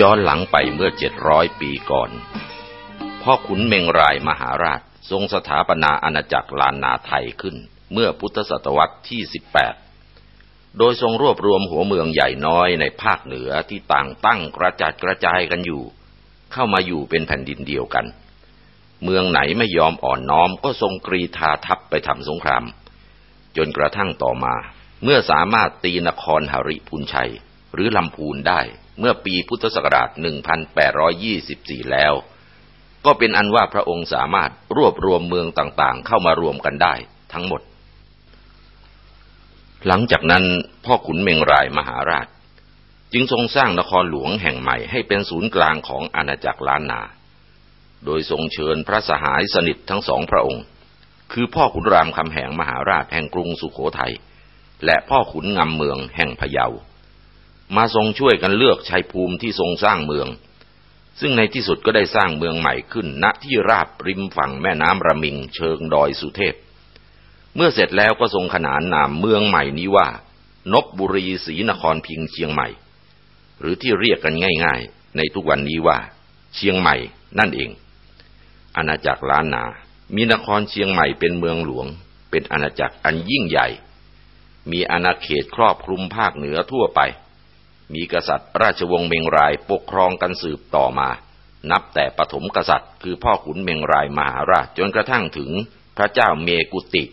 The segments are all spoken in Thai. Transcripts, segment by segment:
ย้อนหลังไปเมื่อเจ็ดร้อยปีก่อน พ่อขุนเมงรายมหาราช ทรงสถาปนาอาณาจักรลานนาไทยขึ้น เมื่อพุทธศตวรรษที่สิบแปดโดยทรงรวบรวมหัวเมืองใหญ่น้อยในภาคเหนือที่ต่างตั้งกระจัดกระจายกันอยู่ เข้ามาอยู่เป็นแผ่นดินเดียวกัน เมืองไหนไม่ยอมอ่อนน้อมก็ทรงกรีธาทัพไปทำสงคราม จนกระทั่งต่อมา เมื่อสามารถตีนครหริพุนชัย หรือลำพูนได้ เมื่อปีพุทธศักราช 1824 แล้ว ก็เป็นอันว่าพระองค์สามารถรวบรวมเมืองต่างๆ เข้ามารวมกันได้ทั้งหมด หลังจากนั้นพ่อขุนเมงรายมหาราช จึงทรงสร้างนครหลวงแห่งใหม่ให้เป็นศูนย์กลางของอาณาจักรล้านนา โดยทรงเชิญพระสหายสนิททั้งสองพระองค์ คือพ่อขุนรามคำแหงมหาราชแห่งกรุงสุขโขทยัยและพ่อขุนงำเมืองแห่งพะเยา มาทรงช่วยกันเลือกชัยภูมิที่ทรงสร้างเมือง ซึ่งในที่สุดก็ได้สร้างเมืองใหม่ขึ้น ณที่ราบริมฝั่งแม่น้ำระมิงเชิงดอยสุเทพ เมื่อเสร็จแล้วก็ทรงขนานนามเมืองใหม่นี้ว่า นบบุรีศรีนครพิงเชียงใหม่ หรือที่เรียกกันง่าย ๆ ในทุกวันนี้ว่า เชียงใหม่นั่นเอง อาณาจักรล้านนา มีนครเชียงใหม่เป็นเมืองหลวง เป็นอาณาจักรอันยิ่งใหญ่ มีอาณาเขตครอบคลุมภาคเหนือทั่วไป มีกษัตริย์ ราชวงศ์เมงรายปกครองกันสืบต่อมา นับแต่ปฐมกษัตริย์คือพ่อขุนเมงรายมหาราชจนกระทั่งถึงพระเจ้าเมกุติ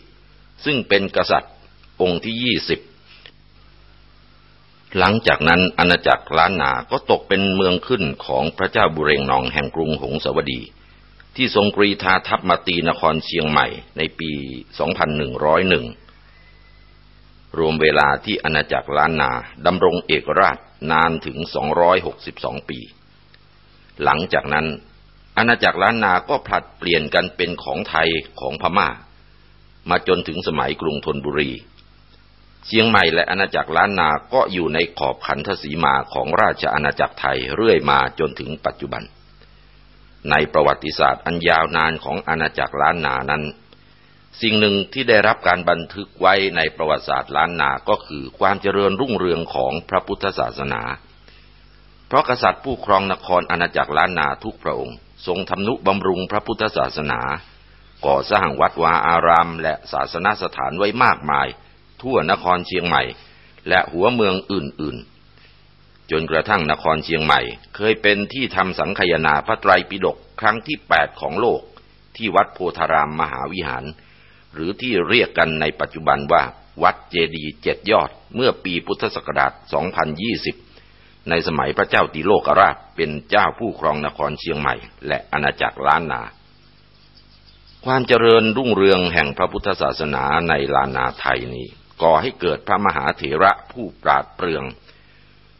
ซึ่งเป็นกษัตริย์องค์ที่ยี่สิบหลังจากนั้นอาณาจักรล้านนาก็ตกเป็นเมืองขึ้นของพระเจ้าบุเรงนองแห่งกรุงหงสาวดี ที่ทรงกรีธาทัพมาตีนครเชียงใหม่ในปี 2101 รวมเวลาที่อาณาจักรล้านนาดำรงเอกราช นานถึง 262 ปี หลังจากนั้น อาณาจักรล้านนาก็ผลัดเปลี่ยนกันเป็นของไทยของพมา่า มาจนถึงสมัยกรุงธนบุรี เชียงใหม่และอาณาจักรล้านนาก็อยู่ในขอบขันธสีมาของราชอาณาจักรไทยเรื่อยมาจนถึงปัจจุบัน ในประวัติศาสตร์อันยาวนานของอาณาจักรล้านนานั้น สิ่งหนึ่งที่ได้รับการบันทึกไว้ในประวัติศาสตร์ล้านนา ก็คือความเจริญรุ่งเรืองของพระพุทธศาสนา เพราะกษัตริย์ผู้ครองนครอาณาจักรล้านนาทุกพระองค์ ทรงทำนุบำรุงพระพุทธศาสนา ก่อสร้างวัดวาอาราม และศาสนสถานไว้มากมาย ทั่วนครเชียงใหม่ และหัวเมืองอื่นๆ จนกระทั่งนครเชียงใหม่ เคยเป็นที่ทำสังคยนาพระไตรปิฎกครั้งที่แปดของโลก ที่วัดโพธารามมหาวิหาร หรือที่เรียกกันในปัจจุบันว่า วัดเจดีเจ็ดยอด เมื่อปีพุทธศักราช 2020 ในสมัยพระเจ้าติโลกราชเป็นเจ้าผู้ครองนครเชียงใหม่ และอาณาจักรล้านนา ความเจริญรุ่งเรืองแห่งพระพุทธศาสนาในลานนาไทยนี้ก่อให้เกิดพระมหาเถระผู้ปราดเปรื่อง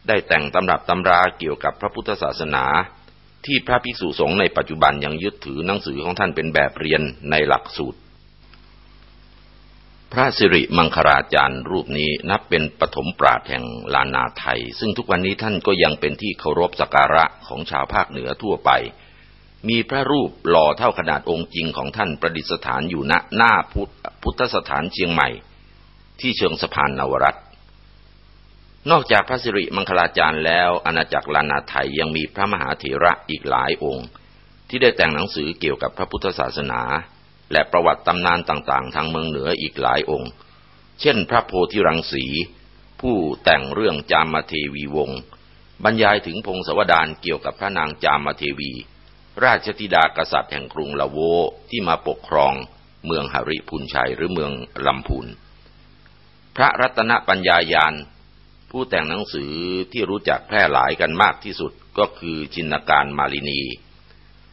ได้แต่งตำรับตำราเกี่ยวกับพระพุทธศาสนา ที่พระภิกษุสงฆ์ในปัจจุบันยังยึดถือหนังสือของท่านเป็นแบบเรียนในหลักสูตร พระสิริมังคราจารย์รูปนี้นับเป็นปฐมปราดแห่งลานาไทย ซึ่งทุกวันนี้ท่านก็ยังเป็นที่เคารพสักการะของชาวภาคเหนือทั่วไป มีพระรูปหล่อเท่าขนาดองค์จริงของท่านประดิษฐานอยู่ณหน้าพุทพุทธสถานเชียงใหม่ ที่เชิงสะพานนวรัตนอกจากพระสิริมังคลาจารย์แล้ว อาณาจักรลานาไทยยังมีพระมหาเถระอีกหลายองค์ ที่ได้แต่งหนังสือเกี่ยวกับพระพุทธศาสนา และประวัติตำนานต่างๆ ทางเมืองเหนืออีกหลายองค์ เช่น พระโพธิรังสี ผู้แต่งเรื่องจามเทวีวงศ์บรรยายถึงพงศาวดารเกี่ยวกับพระนางจามเทวี ราชธิดากษัตริย์แห่งกรุงละโวที่มาปกครอง เมืองหริพุนชัยหรือเมืองลำพูนพระรัตนปัญญายานผู้แต่งหนังสือที่รู้จักแพร่หลายกันมากที่สุดก็คือจินการมาลินี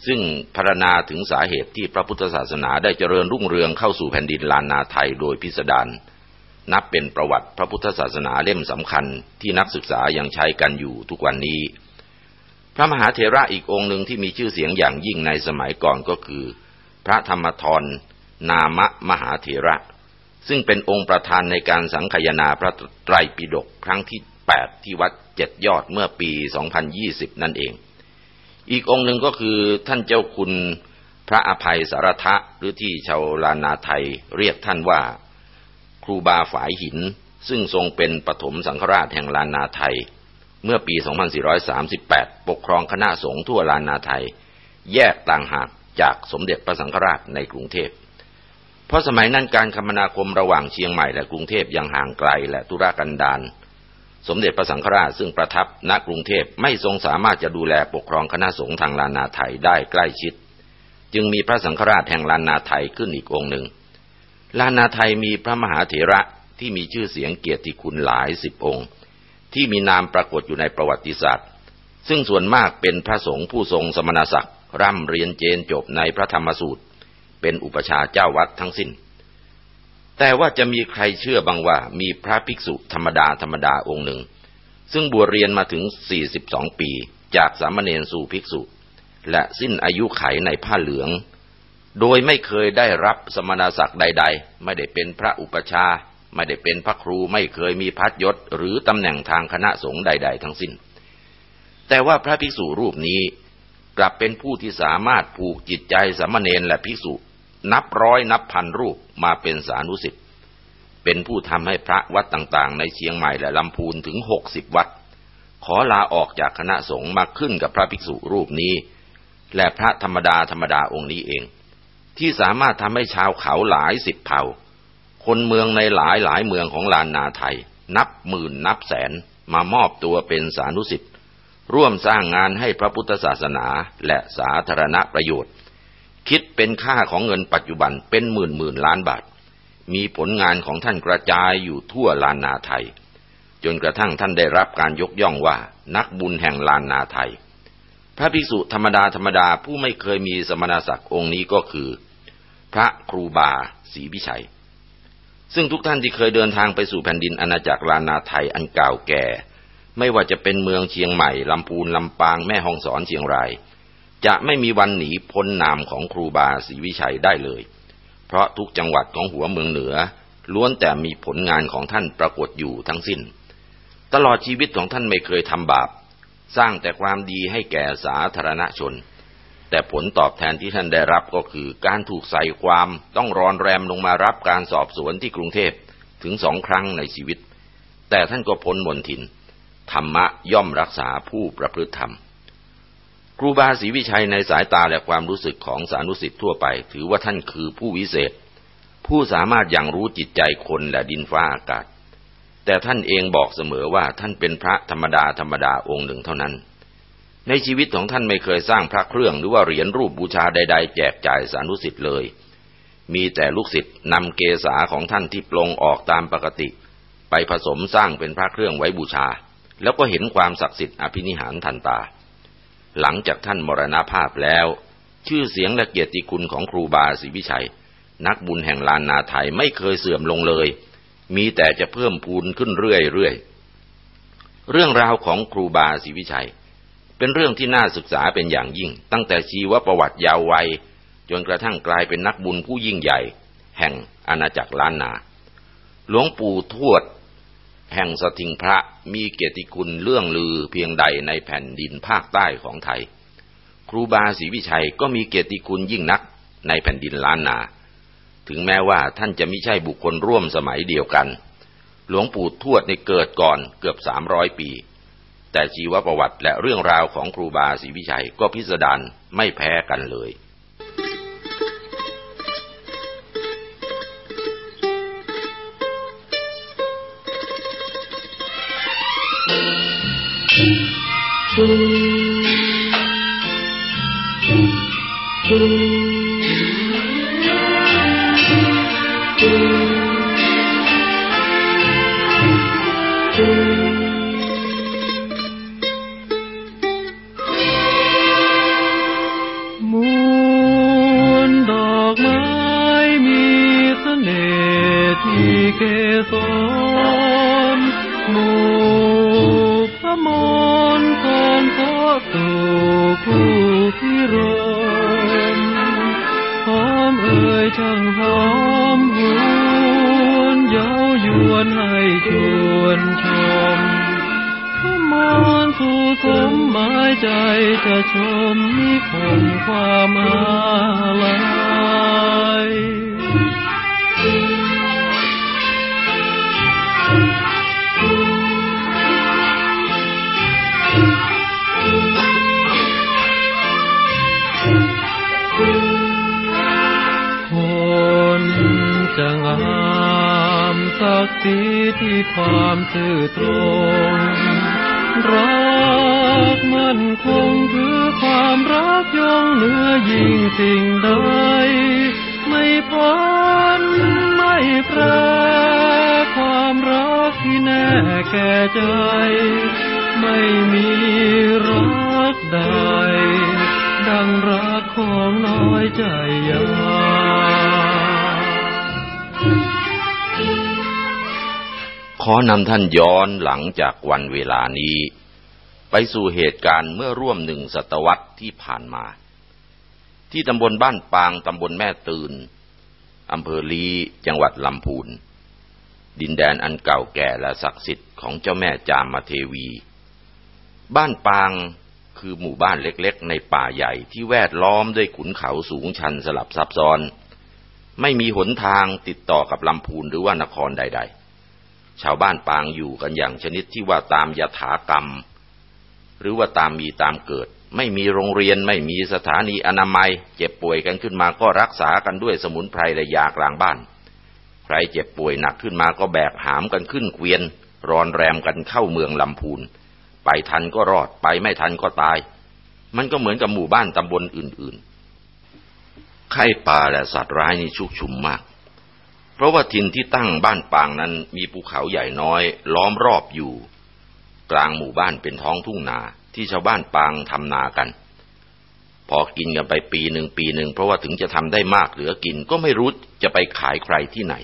ซึ่งพรรณนาถึงสาเหตุที่พระพุทธศาสนาได้เจริญรุ่งเรืองเข้าสู่แผ่นดินลานนาไทยโดยพิสดารนับเป็นประวัติพระพุทธศาสนาเล่มสำคัญที่นักศึกษายังใช้กันอยู่ทุกวันนี้ พระมหาเถระอีกองค์หนึ่งที่มีชื่อเสียงอย่างยิ่งในสมัยก่อนก็คือ พระธรรมทรนามะมหาเถระ ซึ่งเป็นองค์ประธานในการสังคยนาพระไตรปิฎกครั้งที่ 8 ที่วัดเจ็ดยอดเมื่อปี 2020 นั่นเอง อีกองค์หนึ่งก็คือท่านเจ้าคุณพระอภัยสารทะหรือที่ชาวลานาไทยเรียกท่านว่า ครูบาฝายหิน ซึ่งทรงเป็นปฐมสังฆราชแห่งลานาไทย เมื่อปี 2438 ปกครองคณะสงฆ์ทั่วลานาไทย แยกต่างหากจากสมเด็จพระสังฆราชในกรุงเทพ เพราะสมัยนั้นการคมนาคมระหว่างเชียงใหม่และกรุงเทพยังห่างไกลและทุรกันดาร สมเด็จพระสังฆราชซึ่งประทับณกรุงเทพไม่ทรงสามารถจะดูแลปกครองคณะสงฆ์ทางลานาไทยได้ใกล้ชิด จึงมีพระสังฆราชแห่งลานาไทยขึ้นอีกองค์หนึ่งลานนาไทยมีพระมหาเถระที่มีชื่อเสียงเกียรติคุณหลายสิบองค์ ที่มีนามปรากฏอยู่ในประวัติศาสตร์ ซึ่งส่วนมากเป็นพระสงฆ์ผู้ทรงสมณศักดิ์ร่ำเรียนเจนจบในพระธรรมสูตร เป็นอุปชาเจ้าวัดทั้งสิน้น แต่ว่าจะมีใครเชื่อบ้างว่า มีพระภิกษุธรรมดาธรรมดาองค์หนึ่ง ซึ่งบวชเรียนมาถึง 42 ปี จากสามเณรสู่ภิกษุ และสิ้นอายุไขในผ้าเหลือง โดยไม่เคยได้รับสมณศักดิ์ใด ๆ ไม่ได้เป็นพระอุปชาไม่ได้เป็นพระครูไม่เคยมีพัดยศ หรือตำแหน่งทางคณะสงฆ์ใด ๆ ทั้งสิ้น แต่ว่าพระภิกษุรูปนี้กลับเป็นผู้ที่สามารถผูกจิตใจสามเณรและภิกษุ นับร้อยนับพันรูปมาเป็นสานุสิทธิ์เป็นผู้ทำให้พระวัดต่างๆ ในเชียงใหม่และลำพูนถึงหกสิบวัด ขอลาออกจากคณะสงฆ์มาขึ้นกับพระภิกษุรูปนี้ และพระธรรมดาธรรมดาองค์นี้เอง ที่สามารถทำให้ชาวเขาหลายสิบเผ่า คนเมืองในหลายหลายเมืองของลานนาไทย นับหมื่นนับแสนมามอบตัวเป็นสานุสิทธิร่วมสร้างงานให้พระพุทธศาสนาและสาธารณประโยชน์ คิดเป็นค่าของเงินปัจจุบันเป็นหมื่นหมื่นล้านบาท มีผลงานของท่านกระจายอยู่ทั่วลานนาไทย จนกระทั่งท่านได้รับการยกย่องว่านักบุญแห่งลานนาไทย พระภิกษุธรรมดาธรรมดาผู้ไม่เคยมีสมณศักดิ์องค์นี้ก็คือ พระครูบาศรีวิชัย ซึ่งทุกท่านที่เคยเดินทางไปสู่แผ่นดินอาณาจักรลานนาไทยอันเก่าแก่ ไม่ว่าจะเป็นเมืองเชียงใหม่ลำพูนลำปางแม่ฮ่องสอนเชียงราย จะไม่มีวันหนีพ้นนามของครูบาศรีวิชัยได้เลย เพราะทุกจังหวัดของหัวเมืองเหนือ ล้วนแต่มีผลงานของท่านปรากฏอยู่ทั้งสิ้น ตลอดชีวิตของท่านไม่เคยทำบาป สร้างแต่ความดีให้แก่สาธารณชน แต่ผลตอบแทนที่ท่านได้รับก็คือการถูกใส่ความต้องรอนแรมลงมารับการสอบสวนที่กรุงเทพถึงสองครั้งในชีวิต แต่ท่านก็พ้นมนทิน ธรรมะย่อมรักษาผู้ประพฤติธรรม ครูบาศรีวิชัยในสายตาและความรู้สึกของสานุสิทธ์ทั่วไป ถือว่าท่านคือผู้วิเศษ ผู้สามารถอย่างรู้จิตใจคนและดินฟ้าอากาศ แต่ท่านเองบอกเสมอว่าท่านเป็นพระธรรมดาธรรมดาองค์หนึ่งเท่านั้น ในชีวิตของท่านไม่เคยสร้างพระเครื่องหรือว่าเหรียญรูปบูชาใด ๆ แจกจ่ายสานุสิทธ์เลย มีแต่ลูกศิษย์นำเกษาของท่านที่ปลงออกตามปกติ ไปผสมสร้างเป็นพระเครื่องไว้บูชา แล้วก็เห็นความศักดิ์สิทธิ์อภินิหารทันตา หลังจากท่านมรณภาพแล้ว ชื่อเสียงและเกียรติคุณของครูบาศรีวิชัย นักบุญแห่งลานนาไทยไม่เคยเสื่อมลงเลย มีแต่จะเพิ่มพูนขึ้นเรื่อยๆเรื่องราวของครูบาศรีวิชัย เป็นเรื่องที่น่าศึกษาเป็นอย่างยิ่ง ตั้งแต่ชีวประวัติยาววัยจนกระทั่งกลายเป็นนักบุญผู้ยิ่งใหญ่ แห่งอาณาจักรล้านนา หลวงปู่ทวด แห่งสถิงพระมีเกียรติคุณเรื่องลือเพียงใดในแผ่นดินภาคใต้ของไทย ครูบาศรีวิชัยก็มีเกียรติคุณยิ่งนักในแผ่นดินล้านนา ถึงแม้ว่าท่านจะไม่ใช่บุคคลร่วมสมัยเดียวกัน หลวงปู่ทวดในเกิดก่อนเกือบสามร้อยปี แต่ชีวประวัติและเรื่องราวของครูบาศรีวิชัยก็พิสดารไม่แพ้กันเลย ที่เกสร ระมสู่ผู้พิรมหอมเอ่ยช่างหอมหวนเย้ายวนให้ชวนชมขมนสู่สมหมายใจจะชมนิคมความอาลัย รักสีที่ความซื่อตรง รักมันคงคือความรักยงเหนือยิ่งสิ่งใด ไม่พ้นไม่แปรความรักที่แน่แก่ใจ ไม่มีรักใด ดังรักของน้อยใจยา ขอนำท่านย้อนหลังจากวันเวลานี้ ไปสู่เหตุการณ์เมื่อร่วมหนึ่งศตวรรษที่ผ่านมา ที่ตำบลบ้านปางตำบลแม่ตื่นอำเภอลีจังหวัดลำพูน ดินแดนอันเก่าแก่และศักดิ์สิทธิ์ของเจ้าแม่จามเทวี บ้านปางคือหมู่บ้านเล็กๆ ในป่าใหญ่ที่แวดล้อมด้วยขุนเขาสูงชันสลับซับซ้อน ไม่มีหนทางติดต่อกับลำพูนหรือว่านครใด ๆ ชาวบ้านปางอยู่กันอย่างชนิดที่ว่าตามยถากรรม หรือว่าตามมีตามเกิด ไม่มีโรงเรียนไม่มีสถานีอนามัย เจ็บป่วยกันขึ้นมาก็รักษากันด้วยสมุนไพรและยากลางบ้าน ใครเจ็บป่วยหนักขึ้นมาก็แบกหามกันขึ้นเกวียน รอนแรมกันเข้าเมืองลำพูน ไปทันก็รอดไปไม่ทันก็ตาย มันก็เหมือนกับหมู่บ้านตำบลอื่นๆไข้ป่าและสัตว์ร้ายนี่ชุกชุมมาก ราะว่าถิ่นที่ตั้งบ้านปางนั้นมีภูเขาใหญ่น้อย ล้อมรอบอยู่ กลางหมู่บ้านเป็นท้องทุ่งนาที่ชาวบ้านปางทำนากัน พอกินกันไปปีหนึ่งปีหนึ่งเพราะว่าถึงจะทำได้มากเหลือกินก็ไม่รู้จะไปขายใครที่ไหน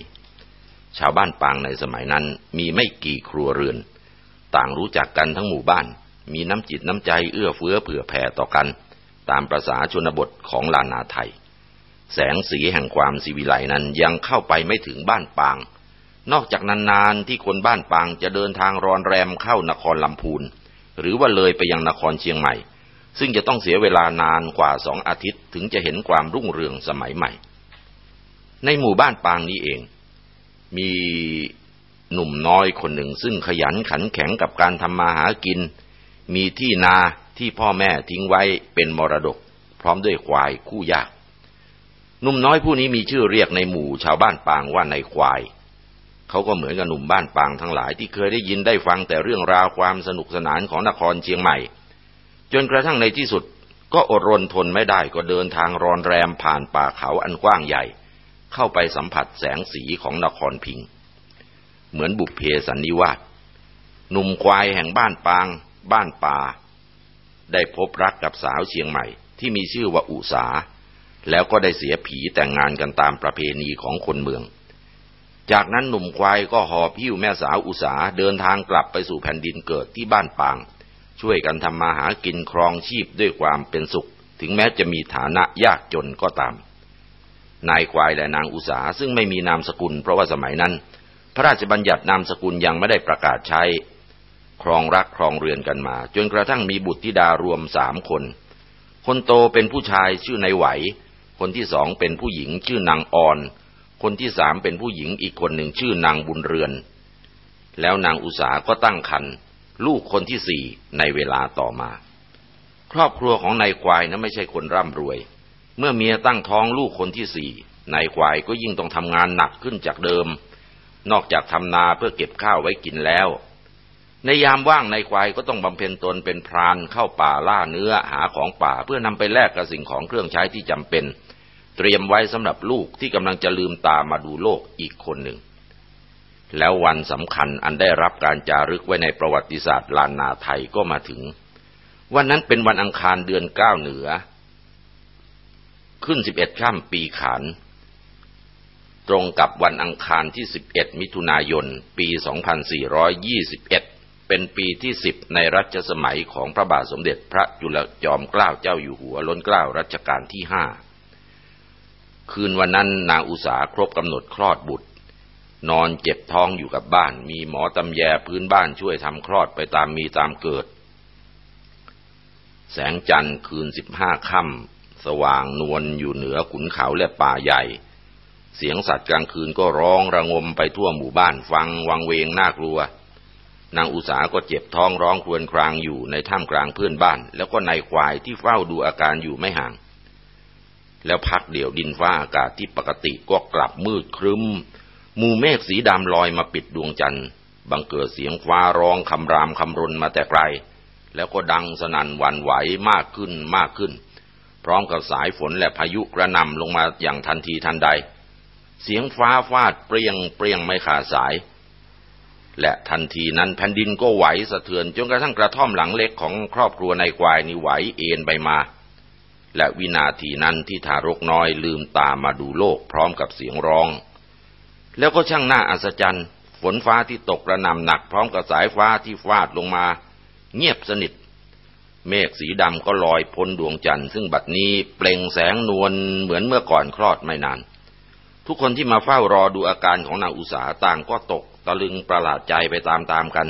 ชาวบ้านปางในสมัยนั้นมีไม่กี่ครัวเรือน ต่างรู้จักกันทั้งหมู่บ้าน มีน้ำจิตน้ำใจเอื้อเฟื้อเผื่อแผ่ต่อกัน ตามประษาชนบทของลานาไทย แสงสีแห่งความสิวิไลนั้นยังเข้าไปไม่ถึงบ้านปาง นอกจากนานๆที่คนบ้านปางจะเดินทางรอนแรมเข้านครลำพูน หรือว่าเลยไปยังนครเชียงใหม่ ซึ่งจะต้องเสียเวลานานกว่าสองอาทิตย์ถึงจะเห็นความรุ่งเรืองสมัยใหม่ ในหมู่บ้านปางนี้เอง มีหนุ่มน้อยคนหนึ่งซึ่งขยันขันแข็งกับการทำมาหากิน มีที่นาที่พ่อแม่ทิ้งไว้เป็นมรดก พร้อมด้วยควายคู่ยาก นุ่มน้อยผู้นี้มีชื่อเรียกในหมู่ชาวบ้านปางว่าในควาย เขาก็เหมือนกับหนุ่มบ้านปางทั้งหลายที่เคยได้ยินได้ฟังแต่เรื่องราวความสนุกสนานของนครเชียงใหม่ จนกระทั่งในที่สุดก็อดรนทนไม่ได้ก็เดินทางรอนแรมผ่านป่าเขาอันกว้างใหญ่ เข้าไปสัมผัสแสงสีของนครพิงค์เหมือนบุพเพสันนิวาสหนุ่มควายแห่งบ้านปาง บ้านป่า ได้พบรักกับสาวเชียงใหม่ที่มีชื่อว่าอุสา แล้วก็ได้เสียผีแต่งงานกันตามประเพณีของคนเมือง จากนั้นหนุ่มควายก็หอบพิ้วแม่สาวอุสาเดินทางกลับไปสู่แผ่นดินเกิดที่บ้านปาง ช่วยกันทำมาหากินครองชีพด้วยความเป็นสุข ถึงแม้จะมีฐานะยากจนก็ตาม นายควายและนางอุสาซึ่งไม่มีนามสกุล เพราะว่าสมัยนั้น พระราชบัญญัตินามสกุลยังไม่ได้ประกาศใช้ ครองรักครองเรือนกันมา จนกระทั่งมีบุตรธิดารวมสามคน คนโตเป็นผู้ชายชื่อนายไหว คนที่สองเป็นผู้หญิงชื่อนางออน คนที่สามเป็นผู้หญิงอีกคนหนึ่งชื่อนางบุญเรือน แล้วนางอุสาก็ตั้งครรภ์ลูกคนที่สี่ในเวลาต่อมา ครอบครัวของนายควายนั้นไม่ใช่คนร่ำรวย เมื่อเมียตั้งท้องลูกคนที่สี่นายควายก็ยิ่งต้องทำงานหนักขึ้นจากเดิม นอกจากทำนาเพื่อเก็บข้าวไว้กินแล้ว ในยามว่างนายควายก็ต้องบำเพ็ญตนเป็นพรานเข้าป่าล่าเนื้อหาของป่าเพื่อนำไปแลกกับสิ่งของเครื่องใช้ที่จำเป็น เตรียมไว้สำหรับลูกที่กำลังจะลืมตามาดูโลกอีกคนหนึ่ง แล้ววันสำคัญอันได้รับการจารึกไว้ในประวัติศาสตร์ลานนาไทยก็มาถึง วันนั้นเป็นวันอังคารเดือนเก้าเหนือ ขึ้นสิบเอ็ดข้ามปีขาน ตรงกับวันอังคารที่สิบเอ็ดมิถุนายน ปีสองพันสี่ร้อยยี่สิบเอ็ดเป็นปีที่สิบในรัชสมัยของพระบาทสมเด็จพระจุลจอมเกล้าเจ้าอยู่หัวล้นเกล้ารัชกาลที่ห้า คืนวันนั้นนางอุสาครบกำหนดคลอดบุตร นอนเจ็บท้องอยู่กับบ้าน มีหมอตำแยพื้นบ้านช่วยทำคลอดไปตามมีตามเกิด แสงจันทร์คืนสิบห้าค่ำสว่างนวลอยู่เหนือขุนเขาและป่าใหญ่ เสียงสัตว์กลางคืนก็ร้องระงมไปทั่วหมู่บ้านฟังวังเวงน่ากลัว นางอุสาก็เจ็บท้องร้องครวญครางอยู่ในท่ามกลางเพื่อนบ้าน แล้วก็นายควายที่เฝ้าดูอาการอยู่ไม่ห่าง แล้วพักเดี๋ยวดินฟ้าอากาศที่ปกติก็กลับมืดครึ้มมูเมฆสีดำลอยมาปิดดวงจันทร์บังเกิดเสียงฟ้าร้องคำรามคำรนมาแต่ไกล แล้วก็ดังสนั่นหวั่นไหวมากขึ้นมากขึ้น พร้อมกับสายฝนและพายุกระนำลงมาอย่างทันทีทันใด เสียงฟ้าฟาดเปรียงเปรียงไม่ขาดสาย และทันทีนั้นแผ่นดินก็ไหวสะเทือนจนกระทั่งกระท่อมหลังเล็กของครอบครัวในควายนี่ไหวเอ็นไปมา และวินาทีนั้นที่ทารกน้อยลืมตามาดูโลกพร้อมกับเสียงร้อง แล้วก็ช่างน่าอัศจรรย์ ฝนฟ้าที่ตกกระหน่ำหนักพร้อมกับสายฟ้าที่ฟาดลงมา เงียบสนิท เมฆสีดำก็ลอยพ้นดวงจันทร์ซึ่งบัดนี้เปล่งแสงนวลเหมือนเมื่อก่อนคลอดไม่นาน ทุกคนที่มาเฝ้ารอดูอาการของนางอุสาต่างก็ตกตะลึงประหลาดใจไปตามๆกัน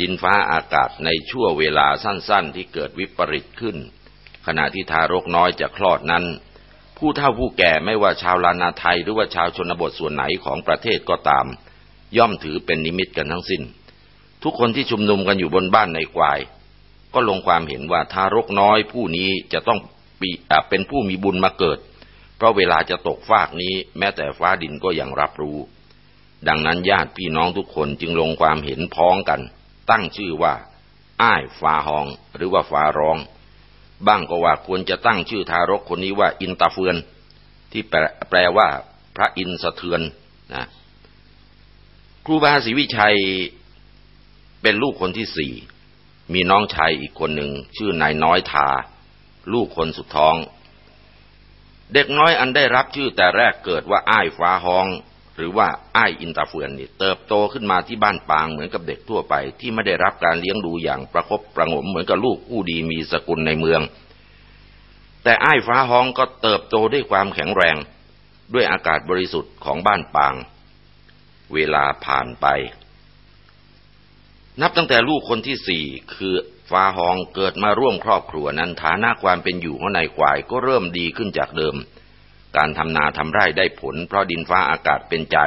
ดินฟ้าอากาศในชั่วเวลาสั้นๆที่เกิดวิปริตขึ้น ขณะที่ทารกน้อยจะคลอดนั้น ผู้เฒ่าผู้แก่ไม่ว่าชาวลานาไทยหรือว่าชาวชนบทส่วนไหนของประเทศก็ตาม ย่อมถือเป็นนิมิตกันทั้งสิน้น ทุกคนที่ชุมนุมกันอยู่บนบ้านในควาย ก็ลงความเห็นว่าทารกน้อยผู้นี้จะต้องเป็นผู้มีบุญมาเกิด เพราะเวลาจะตกฟากนี้แม้แต่ฟ้าดินก็ยังรับรู้ ดังนั้นญาติพี่น้องทุกคนจึงลงความเห็นพ้องกัน ตั้งชื่อว่า อ้ายฟ้าหองหรือว่าฟ้าร้อง บ้างก็ว่าควรจะตั้งชื่อทารกคนนี้ว่าอินตาเฟือน ที่แปลแปลว่าพระอินสะเทือนนะครูบาศรีวิชัยเป็นลูกคนที่สี่มีน้องชายอีกคนหนึ่งชื่อนายน้อยทา ลูกคนสุดท้อง เด็กน้อยอันได้รับชื่อแต่แรกเกิดว่าอ้ายฟ้าห้อง หรือว่าไอ้อินตาเฟือนนี่เติบโตขึ้นมาที่บ้านปางเหมือนกับเด็กทั่วไป ที่ไม่ได้รับการเลี้ยงดูอย่างประคบประงมเหมือนกับลูกผู้ดีมีสกุลในเมือง แต่ไอ้ฟ้าห้องก็เติบโตด้วยความแข็งแรง ด้วยอากาศบริสุทธิ์ของบ้านปาง เวลาผ่านไป นับตั้งแต่ลูกคนที่สี่คือฟ้าหองเกิดมาร่วมครอบครัวนั้นฐานะความเป็นอยู่ของนายควายก็เริ่มดีขึ้นจากเดิม การทำนาทำไร่ได้ผล เพราะดินฟ้าอากาศเป็นใจ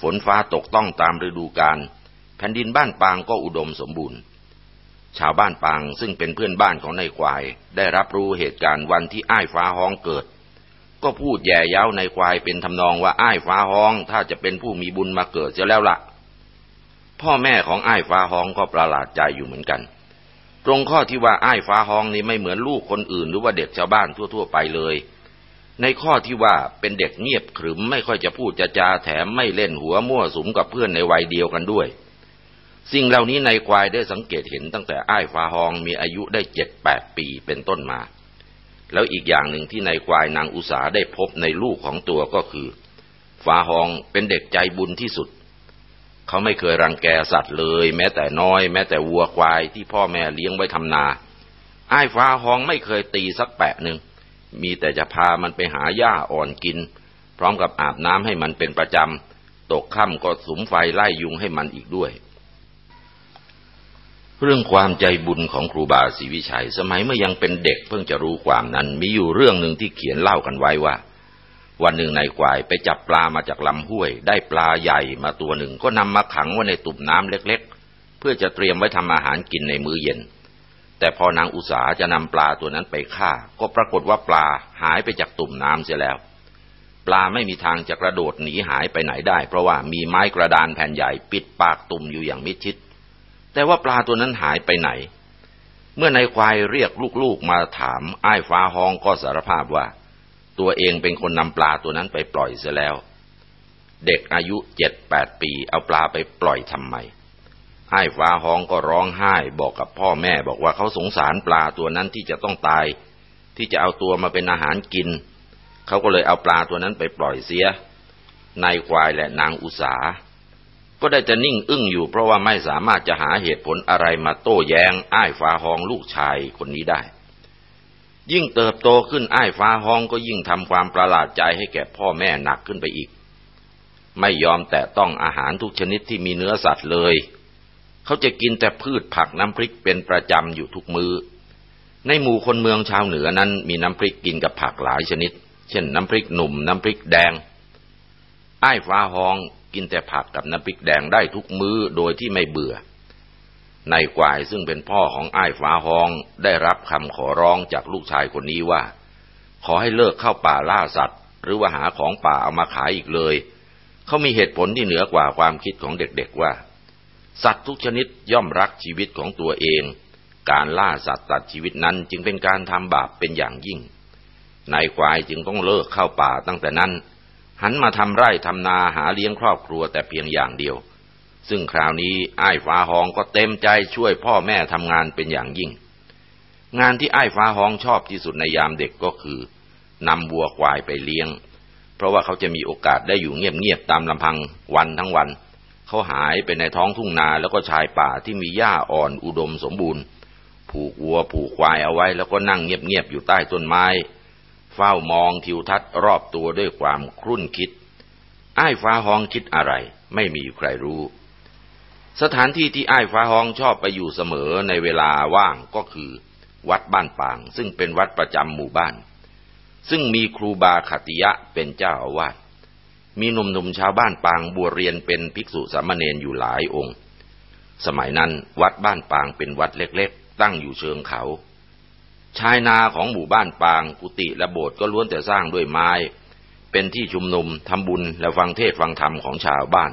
ฝนฟ้าตกต้องตามฤดูกาลแผ่นดินบ้านปางก็อุดมสมบูรณ์ ชาวบ้านปางซึ่งเป็นเพื่อนบ้านของนายควาย ได้รับรู้เหตุการณ์วันที่อ้ายฟ้าห้องเกิด ก็พูดแย่เย้านายควายเป็นทำนองว่าอ้ายฟ้าห้อง ถ้าจะเป็นผู้มีบุญมาเกิดเสียแล้วละ่ะ พ่อแม่ของอ้ายฟ้าห้องก็ประหลาดใจอยู่เหมือนกัน ตรงข้อที่ว่าอ้ายฟ้าห้องนี่ไม่เหมือนลูกคนอื่น หรือว่าเด็กชาวบ้านทั่ว ๆ ไปเลย ในข้อที่ว่าเป็นเด็กเงียบขรึมไม่ค่อยจะพูดจะจาแถมไม่เล่นหัวมั่วสุมกับเพื่อนในวัยเดียวกันด้วย สิ่งเหล่านี้ในควายได้สังเกตเห็นตั้งแต่อ้ายฟ้าหองมีอายุได้เจ็ดแปดปีเป็นต้นมา แล้วอีกอย่างหนึ่งที่ในควายนางอุสาได้พบในลูกของตัวก็คือฟ้าหองเป็นเด็กใจบุญที่สุด เขาไม่เคยรังแกสัตว์เลย แม้แต่น้อย แม้แต่วัวควายที่พ่อแม่เลี้ยงไว้ทำนา อ้ายฟ้าหองไม่เคยตีสักแปะหนึ่ง มีแต่จะพามันไปหาหญ้าอ่อนกิน พร้อมกับอาบน้ำให้มันเป็นประจำ ตกค่ำก็สุมไฟไล่ยุงให้มันอีกด้วย เรื่องความใจบุญของครูบาศรีวิชัย สมัยเมื่อยังเป็นเด็กเพิ่งจะรู้ความนั้น มีอยู่เรื่องหนึ่งที่เขียนเล่ากันไว้ว่า วันหนึ่งนายควายไปจับปลามาจากลำห้วย ได้ปลาใหญ่มาตัวหนึ่งก็นำมาขังไว้ในตุ่มน้ำเล็ก ๆ เพื่อจะเตรียมไว้ทำอาหารกินในมื้อเย็น แต่พอนางอุสาจะนำปลาตัวนั้นไปฆ่า ก็ปรากฏว่าปลาหายไปจากตุ่มน้ำเสียแล้ว ปลาไม่มีทางจะกระโดดหนีหายไปไหนได้ เพราะว่ามีไม้กระดานแผ่นใหญ่ปิดปากตุ่มอยู่อย่างมิดชิด แต่ว่าปลาตัวนั้นหายไปไหน เมื่อนายควายเรียกลูกๆมาถามไอ้ฟ้าห้องก็สารภาพว่า ตัวเองเป็นคนนำปลาตัวนั้นไปปล่อยเสียแล้ว เด็กอายุเจ็ดแปดปี เอาปลาไปปล่อยทำไม ไอ้ฟ้าห้องก็ร้องไห้บอกกับพ่อแม่บอกว่าเขาสงสารปลาตัวนั้นที่จะต้องตาย ที่จะเอาตัวมาเป็นอาหารกิน เขาก็เลยเอาปลาตัวนั้นไปปล่อยเสีย นายควายและนางอุสา ก็ได้จะนิ่งอึ้งอยู่เพราะว่าไม่สามารถจะหาเหตุผลอะไรมาโต้แย้งไอ้ฟ้าห้องลูกชายคนนี้ได้ ยิ่งเติบโตขึ้นไอ้ฟ้าห้องก็ยิ่งทำความประหลาดใจให้แก่พ่อแม่หนักขึ้นไปอีก ไม่ยอมแต่ต้องอาหารทุกชนิดที่มีเนื้อสัตว์เลย เขาจะกินแต่พืชผักน้ำพริกเป็นประจำอยู่ทุกมือในหมู่คนเมืองชาวเหนือนั้นมีน้ำพริกกินกับผักหลายชนิด เช่นน้ำพริกหนุ่มน้ำพริกแดงไอ้ฟ้าหองกินแต่ผักกับน้ำพริกแดงได้ทุกมื้อโดยที่ไม่เบื่อ นายกวายซึ่งเป็นพ่อของอ้ายฟ้าหองได้รับคำขอร้องจากลูกชายคนนี้ว่า ขอให้เลิกเข้าป่าล่าสัตว์ หรือว่าหาของป่าเอามาขายอีกเลย เขามีเหตุผลที่เหนือกว่าความคิดของเด็กๆว่า สัตว์ทุกชนิดย่อมรักชีวิตของตัวเอง การล่าสัตว์ตัดชีวิตนั้นจึงเป็นการทำบาปเป็นอย่างยิ่ง นายควายจึงต้องเลิกเข้าป่าตั้งแต่นั้น หันมาทำไร่ทำนาหาเลี้ยงครอบครัวแต่เพียงอย่างเดียว ซึ่งคราวนี้ไอ้ฟ้าหองก็เต็มใจช่วยพ่อแม่ทำงานเป็นอย่างยิ่ง งานที่ไอ้ฟ้าหองชอบที่สุดในยามเด็กก็คือนำวัวควายไปเลี้ยง เพราะว่าเขาจะมีโอกาสได้อยู่เงียบๆตามลำพังวันทั้งวัน เขาหายไปในท้องทุ่งนาแล้วก็ชายป่าที่มีหญ้าอ่อนอุดมสมบูรณ์ ผูกวัวผูกควายเอาไว้ แล้วก็นั่งเงียบๆอยู่ใต้ต้นไม้ เฝ้ามองทิวทัศน์รอบตัวด้วยความครุ่นคิดไอ้ฟ้าหองคิดอะไร ไม่มีใครรู้ สถานที่ที่อ้ายฟ้าห้องชอบไปอยู่เสมอในเวลาว่างก็คือ วัดบ้านปาง ซึ่งเป็นวัดประจำหมู่บ้าน ซึ่งมีครูบาขติยะเป็นเจ้าอาวาส มีหนุ่มๆชาวบ้านปางบวชเรียนเป็นภิกษุสามเณรอยู่หลายองค์ สมัยนั้นวัดบ้านปางเป็นวัดเล็กๆ ตั้งอยู่เชิงเขา ชายนาของหมู่บ้านปางกุฏิและโบสถ์ก็ล้วนแต่สร้างด้วยไม้ เป็นที่ชุมนุมทำบุญและฟังเทศฟังธรรมของชาวบ้าน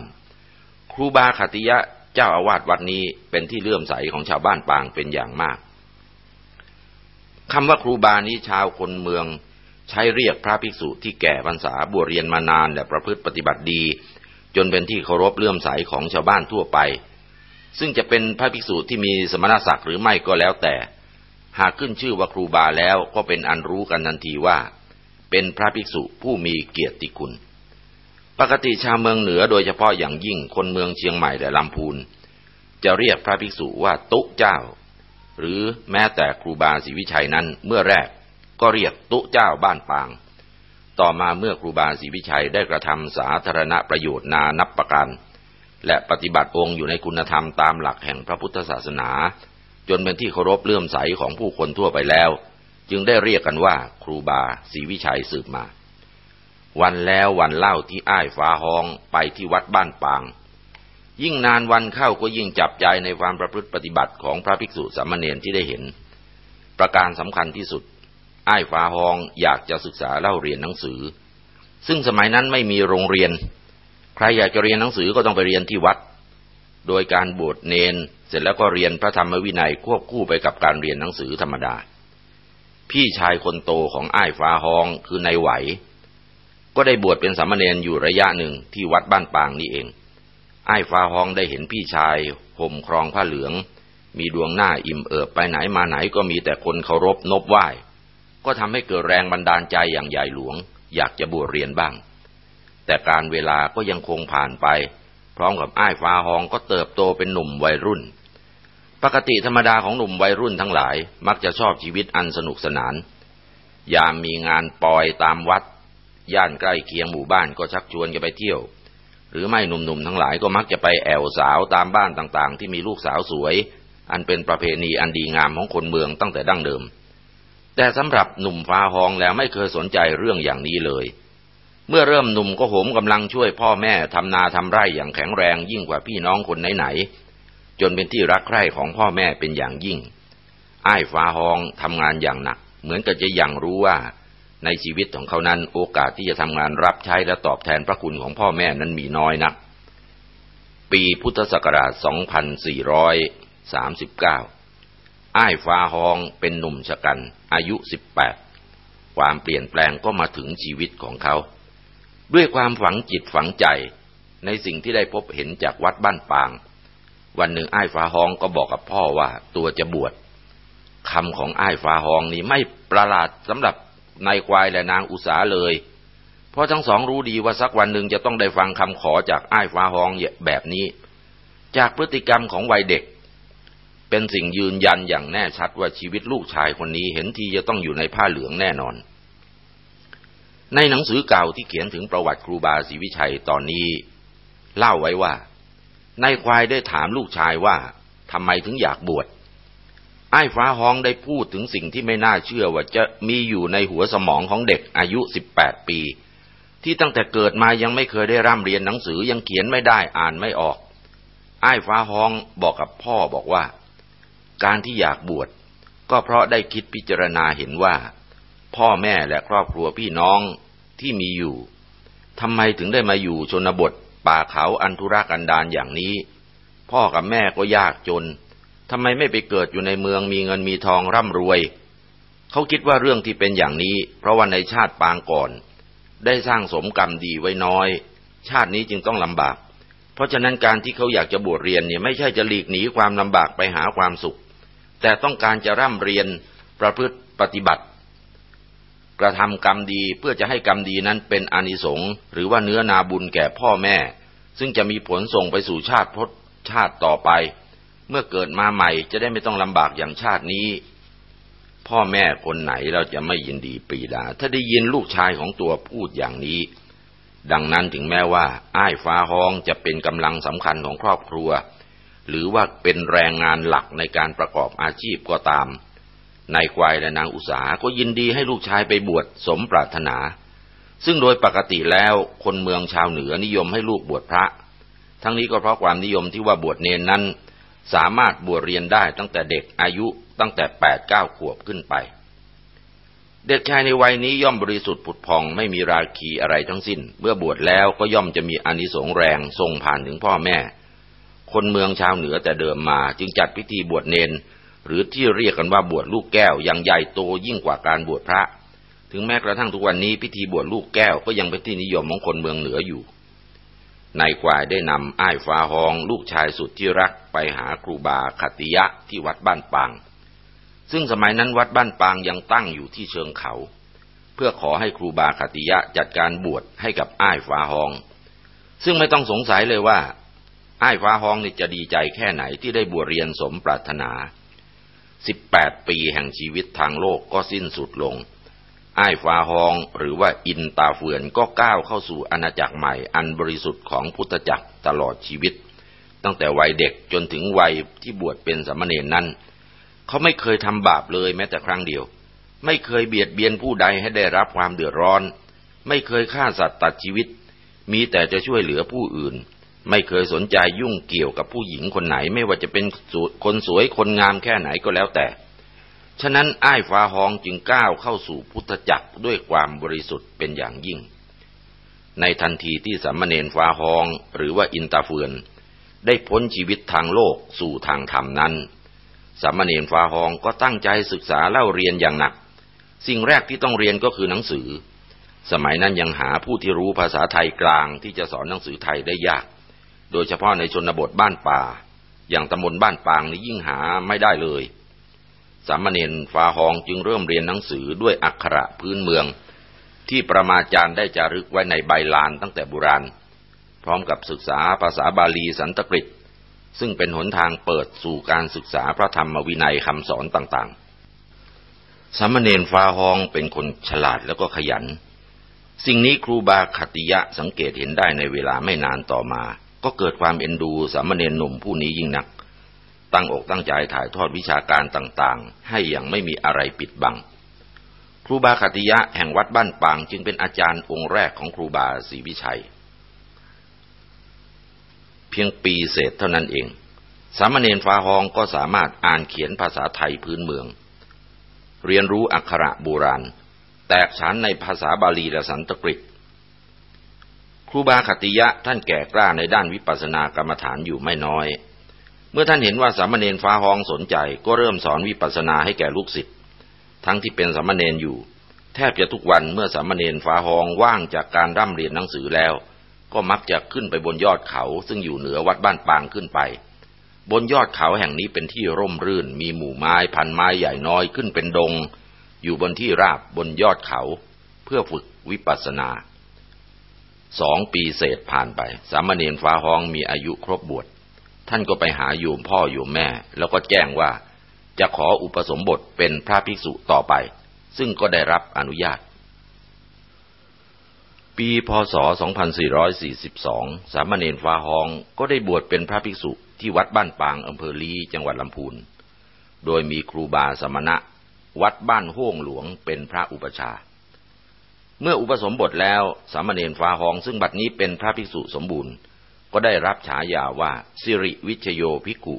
ครูบาขติยะเจ้าอาวาสวัดนี้เป็นที่เลื่อมใสของชาวบ้านปางเป็นอย่างมากคำว่าครูบานี้ชาวคนเมือง ใช้เรียกพระภิกษุที่แก่พรรษาบวชเรียนมานานและประพฤติปฏิบัติดี จนเป็นที่เคารพเลื่อมใสของชาวบ้านทั่วไป ซึ่งจะเป็นพระภิกษุที่มีสมณศักดิ์หรือไม่ก็แล้วแต่ หากขึ้นชื่อว่าครูบาแล้วก็เป็นอันรู้กันทันทีว่า เป็นพระภิกษุผู้มีเกียรติคุณ ปกติชาวเมืองเหนือโดยเฉพาะอย่างยิ่งคนเมืองเชียงใหม่และลำพูนจะเรียกพระภิกษุว่าตุเจ้า หรือแม้แต่ครูบาศรีวิชัยนั้นเมื่อแรก ก็เรียกตุเจ้าบ้านปาง ต่อมาเมื่อครูบาศรีวิชัยได้กระทำสาธารณประโยชน์นานับประการและปฏิบัติองค์อยู่ในคุณธรรมตามหลักแห่งพระพุทธศาสนา จนเป็นที่เคารพเลื่อมใสของผู้คนทั่วไปแล้ว จึงได้เรียกกันว่าครูบาศรีวิชัยสืบมา วันแล้ววันเล่าที่อ้ายฟ้าห้องไปที่วัดบ้านปาง ยิ่งนานวันเข้าก็ยิ่งจับใจในความประพฤติปฏิบัติของพระภิกษุสามเณรที่ได้เห็น ประการสำคัญที่สุด อ้ายฟ้าหองอยากจะศึกษาเล่าเรียนหนังสือ ซึ่งสมัยนั้นไม่มีโรงเรียน ใครอยากจะเรียนหนังสือก็ต้องไปเรียนที่วัด โดยการบวชเนน เสร็จแล้วก็เรียนพระธรรมวินัยควบคู่ไปกับการเรียนหนังสือธรรมดา พี่ชายคนโตของอ้ายฟ้าหองคือนายไหว ก็ได้บวชเป็นสามเณรอยู่ระยะหนึ่งที่วัดบ้านปางนี่เองไอ้ฟ้าหองได้เห็นพี่ชายห่มครองผ้าเหลืองมีดวงหน้าอิ่มเอิบไปไหนมาไหนก็มีแต่คนเคารพนบไหว้ ก็ทำให้เกิดแรงบันดาลใจอย่างใหญ่หลวง อยากจะบวชเรียนบ้าง แต่การเวลาก็ยังคงผ่านไป พร้อมกับไอ้ฟ้าหองก็เติบโตเป็นหนุ่มวัยรุ่น ปกติธรรมดาของหนุ่มวัยรุ่นทั้งหลาย มักจะชอบชีวิตอันสนุกสนาน ยามมีงานปอยตามวัด ย่านใกล้เคียงหมู่บ้านก็ชักชวนกันไปเที่ยว หรือไม่หนุ่มๆทั้งหลายก็มักจะไปแอวสาวตามบ้านต่างๆ ที่มีลูกสาวสวย อันเป็นประเพณีอันดีงามของคนเมืองตั้งแต่ดั้งเดิม แต่สำหรับหนุ่มฟ้าหองแล้วไม่เคยสนใจเรื่องอย่างนี้เลย เมื่อเริ่มหนุ่มก็โหมกำลังช่วยพ่อแม่ทำนาทำไร่อย่างแข็งแรงยิ่งกว่าพี่น้องคนไหนๆจนเป็นที่รักใคร่ของพ่อแม่เป็นอย่างยิ่ง อ้ายฟ้าหองทำงานอย่างหนัก เหมือนกับจะยังรู้ว่า ในชีวิตของเขานั้นโอกาสที่จะทำงานรับใช้และตอบแทนพระคุณของพ่อแม่นั้นมีน้อยนัก ปีพุทธศักราช 2439 อ้ายฟ้าฮองเป็นหนุ่มชะกัน อายุ18ความเปลี่ยนแปลงก็มาถึงชีวิตของเขา ด้วยความฝังจิตฝังใจในสิ่งที่ได้พบเห็นจากวัดบ้านปาง วันหนึ่งอ้ายฟ้าฮองก็บอกกับพ่อว่าตัวจะบวชคำของอ้ายฟ้าฮองนี้ไม่ประหลาดสำหรับนายควายและนางอุสาเลย เพราะทั้งสองรู้ดีว่าสักวันหนึ่งจะต้องได้ฟังคำขอจากอ้ายฟ้าหองแบบนี้ จากพฤติกรรมของวัยเด็ก เป็นสิ่งยืนยันอย่างแน่ชัดว่าชีวิตลูกชายคนนี้เห็นทีจะต้องอยู่ในผ้าเหลืองแน่นอน ในหนังสือเก่าที่เขียนถึงประวัติครูบาศรีวิชัยตอนนี้ เล่าไว้ว่านายควายได้ถามลูกชายว่าทำไมถึงอยากบวชไอ้ฟ้าห้องได้พูดถึงสิ่งที่ไม่น่าเชื่อว่าจะมีอยู่ในหัวสมองของเด็กอายุ 18 ปี ที่ตั้งแต่เกิดมายังไม่เคยได้ร่ำเรียนหนังสือยังเขียนไม่ได้อ่านไม่ออกไอ้ฟ้าห้องบอกกับพ่อบอกว่า การที่อยากบวชก็เพราะได้คิดพิจารณาเห็นว่า พ่อแม่และครอบครัวพี่น้องที่มีอยู่ทำไมถึงได้มาอยู่ชนบทป่าเขาอันธุรกันดารอย่างนี้ พ่อกับแม่ก็ยากจนทำไมไม่ไปเกิดอยู่ในเมืองมีเงินมีทองร่ำรวย เขาคิดว่าเรื่องที่เป็นอย่างนี้ เพราะว่าในชาติปางก่อน ได้สร้างสมกรรมดีไว้น้อย ชาตินี้จึงต้องลำบาก เพราะฉะนั้นการที่เขาอยากจะบวชเรียนเนี่ยไม่ใช่จะหลีกหนีความลำบากไปหาความสุข แต่ต้องการจะร่ำเรียนประพฤติปฏิบัติ กระทำกรรมดีเพื่อจะให้กรรมดีนั้นเป็นอานิสงส์หรือว่าเนื้อนาบุญแก่พ่อแม่ ซึ่งจะมีผลส่งไปสู่ชาติพจชาติต่อไป เมื่อเกิดมาใหม่จะได้ไม่ต้องลำบากอย่างชาตินี้ พ่อแม่คนไหนเราจะไม่ยินดีปีดา ถ้าได้ยินลูกชายของตัวพูดอย่างนี้ ดังนั้นถึงแม้ว่า อ้ายฟ้าห้องจะเป็นกำลังสำคัญของครอบครัว หรือว่าเป็นแรงงานหลักในการประกอบอาชีพก็ตามนายควายและนางอุสาก็ยินดีให้ลูกชายไปบวชสมปรารถนา ซึ่งโดยปกติแล้วคนเมืองชาวเหนือนิยมให้ลูกบวชพระ ทั้งนี้ก็เพราะความนิยมที่ว่าบวชเนนนั้น สามารถบวชเรียนได้ตั้งแต่เด็กอายุตั้งแต่แปดเก้าขวบขึ้นไป เด็กชายในวัยนี้ย่อมบริสุทธิ์ผุดพองไม่มีราคีอะไรทั้งสิ้น เมื่อบวชแล้วก็ย่อมจะมีอานิสงส์แรงส่งผ่านถึงพ่อแม่ คนเมืองชาวเหนือแต่เดิมมา จึงจัดพิธีบวชเนน หรือที่เรียกกันว่าบวชลูกแก้วยังใหญ่โตยิ่งกว่าการบวชพระ ถึงแม้กระทั่งทุกวันนี้พิธีบวชลูกแก้วก็ยังเป็นที่นิยมของคนเมืองเหนืออยู่นายกวายได้นำอ้ายฟ้าหองลูกชายสุดที่รักไปหาครูบาคติยะที่วัดบ้านปาง ซึ่งสมัยนั้นวัดบ้านปางยังตั้งอยู่ที่เชิงเขา เพื่อขอให้ครูบาคติยะจัดการบวชให้กับอ้ายฟ้าหอง ซึ่งไม่ต้องสงสัยเลยว่า ไอ้ฟ้าห้องนี่จะดีใจแค่ไหนที่ได้บวชเรียนสมปรารถนาสิบแปดปีแห่งชีวิตทางโลกก็สิ้นสุดลงไอ้ฟ้าฮองหรือว่าอินตาเฟือนก็ก้าวเข้าสู่อาณาจักรใหม่อันบริสุทธิ์ของพุทธจักรตลอดชีวิต ตั้งแต่วัยเด็กจนถึงวัยที่บวชเป็นสมณเณรนั้น เขาไม่เคยทำบาปเลยแม้แต่ครั้งเดียว ไม่เคยเบียดเบียนผู้ใดให้ได้รับความเดือดร้อน ไม่เคยฆ่าสัตว์ตัดชีวิต มีแต่จะช่วยเหลือผู้อื่น ไม่เคยสนใจยุ่งเกี่ยวกับผู้หญิงคนไหน ไม่ว่าจะเป็นคนสวยคนงามแค่ไหนก็แล้วแต่ ฉะนั้นอ้ายฟ้าหองจึงก้าวเข้าสู่พุทธจักรด้วยความบริสุทธิ์เป็นอย่างยิ่ง ในทันทีที่สัมเนนฟ้าหองหรือว่าอินตาเฟือนได้พ้นชีวิตทางโลกสู่ทางธรรมนั้นสัมเนนฟ้าหองก็ตั้งใจศึกษาเล่าเรียนอย่างหนัก สิ่งแรกที่ต้องเรียนก็คือหนังสือ สมัยนั้นยังหาผู้ที่รู้ภาษาไทยกลางที่จะสอนหนังสือไทยได้ยาก โดยเฉพาะในชนบทบ้านป่า อย่างตำบลบ้านปางนี่ยิ่งหาไม่ได้เลย สามเณรฟ้าหองจึงเริ่มเรียนหนังสือด้วยอักขระพื้นเมือง ที่ประมาจารย์ได้จารึกไว้ในใบลานตั้งแต่โบราณ พร้อมกับศึกษาภาษาบาลีสันตกฤต ซึ่งเป็นหนทางเปิดสู่การศึกษาพระธรรมวินัยคำสอนต่างๆ สามเณรฟ้าหองเป็นคนฉลาดแล้วก็ขยัน สิ่งนี้ครูบาคติยะสังเกตเห็นได้ในเวลาไม่นานต่อมา ก็เกิดความเอ็นดูสามเณรหนุ่มผู้นี้ยิ่งนัก ตั้งอกตั้งใจถ่ายทอดวิชาการต่างๆ ให้อย่างไม่มีอะไรปิดบัง ครูบาคติยะแห่งวัดบ้านปางจึงเป็นอาจารย์องค์แรกของครูบาศรีวิชัย เพียงปีเศษเท่านั้นเอง สามเณรฟ้าหองก็สามารถอ่านเขียนภาษาไทยพื้นเมือง เรียนรู้อักขระโบราณ แตกฉานในภาษาบาลีและสันตกฤต ครูบาคติยะท่านแก่กล้าในด้านวิปัสสนากรรมฐานอยู่ไม่น้อย เมื่อท่านเห็นว่าสามเณรฟ้าห้องสนใจก็เริ่มสอนวิปัสสนาให้แก่ลูกศิษย์ทั้งที่เป็นสามเณรอยู่ แทบจะทุกวันเมื่อสามเณรฟ้าห้องว่างจากการร่ำเรียนหนังสือแล้ว ก็มักจะขึ้นไปบนยอดเขา ซึ่งอยู่เหนือวัดบ้านปางขึ้นไป บนยอดเขาแห่งนี้เป็นที่ร่มรื่น มีหมู่ไม้พันไม้ใหญ่น้อยขึ้นเป็นดง อยู่บนที่ราบบนยอดเขา เพื่อฝึกวิปัสสนา สองปีเศษผ่านไป สามเณรฟ้าห้องมีอายุครบบวช ท่านก็ไปหาโยมพ่อโยมแม่ แล้วก็แจ้งว่าจะขออุปสมบทเป็นพระภิกษุต่อไป ซึ่งก็ได้รับอนุญาต ปีพศ 2442 สามเณรฟ้าหองก็ได้บวชเป็นพระภิกษุที่วัดบ้านปางอำเภอลีจังหวัดลำพูน โดยมีครูบาสมณะ วัดบ้านห้วงหลวงเป็นพระอุปชา เมื่ออุปสมบทแล้วสามเณรฟ้าหองซึ่งบัดนี้เป็นพระภิกษุสมบูรณ์ ก็ได้รับฉายาว่าสิริวิชโยภิกุ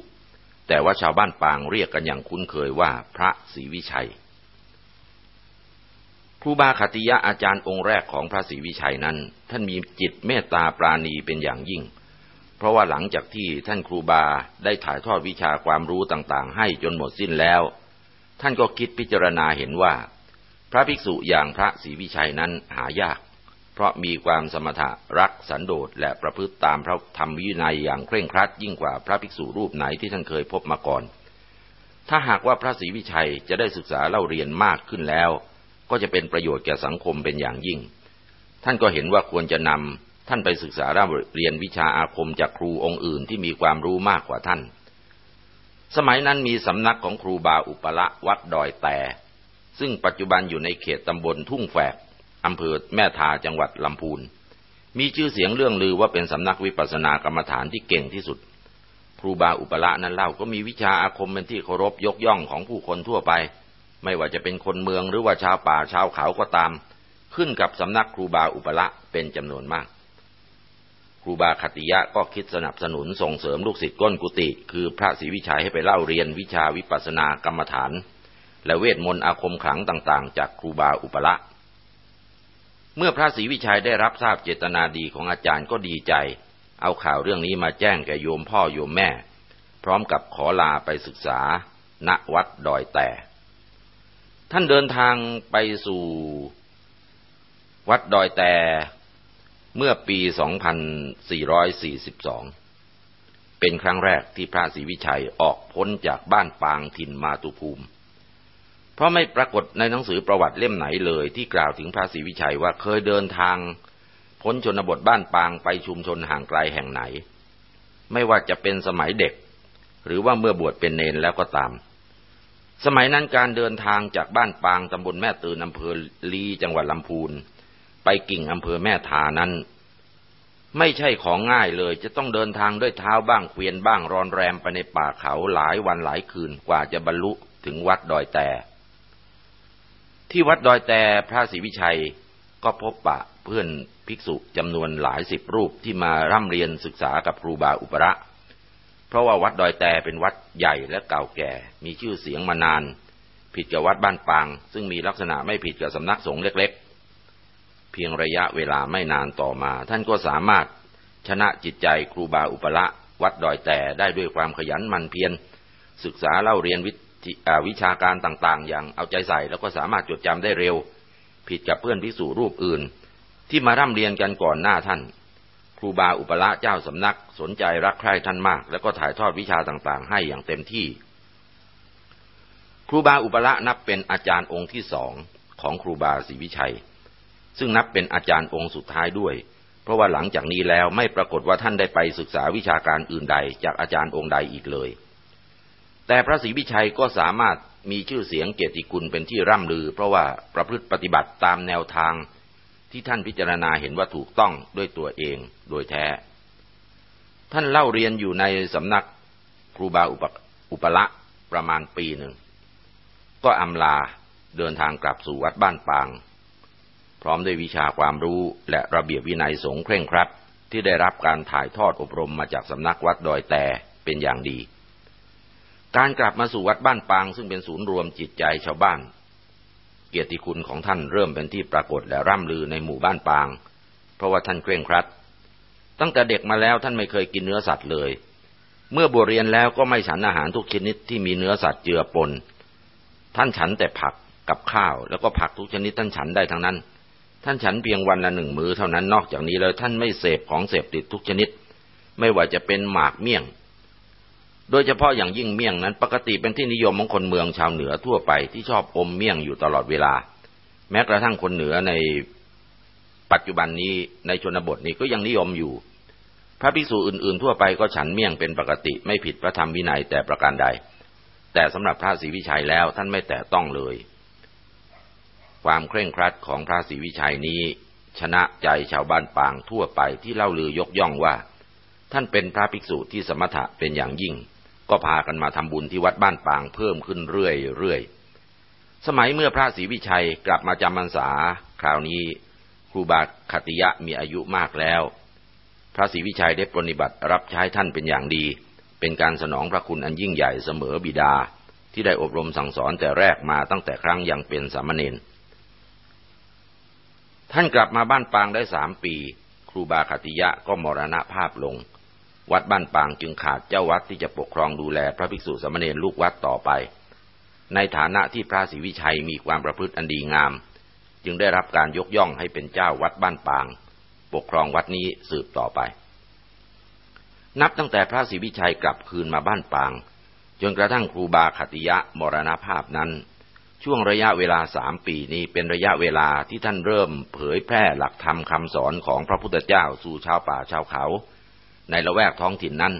แต่ว่าชาวบ้านปางเรียกกันอย่างคุ้นเคยว่าพระศรีวิชัย ครูบาคติยะอาจารย์องค์แรกของพระศรีวิชัยนั้น ท่านมีจิตเมตตาปราณีเป็นอย่างยิ่ง เพราะว่าหลังจากที่ท่านครูบาได้ถ่ายทอดวิชาความรู้ต่างๆ ให้จนหมดสิ้นแล้ว ท่านก็คิดพิจารณาเห็นว่า พระภิกษุอย่างพระศรีวิชัยนั้นหายาก เพราะมีความสมถะรักสันโดษและประพฤติตามพระธรรมวินัยอย่างเคร่งครัดยิ่งกว่าพระภิกษุรูปไหนที่ท่านเคยพบมาก่อน ถ้าหากว่าพระศรีวิชัยจะได้ศึกษาเล่าเรียนมากขึ้นแล้ว ก็จะเป็นประโยชน์แก่สังคมเป็นอย่างยิ่ง ท่านก็เห็นว่าควรจะนำท่านไปศึกษาเล่าเรียนวิชาอาคมจากครูองค์อื่นที่มีความรู้มากกว่าท่าน สมัยนั้นมีสำนักของครูบาอุปละวัดดอยแต่ ซึ่งปัจจุบันอยู่ในเขตตำบลทุ่งแฝกอำเภอแม่ทาจังหวัดลำพูน มีชื่อเสียงเรื่องลือว่าเป็นสำนักวิปัสสนากรรมฐานที่เก่งที่สุด ครูบาอุปละนั้นเล่าก็มีวิชาอาคมเป็นที่เคารพยกย่องของผู้คนทั่วไป ไม่ว่าจะเป็นคนเมืองหรือว่าชาวป่าชาวเขาก็ตาม ขึ้นกับสำนักครูบาอุปละเป็นจำนวนมาก ครูบาคติยะก็คิดสนับสนุนส่งเสริมลูกศิษย์ก้นกุฏิคือพระศรีวิชัยให้ไปเล่าเรียนวิชาวิปัสสนากรรมฐาน และเวทมนต์อาคมขลังต่างๆ จากครูบาอุปละ เมื่อพระศรีวิชัยได้รับทราบเจตนาดีของอาจารย์ก็ดีใจ เอาข่าวเรื่องนี้มาแจ้งแก่โยมพ่อโยมแม่ พร้อมกับขอลาไปศึกษา ณวัดดอยแต่ ท่านเดินทางไปสู่ วัดดอยแต่เมื่อปี 2442 เป็นครั้งแรกที่พระศรีวิชัยออกพ้นจากบ้านปางถิ่นมาตุภูมิ ราะไม่ปรากฏในหนังสือประวัติเล่มไหนเลยที่กล่าวถึงพระศรีวิชัยว่าเคยเดินทาง พ้นชนบทบ้านปางไปชุมชนห่างไกลแห่งไหน ไม่ว่าจะเป็นสมัยเด็ก หรือว่าเมื่อบวชเป็นเนนแล้วก็ตาม สมัยนั้นการเดินทางจากบ้านปางตำบลแม่ตื่นอำเภอลีจังหวัดลำพูน ไปกิ่งอำเภอแม่ทานั้น ไม่ใช่ของง่ายเลย จะต้องเดินทางด้วยเท้าบ้างเกวียนบ้างรอนแรมไปในป่าเขาหลายวันหลายคืนกว่าจะบรรลุถึงวัดดอยแต่ ที่วัดดอยแต่พระศรีวิชัยก็พบปะเพื่อนภิกษุจำนวนหลายสิบรูปที่มาร่ำเรียนศึกษากับครูบาอุประเพราะว่าวัดดอยแต่เป็นวัดใหญ่และเก่าแก่ มีชื่อเสียงมานาน ผิดกับวัดบ้านปาง ซึ่งมีลักษณะไม่ผิดกับสำนักสงฆ์เล็กๆ เพียงระยะเวลาไม่นานต่อมา ท่านก็สามารถชนะจิตใจครูบาอุปละวัดดอยแต่ได้ด้วยความขยันมันเพียรศึกษาเล่าเรียนวิ วิชาการต่างๆ อย่างเอาใจใส่แล้วก็สามารถจดจำได้เร็ว ผิดกับเพื่อนพิสูรูปอื่น ที่มาร่ำเรียนกันก่อนหน้าท่าน ครูบาอุปละเจ้าสำนักสนใจรักใคร่ท่านมาก แล้วก็ถ่ายทอดวิชาต่างๆ ให้อย่างเต็มที่ ครูบาอุปละนับเป็นอาจารย์องค์ที่สองของครูบาศรีวิชัย ซึ่งนับเป็นอาจารย์องค์สุดท้ายด้วย เพราะว่าหลังจากนี้แล้วไม่ปรากฏว่าท่านได้ไปศึกษาวิชาการอื่นใด จากอาจารย์องค์ใดอีกเลย แต่พระศรีวิชัยก็สามารถมีชื่อเสียงเกียรติคุณเป็นที่ร่ำลือ เพราะว่าประพฤติปฏิบัติตามแนวทางที่ท่านพิจารณาเห็นว่าถูกต้องด้วยตัวเองโดยแท้ ท่านเล่าเรียนอยู่ในสำนักครูบาอุปอุปละประมาณปีหนึ่ง ก็อำลาเดินทางกลับสู่วัดบ้านปาง พร้อมด้วยวิชาความรู้และระเบียบวินัยสงเคร่งครัดที่ได้รับการถ่ายทอดอบรมมาจากสำนักวัดดอยแต่เป็นอย่างดี การกลับมาสู่วัดบ้านปาง ซึ่งเป็นศูนย์รวมจิตใจชาวบ้าน เกียรติคุณของท่านเริ่มเป็นที่ปรากฏและร่ำลือในหมู่บ้านปาง เพราะว่าท่านเคร่งครัด ตั้งแต่เด็กมาแล้วท่านไม่เคยกินเนื้อสัตว์เลย เมื่อบวชเรียนแล้วก็ไม่ฉันอาหารทุกชนิดที่มีเนื้อสัตว์เจือปน ท่านฉันแต่ผักกับข้าว แล้วก็ผักทุกชนิดท่านฉันได้ทั้งนั้น ท่านฉันเพียงวันละหนึ่งมื้อเท่านั้นนอกจากนี้แล้วท่านไม่เสพของเสพติดทุกชนิด ไม่ว่าจะเป็นหมากเมี่ยง โดยเฉพาะอย่างยิ่งเมี่ยงนั้น ปกติเป็นที่นิยมของคนเมืองชาวเหนือทั่วไปที่ชอบอมเมี่ยงอยู่ตลอดเวลา แม้กระทั่งคนเหนือในปัจจุบันนี้ในชนบทนี้ก็ยังนิยมอยู่ พระภิกษุอื่นๆ ทั่วไปก็ฉันเมี่ยงเป็นปกติไม่ผิดพระธรรมวินัยแต่ประการใด แต่สำหรับพระศรีวิชัยแล้วท่านไม่แตะต้องเลย ความเคร่งครัดของพระศรีวิชัยนี้ ชนะใจชาวบ้านปางทั่วไปที่เล่าลือยกย่องว่า ท่านเป็นพระภิกษุที่สมถะเป็นอย่างยิ่ง ก็พากันมาทำบุญที่วัดบ้านปางเพิ่มขึ้นเรื่อยๆ สมัยเมื่อพระศรีวิชัยกลับมาจำพรรษา คราวนี้ครูบาคติยะมีอายุมากแล้ว พระศรีวิชัยได้ปรนิบัติรับใช้ท่านเป็นอย่างดี เป็นการสนองพระคุณอันยิ่งใหญ่เสมอบิดา ที่ได้อบรมสั่งสอนแต่แรกมาตั้งแต่ครั้งยังเป็นสามเณรท่านกลับมาบ้านปางได้สามปี ครูบาคติยะก็มรณภาพลง วัดบ้านปางจึงขาดเจ้าวัดที่จะปกครองดูแลพระภิกษุสามเณรลูกวัดต่อไป ในฐานะที่พระศรีวิชัยมีความประพฤติอันดีงาม จึงได้รับการยกย่องให้เป็นเจ้าวัดบ้านปาง ปกครองวัดนี้สืบต่อไป นับตั้งแต่พระศรีวิชัยกลับคืนมาบ้านปาง จนกระทั่งครูบาคติยะมรณภาพนั้นช่วงระยะเวลาสามปีนี้เป็นระยะเวลาที่ท่านเริ่มเผยแพร่หลักธรรมคำสอนของพระพุทธเจ้าสู่ชาวป่าชาวเขา ในละแวกท้องถิ่นนั้น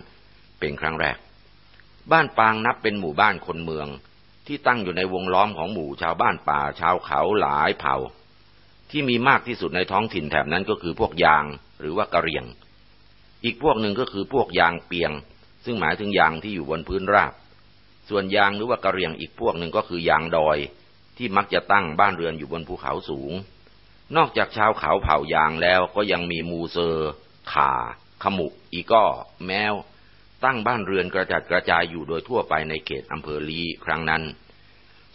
เป็นครั้งแรก บ้านปางนับเป็นหมู่บ้านคนเมือง ที่ตั้งอยู่ในวงล้อมของหมู่ชาวบ้านป่าชาวเขาหลายเผ่า ที่มีมากที่สุดในท้องถิ่นแถบนั้นก็คือพวกยางหรือว่ากะเรียง อีกพวกหนึ่งก็คือพวกยางเปียง ซึ่งหมายถึงยางที่อยู่บนพื้นราบ ส่วนยางหรือว่ากระเรียงอีกพวกหนึ่งก็คือยางดอย ที่มักจะตั้งบ้านเรือนอยู่บนภูเขาสูง นอกจากชาวเขาเผ่ายางแล้วก็ยังมีมูเซอร์ขา ขมุ อีก้อ แมว ตั้งบ้านเรือนกระจัดกระจายอยู่โดยทั่วไปในเขตอำเภอลีครั้งนั้น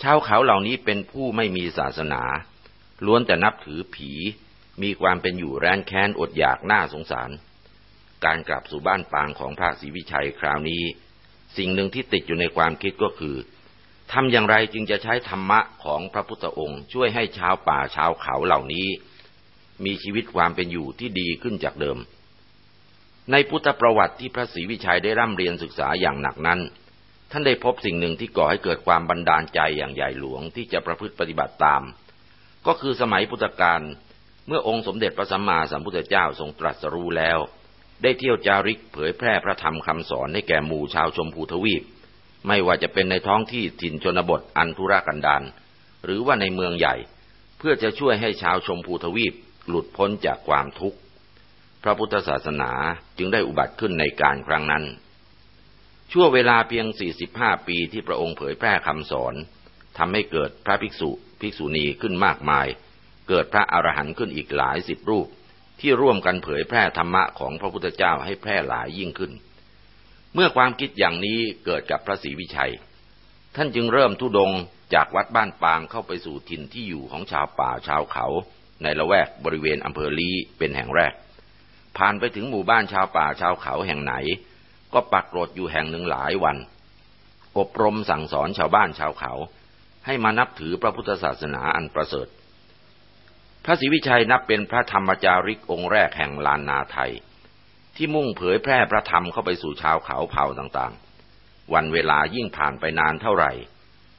ชาวเขาเหล่านี้เป็นผู้ไม่มีศาสนา ล้วนแต่นับถือผี มีความเป็นอยู่แร้นแค้นอดอยากน่าสงสาร การกลับสู่บ้านปางของพระศรีวิชัยคราวนี้ สิ่งหนึ่งที่ติดอยู่ในความคิดก็คือทำอย่างไรจึงจะใช้ธรรมะของพระพุทธองค์ ช่วยให้ชาวป่าชาวเขาเหล่านี้ มีชีวิตความเป็นอยู่ที่ดีขึ้นจากเดิม ในพุทธประวัติที่พระศรีวิชัยได้ร่ำเรียนศึกษาอย่างหนักนั้น ท่านได้พบสิ่งหนึ่งที่ก่อให้เกิดความบันดาลใจอย่างใหญ่หลวงที่จะประพฤติปฏิบัติตาม ก็คือสมัยพุทธกาลเมื่อองค์สมเด็จพระสัมมาสัมพุทธเจ้าทรงตรัสรู้แล้ว ได้เที่ยวจาริกเผยแพร่พระธรรมคำสอนให้แก่หมู่ชาวชมพูทวีป ไม่ว่าจะเป็นในท้องที่ถิ่นชนบทอันธุรกันดารหรือว่าในเมืองใหญ่ เพื่อจะช่วยให้ชาวชมพูทวีปหลุดพ้นจากความทุกข์ ระพุทธศาสนาจึงได้อุบัติขึ้นในการครั้งนั้น ชั่วเวลาเพียง 45 ปีที่พระองค์เผยแพร่คำสอนทำให้เกิดพระภิกษุภิกษุณีขึ้นมากมาย เกิดพระอรหันต์ขึ้นอีกหลายสิบรูป ที่ร่วมกันเผยแพร่ธรรมะของพระพุทธเจ้าให้แพร่หลายยิ่งขึ้น เมื่อความคิดอย่างนี้เกิดกับพระศรีวิชัย ท่านจึงเริ่มทุดงจากวัดบ้านปางเข้าไปสู่ถิ่นที่อยู่ของชาวป่าชาวเขา ในละแวกบริเวณอำเภอลีเป็นแห่งแรก ผ่านไปถึงหมู่บ้านชาวป่าชาวเขาแห่งไหน ก็ปักรดอยู่แห่งหนึ่งหลายวัน อบรมสั่งสอนชาวบ้านชาวเขา ให้มานับถือพระพุทธศาสนาอันประเสริฐ พระศรีวิชัยนับเป็นพระธรรมจาริกองค์แรกแห่งลานนาไทย ที่มุ่งเผยแพร่พระธรรมเข้าไปสู่ชาวเขาเผ่าต่างๆ วันเวลายิ่งผ่านไปนานเท่าไหร่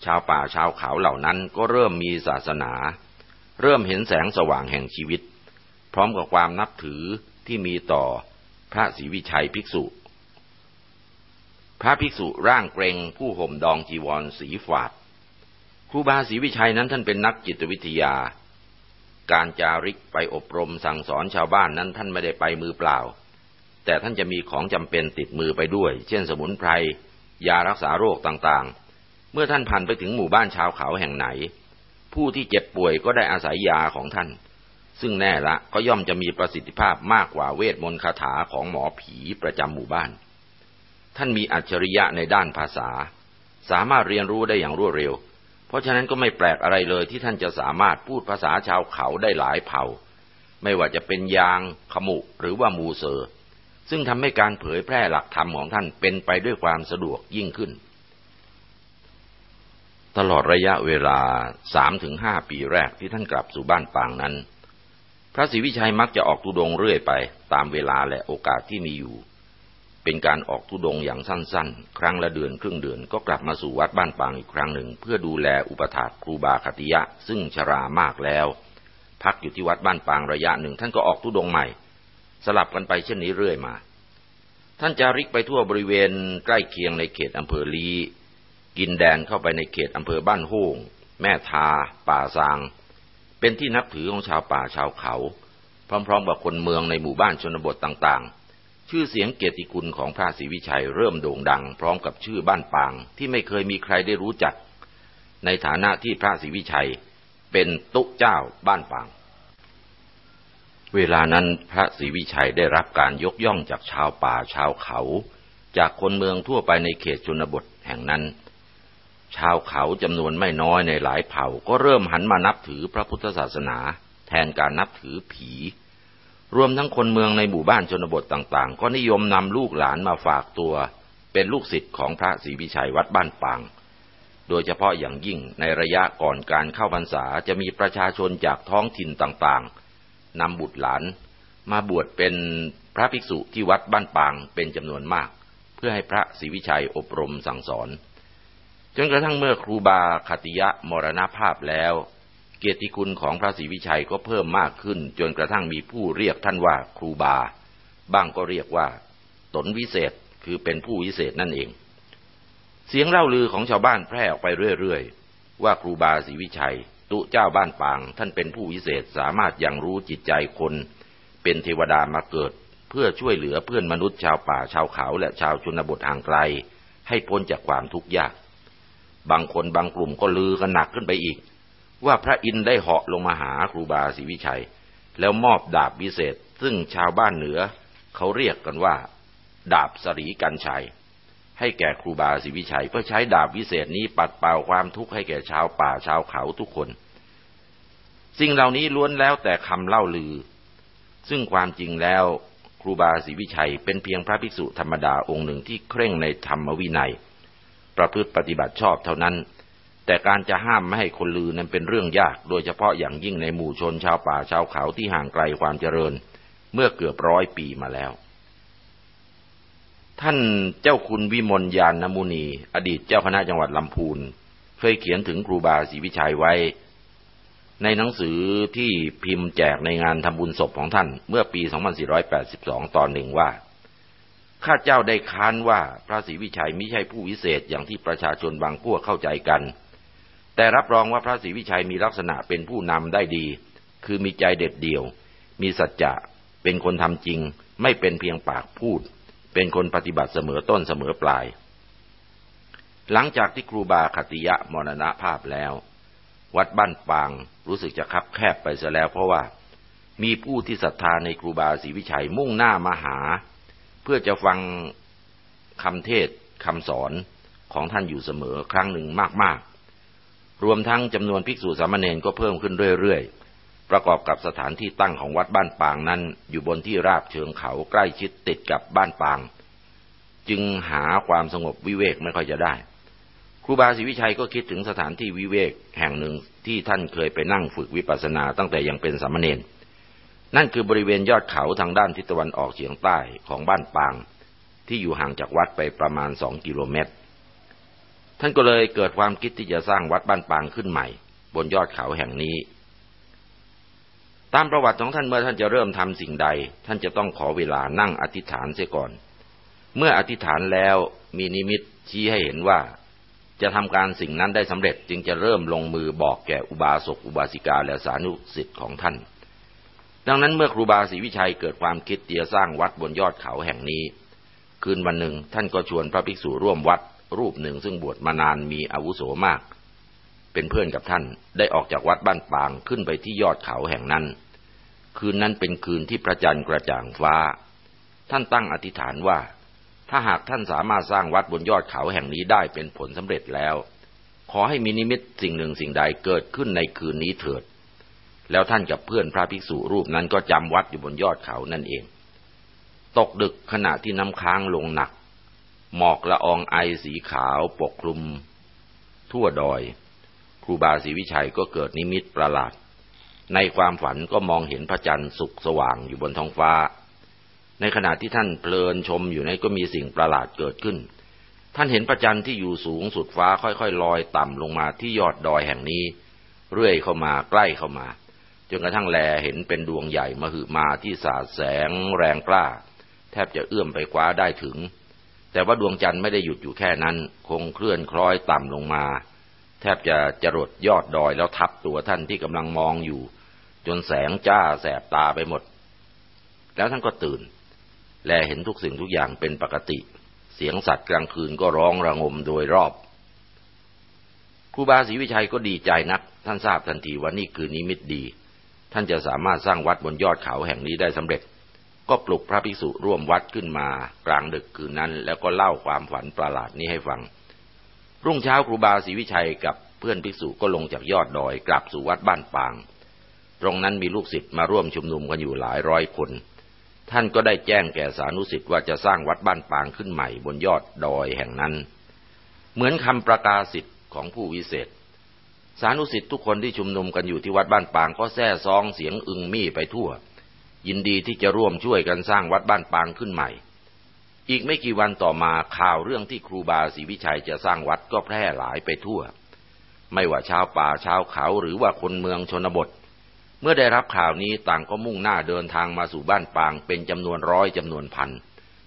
ชาวป่าชาวเขาเหล่านั้นก็เริ่มมีศาสนา เริ่มเห็นแสงสว่างแห่งชีวิต พร้อมกับความนับถือ ที่มีต่อพระศรีวิชัยภิกษุ พระภิกษุร่างเกรงผู้ห่มดองจีวรสีฝาด ครูบาศรีวิชัยนั้นท่านเป็นนักจิตวิทยา การจาริกไปอบรมสั่งสอนชาวบ้านนั้นท่านไม่ได้ไปมือเปล่า แต่ท่านจะมีของจำเป็นติดมือไปด้วย เช่นสมุนไพร ยารักษาโรคต่างๆ เมื่อท่านผ่านไปถึงหมู่บ้านชาวเขาแห่งไหน ผู้ที่เจ็บป่วยก็ได้อาศัยยาของท่าน ซึ่งแน่ละก็ย่อมจะมีประสิทธิภาพมากกว่าเวทมนต์คาถาของหมอผีประจำหมู่บ้าน ท่านมีอัจฉริยะในด้านภาษา สามารถเรียนรู้ได้อย่างรวดเร็ว เพราะฉะนั้นก็ไม่แปลกอะไรเลยที่ท่านจะสามารถพูดภาษาชาวเขาได้หลายเผ่า ไม่ว่าจะเป็นยาง ขมุหรือว่ามูเซอร์ซึ่งทำให้การเผยแพร่หลักธรรมของท่านเป็นไปด้วยความสะดวกยิ่งขึ้น ตลอดระยะเวลาสามถึงห้าปีแรกที่ท่านกลับสู่บ้านปางนั้น ระศรีวิชัยมักจะออกตุดงเรื่อยไป ตามเวลาและโอกาสที่มีอยู่ เป็นการออกทุดงอย่างสั้นๆ ครั้งละเดือนครึ่งเดือนก็กลับมาสู่วัดบ้านปางอีกครั้งหนึ่ง เพื่อดูแลอุปถากครูบาคติยะ ซึ่งชรามากแล้ว พักอยู่ที่วัดบ้านปางระยะหนึ่ง ท่านก็ออกทุดงใหม่ สลับกันไปเช่นนี้เรื่อยมา ท่านจาริกไปทั่วบริเวณใกล้เคียงในเขตอำเภอลีกินแดนเข้าไปในเขตอำเภอบ้านโฮงแม่ทา ป่าซาง เป็นที่นับถือของชาวป่าชาวเขา พร้อมๆกับคนเมืองในหมู่บ้านชนบทต่างๆ ชื่อเสียงเกียรติคุณของพระศรีวิชัยเริ่มโด่งดัง พร้อมกับชื่อบ้านปางที่ไม่เคยมีใครได้รู้จัก ในฐานะที่พระศรีวิชัยเป็นตุเจ้าบ้านปาง เวลานั้นพระศรีวิชัยได้รับการยกย่องจากชาวป่าชาวเขา จากคนเมืองทั่วไปในเขตชนบทแห่งนั้น ชาวเขาจำนวนไม่น้อยในหลายเผ่าก็เริ่มหันมานับถือพระพุทธศาสนา แทนการนับถือผี รวมทั้งคนเมืองในหมู่บ้านชนบทต่างๆ ก็นิยมนำลูกหลานมาฝากตัว เป็นลูกศิษย์ของพระศรีวิชัยวัดบ้านปาง โดยเฉพาะอย่างยิ่งในระยะก่อนการเข้าพรรษาจะมีประชาชนจากท้องถิ่นต่างๆนำบุตรหลาน มาบวชเป็นพระภิกษุที่วัดบ้านปางเป็นจำนวนมาก เพื่อให้พระศรีวิชัยอบรมสั่งสอน จนกระทั่งเมื่อครูบาคติยะมรณภาพแล้ว เกียรติคุณของพระศรีวิชัยก็เพิ่มมากขึ้น จนกระทั่งมีผู้เรียกท่านว่าครูบา บ้างก็เรียกว่า ตนวิเศษคือเป็นผู้วิเศษนั่นเอง เสียงเล่าลือของชาวบ้านแพร่ออกไปเรื่อยๆ ว่าครูบาศรีวิชัย ตุเจ้าบ้านปาง ท่านเป็นผู้วิเศษสามารถยังรู้จิตใจคน เป็นเทวดามาเกิด เพื่อช่วยเหลือเพื่อนมนุษย์ชาวป่าชาวเขาและชาวชนบทห่างไกล ให้พ้นจากความทุกข์ยาก บางคนบางกลุ่มก็ลือกันหนักขึ้นไปอีก ว่าพระอินทร์ได้เหาะลงมาหาครูบาศรีวิชัย แล้วมอบดาบวิเศษ ซึ่งชาวบ้านเหนือ เขาเรียกกันว่า ดาบสรีกันชัย ให้แก่ครูบาศรีวิชัย เพื่อใช้ดาบวิเศษนี้ปัดเป่าความทุกข์ให้แก่ชาวป่าชาวเขาทุกคน สิ่งเหล่านี้ล้วนแล้วแต่คำเล่าลือ ซึ่งความจริงแล้วครูบาศรีวิชัยเป็นเพียงพระภิกษุธรรมดาองค์หนึ่งที่เคร่งในธรรมวินัย ประพฤติปฏิบัติชอบเท่านั้น แต่การจะห้ามไม่ให้คนลือนั้นเป็นเรื่องยาก โดยเฉพาะอย่างยิ่งในหมู่ชนชาวป่าชาวเขาที่ห่างไกลความเจริญ เมื่อเกือบร้อยปีมาแล้ว ท่านเจ้าคุณวิมลยานนมุนี อดีตเจ้าคณะจังหวัดลำพูนเคยเขียนถึงครูบาศรีวิชัยไว้ ในหนังสือที่พิมพ์แจกในงานทำบุญศพของท่านเมื่อปี 2482 ตอนหนึ่งว่า ข้าเจ้าได้ค้านว่าพระศรีวิชัยม่ใช่ผู้วิเศษอย่างที่ประชาชนบางพวกเข้าใจกัน แต่รับรองว่าพระศรีวิชัยมีลักษณะเป็นผู้นำได้ดี คือมีใจเด็ดเดี่ยว มีสัจจะ เป็นคนทำจริง ไม่เป็นเพียงปากพูด เป็นคนปฏิบัติเสมอต้นเสมอปลาย หลังจากที่ครูบาคติยะมรณภาพแล้ว วัดบ้านปางรู้สึกจะคับแคบไปเสียแล้วเพราะว่า มีผู้ที่ศรัทธาในครูบาศรีวิชัยมุ่งหน้ามาหา พื่อจะฟังคำเทศคำสอนของท่านอยู่เสมอครั้งหนึ่งมากๆ รวมทั้งจำนวนภิกษุสามเณรก็เพิ่มขึ้นเรื่อยๆ ประกอบกับสถานที่ตั้งของวัดบ้านปางนั้น อยู่บนที่ราบเชิงเขาใกล้ชิดติดกับบ้านปาง จึงหาความสงบวิเวกไม่ค่อยจะได้ ครูบาศรีวิชัยก็คิดถึงสถานที่วิเวกแห่งหนึ่งที่ท่านเคยไปนั่งฝึกวิปัสสนาตั้งแต่ยังเป็นสามเณร นั่นคือบริเวณยอดเขาทางด้านทิศตะวันออกเฉียงใต้ของบ้านปาง ที่อยู่ห่างจากวัดไปประมาณสองกิโลเมตร ท่านก็เลยเกิดความคิดที่จะสร้างวัดบ้านปางขึ้นใหม่ บนยอดเขาแห่งนี้ ตามประวัติของท่านเมื่อท่านจะเริ่มทำสิ่งใด ท่านจะต้องขอเวลานั่งอธิษฐานเสียก่อน เมื่ออธิษฐานแล้วมีนิมิตชี้ให้เห็นว่า จะทำการสิ่งนั้นได้สำเร็จจึงจะเริ่มลงมือบอกแก่อุบาสกอุบาสิกาและสานุสิทธิ์ของท่าน ดังนั้นเมื่อครูบาศรีวิชัยเกิดความคิดที่จะสร้างวัดบนยอดเขาแห่งนี้ คืนวันหนึ่งท่านก็ชวนพระภิกษุร่วมวัด รูปหนึ่งซึ่งบวชมานานมีอาวุโสมาก เป็นเพื่อนกับท่านได้ออกจากวัดบ้านปางขึ้นไปที่ยอดเขาแห่งนั้น คืนนั้นเป็นคืนที่พระจันทร์กระจ่างฟ้า ท่านตั้งอธิษฐานว่า ถ้าหากท่านสามารถสร้างวัดบนยอดเขาแห่งนี้ได้เป็นผลสำเร็จแล้ว ขอให้มีนิมิตสิ่งหนึ่งสิ่งใดเกิดขึ้นในคืนนี้เถิด แล้วท่านกับเพื่อนพระภิกษุรูปนั้นก็จำวัดอยู่บนยอดเขานั่นเอง ตกดึกขณะที่น้ำค้างลงหนัก หมอกละอองไอสีขาวปกคลุม ทั่วดอย ครูบาศรีวิชัยก็เกิดนิมิตประหลาด ในความฝันก็มองเห็นพระจันทร์สุกสว่างอยู่บนท้องฟ้า ในขณะที่ท่านเพลินชมอยู่นั้นก็มีสิ่งประหลาดเกิดขึ้น ท่านเห็นพระจันทร์ที่อยู่สูงสุดฟ้าค่อยๆลอยต่ำลงมาที่ยอดดอยแห่งนี้ เรื่อยเข้ามาใกล้เข้ามา จนกระทั่งแลเห็นเป็นดวงใหญ่มาหืมาที่สาดแสงแรงกล้า แทบจะเอื้อมไปคว้าได้ถึง แต่ว่าดวงจันทร์ไม่ได้หยุดอยู่แค่นั้น คงเคลื่อนคล้อยต่ำลงมา แทบจะจรดยอดดอยแล้วทับตัวท่านที่กำลังมองอยู่ จนแสงจ้าแสบตาไปหมด แล้วท่านก็ตื่น แลเห็นทุกสิ่งทุกอย่างเป็นปกติ เสียงสัตว์กลางคืนก็ร้องระงมโดยรอบครูบาศรีวิชัยก็ดีใจนัก ท่านทราบทันทีว่านี่คือนิมิตดี ท่านจะสามารถสร้างวัดบนยอดเขาแห่งนี้ได้สำเร็จ ก็ปลุกพระภิกษุร่วมวัดขึ้นมากลางดึกคืนนั้น แล้วก็เล่าความฝันประหลาดนี้ให้ฟัง รุ่งเช้าครูบาศรีวิชัยกับเพื่อนภิกษุก็ลงจากยอดดอยกลับสู่วัดบ้านปาง ตรงนั้นมีลูกศิษย์มาร่วมชุมนุมกันอยู่หลายร้อยคน ท่านก็ได้แจ้งแก่สานุสิทธิ์ว่าจะสร้างวัดบ้านปางขึ้นใหม่บนยอดดอยแห่งนั้น เหมือนคำประกาศสิทธิ์ของผู้วิเศษ สานุสิทธิ์ทุกคนที่ชุมนุมกันอยู่ที่วัดบ้านปางก็แซ่ซองเสียงอึงมี่ไปทั่ว ยินดีที่จะร่วมช่วยกันสร้างวัดบ้านปางขึ้นใหม่ อีกไม่กี่วันต่อมาข่าวเรื่องที่ครูบาศรีวิชัยจะสร้างวัดก็แพร่หลายไปทั่ว ไม่ว่าชาวป่าชาวเขาหรือว่าคนเมืองชนบท เมื่อได้รับข่าวนี้ต่างก็มุ่งหน้าเดินทางมาสู่บ้านปางเป็นจำนวนร้อยจำนวนพัน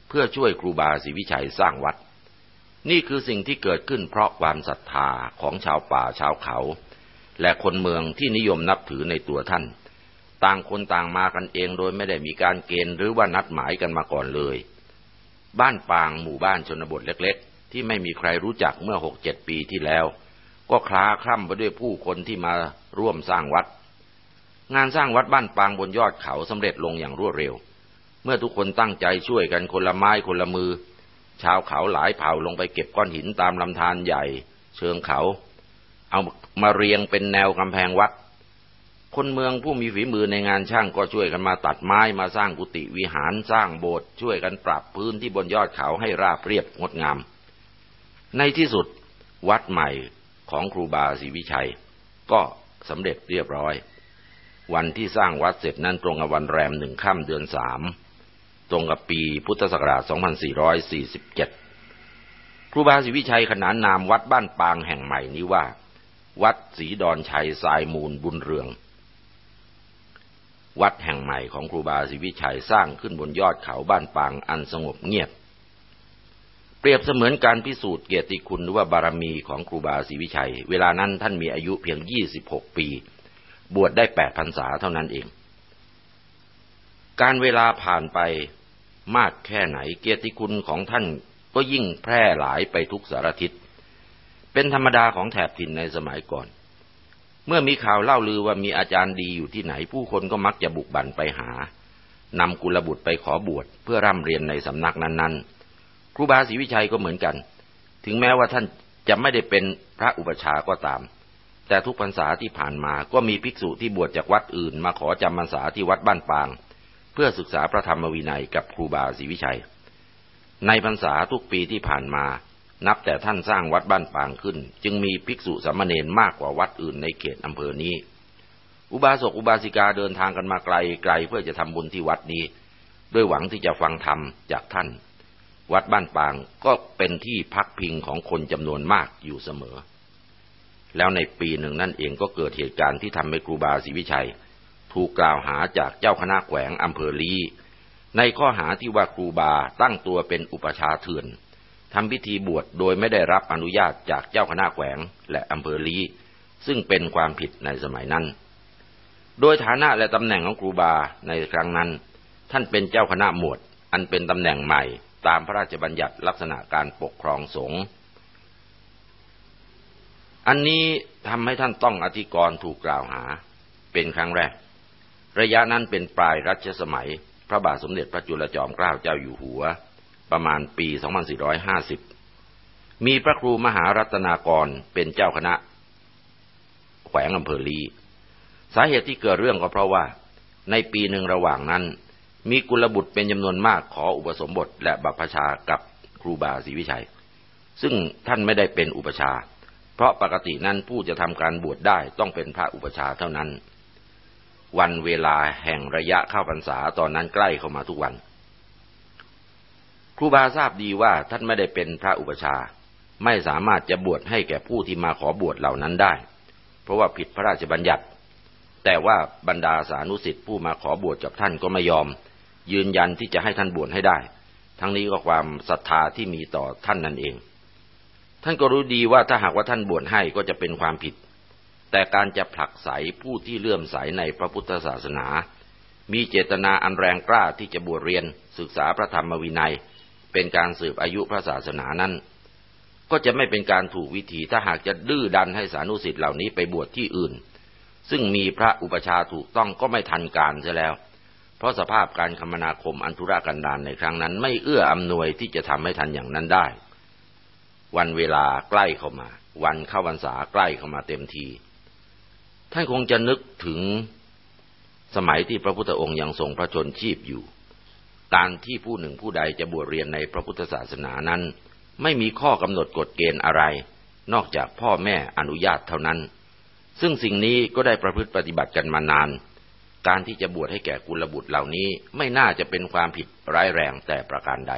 เพื่อช่วยครูบาศรีวิชัยสร้างวัด นี่คือสิ่งที่เกิดขึ้นเพราะความศรัทธาของชาวป่าชาวเขา และคนเมืองที่นิยมนับถือในตัวท่าน ต่างคนต่างมากันเองโดยไม่ได้มีการเกณฑ์หรือว่านัดหมายกันมาก่อนเลย บ้านปางหมู่บ้านชนบทเล็ก ๆ ที่ไม่มีใครรู้จักเมื่อหกเจ็ดปีที่แล้ว ก็คลาคล่ำไปด้วยผู้คนที่มาร่วมสร้างวัด งานสร้างวัดบ้านปางบนยอดเขาสำเร็จลงอย่างรวดเร็ว เมื่อทุกคนตั้งใจช่วยกันคนละไม้คนละมือ ชาวเขาหลายเผ่าลงไปเก็บก้อนหินตามลำธารใหญ่ เชิงเขา เอามาเรียงเป็นแนวกำแพงวัด คนเมืองผู้มีฝีมือในงานช่างก็ช่วยกันมาตัดไม้มาสร้างกุฏิวิหารสร้างโบสถ์ช่วยกันปรับพื้นที่บนยอดเขาให้ราบเรียบงดงาม ในที่สุดวัดใหม่ของครูบาศรีวิชัย ก็สำเร็จเรียบร้อย วันที่สร้างวัดเสร็จนั้นตรงกับวันแรมหนึ่งค่ำเดือนสาม ตรงกับปีพุทธศักราช 2447 ครูบาศรีวิชัยขนานนามวัดบ้านปางแห่งใหม่นี้ว่า วัดศรีดอนชัยสายมูลบุญเรือง วัดแห่งใหม่ของครูบาศรีวิชัยสร้างขึ้นบนยอดเขาบ้านปางอันสงบเงียบ เปรียบเสมือนการพิสูจน์เกียรติคุณหรือว่าบารมีของครูบาศรีวิชัย เวลานั้นท่านมีอายุเพียง 26 ปี บวชได้8พรรษาเท่านั้นเองการเวลาผ่านไป มากแค่ไหนเกียรติคุณของท่านก็ยิ่งแพร่หลายไปทุกสารทิศ เป็นธรรมดาของแถบถิ่นในสมัยก่อน เมื่อมีข่าวเล่าลือว่ามีอาจารย์ดีอยู่ที่ไหน ผู้คนก็มักจะบุกบั่นไปหานำกุลบุตรไปขอบวชเพื่อร่ำเรียนในสำนักนั้นๆ ครูบาศรีวิชัยก็เหมือนกัน ถึงแม้ว่าท่านจะไม่ได้เป็นพระอุปชาก็ตาม แต่ทุกพรรษาที่ผ่านมาก็มีภิกษุที่บวชจากวัดอื่น มาขอจำพรรษาที่วัดบ้านปาง เพื่อศึกษาพระธรรมวินัยกับครูบาศรีวิชัย ในพรรษาทุกปีที่ผ่านมา นับแต่ท่านสร้างวัดบ้านปางขึ้น จึงมีภิกษุสามเณรมากกว่าวัดอื่นในเขตอำเภอนี้ อุบาสกอุบาสิกาเดินทางกันมาไกลไกลเพื่อจะทำบุญที่วัดนี้ ด้วยหวังที่จะฟังธรรมจากท่าน วัดบ้านปางก็เป็นที่พักพิงของคนจำนวนมากอยู่เสมอ แล้วในปีหนึ่งนั่นเองก็เกิดเหตุการณ์ที่ทำให้ครูบาศรีวิชัย ถูกกล่าวหาจากเจ้าคณะแขวงอำเภอลีในข้อหาที่ว่าครูบาตั้งตัวเป็นอุปชาเถื่อนทำพิธีบวชโดยไม่ได้รับอนุญาตจากเจ้าคณะแขวงและอำเภอลีซึ่งเป็นความผิดในสมัยนั้น โดยฐานะและตำแหน่งของครูบาในครั้งนั้น ท่านเป็นเจ้าคณะหมวด อันเป็นตำแหน่งใหม่ตามพระราชบัญญัติลักษณะการปกครองสงฆ์อันนี้ทำให้ท่านต้องอธิกรณ์ถูกกล่าวหา เป็นครั้งแรก ระยะนั้นเป็นปลายรัชสมัย พระบาทสมเด็จพระจุลจอมเกล้าเจ้าอยู่หัว ประมาณปี 2450 มีพระครูมหารัตนากรเป็นเจ้าคณะ แขวงอำเภอลี สาเหตุที่เกิดเรื่องก็เพราะว่า ในปีหนึ่งระหว่างนั้น มีกุลบุตรเป็นจำนวนมากขออุปสมบทและบัพชากับครูบาศรีวิชัย ซึ่งท่านไม่ได้เป็นอุปชา เพราะปกตินั้นผู้จะทำการบวชได้ต้องเป็นพระอุปชาเท่านั้น วันเวลาแห่งระยะเข้าพรรษาตอนนั้นใกล้เข้ามาทุกวัน ครูบาทราบดีว่าท่านไม่ได้เป็นพระอุปชา ไม่สามารถจะบวชให้แก่ผู้ที่มาขอบวชเหล่านั้นได้ เพราะว่าผิดพระราชบัญญัติ แต่ว่าบรรดาสานุสิทธิ์ผู้มาขอบวชกับท่านก็ไม่ยอม ยืนยันที่จะให้ท่านบวชให้ได้ ทั้งนี้ก็ความศรัทธาที่มีต่อท่านนั่นเอง ท่านก็รู้ดีว่าถ้าหากว่าท่านบวชให้ก็จะเป็นความผิด แต่การจะผลักไสผู้ที่เลื่อมใสในพระพุทธศาสนา มีเจตนาอันแรงกล้าที่จะบวชเรียนศึกษาพระธรรมวินัย เป็นการสืบอายุพระศาสนานั้น ก็จะไม่เป็นการถูกวิธีถ้าหากจะดื้อดันให้สานุสิทธิ์เหล่านี้ไปบวชที่อื่น ซึ่งมีพระอุปชาถูกต้องก็ไม่ทันการเสียแล้ว เพราะสภาพการคมนาคมอันธุรกันดารในครั้งนั้น ไม่เอื้ออำนวยที่จะทำให้ทันอย่างนั้นได้ วันเวลาใกล้เข้ามา วันเข้าวันษาใกล้เข้ามาเต็มที ท่านคงจะนึกถึงสมัยที่พระพุทธองค์ยังทรงพระชนชีพอยู่ การที่ผู้หนึ่งผู้ใดจะบวชเรียนในพระพุทธศาสนานั้น ไม่มีข้อกำหนดกฎเกณฑ์อะไร นอกจากพ่อแม่อนุญาตเท่านั้น ซึ่งสิ่งนี้ก็ได้ประพฤติปฏิบัติกันมานาน การที่จะบวชให้แก่กุลบุตรเหล่านี้ไม่น่าจะเป็นความผิดร้ายแรงแต่ประการใด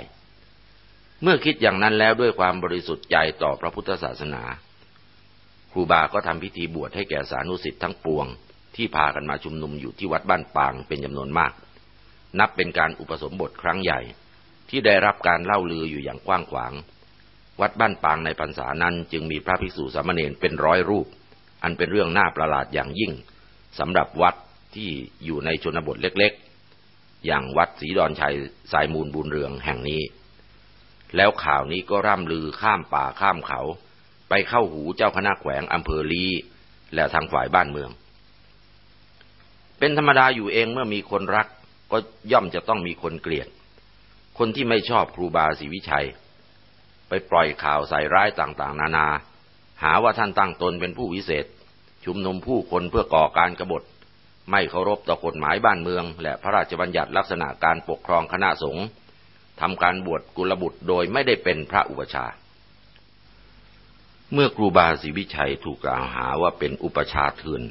เมื่อคิดอย่างนั้นแล้วด้วยความบริสุทธิ์ใจต่อพระพุทธศาสนา ครูบาก็ทำพิธีบวชให้แก่สานุสิทธิ์ทั้งปวง ที่พากันมาชุมนุมอยู่ที่วัดบ้านปางเป็นจำนวนมาก นับเป็นการอุปสมบทครั้งใหญ่ ที่ได้รับการเล่าลืออยู่อย่างกว้างขวาง วัดบ้านปางในพรรษานั้นจึงมีพระภิกษุสามเณรเป็นร้อยรูป อันเป็นเรื่องน่าประหลาดอย่างยิ่งสำหรับวัดที่อยู่ในชนบทเล็กๆ อย่างวัดศรีดอนชัยสายมูลบุญเรืองแห่งนี้ แล้วข่าวนี้ก็ร่ำลือข้ามป่าข้ามเขา ไปเข้าหูเจ้าคณะแขวงอำเภอลีและทางฝ่ายบ้านเมือง เป็นธรรมดาอยู่เองเมื่อมีคนรัก ก็ย่อมจะต้องมีคนเกลียด คนที่ไม่ชอบครูบาศรีวิชัย ไปปล่อยข่าวใส่ร้ายต่างๆ นานา หาว่าท่านตั้งตนเป็นผู้วิเศษ ชุมนุมผู้คนเพื่อก่อการกรบฏ ไม่เคารพต่อกฎหมายบ้านเมือง และพระราชบัญญัติลักษณะการปกครองคณะสงฆ์ทำการบวชกุลบุตรโดยไม่ได้เป็นพระอุปชา เมื่อครูบาศรีวิชัยถูกกล่าวหาว่าเป็นอุปชาเถื่อน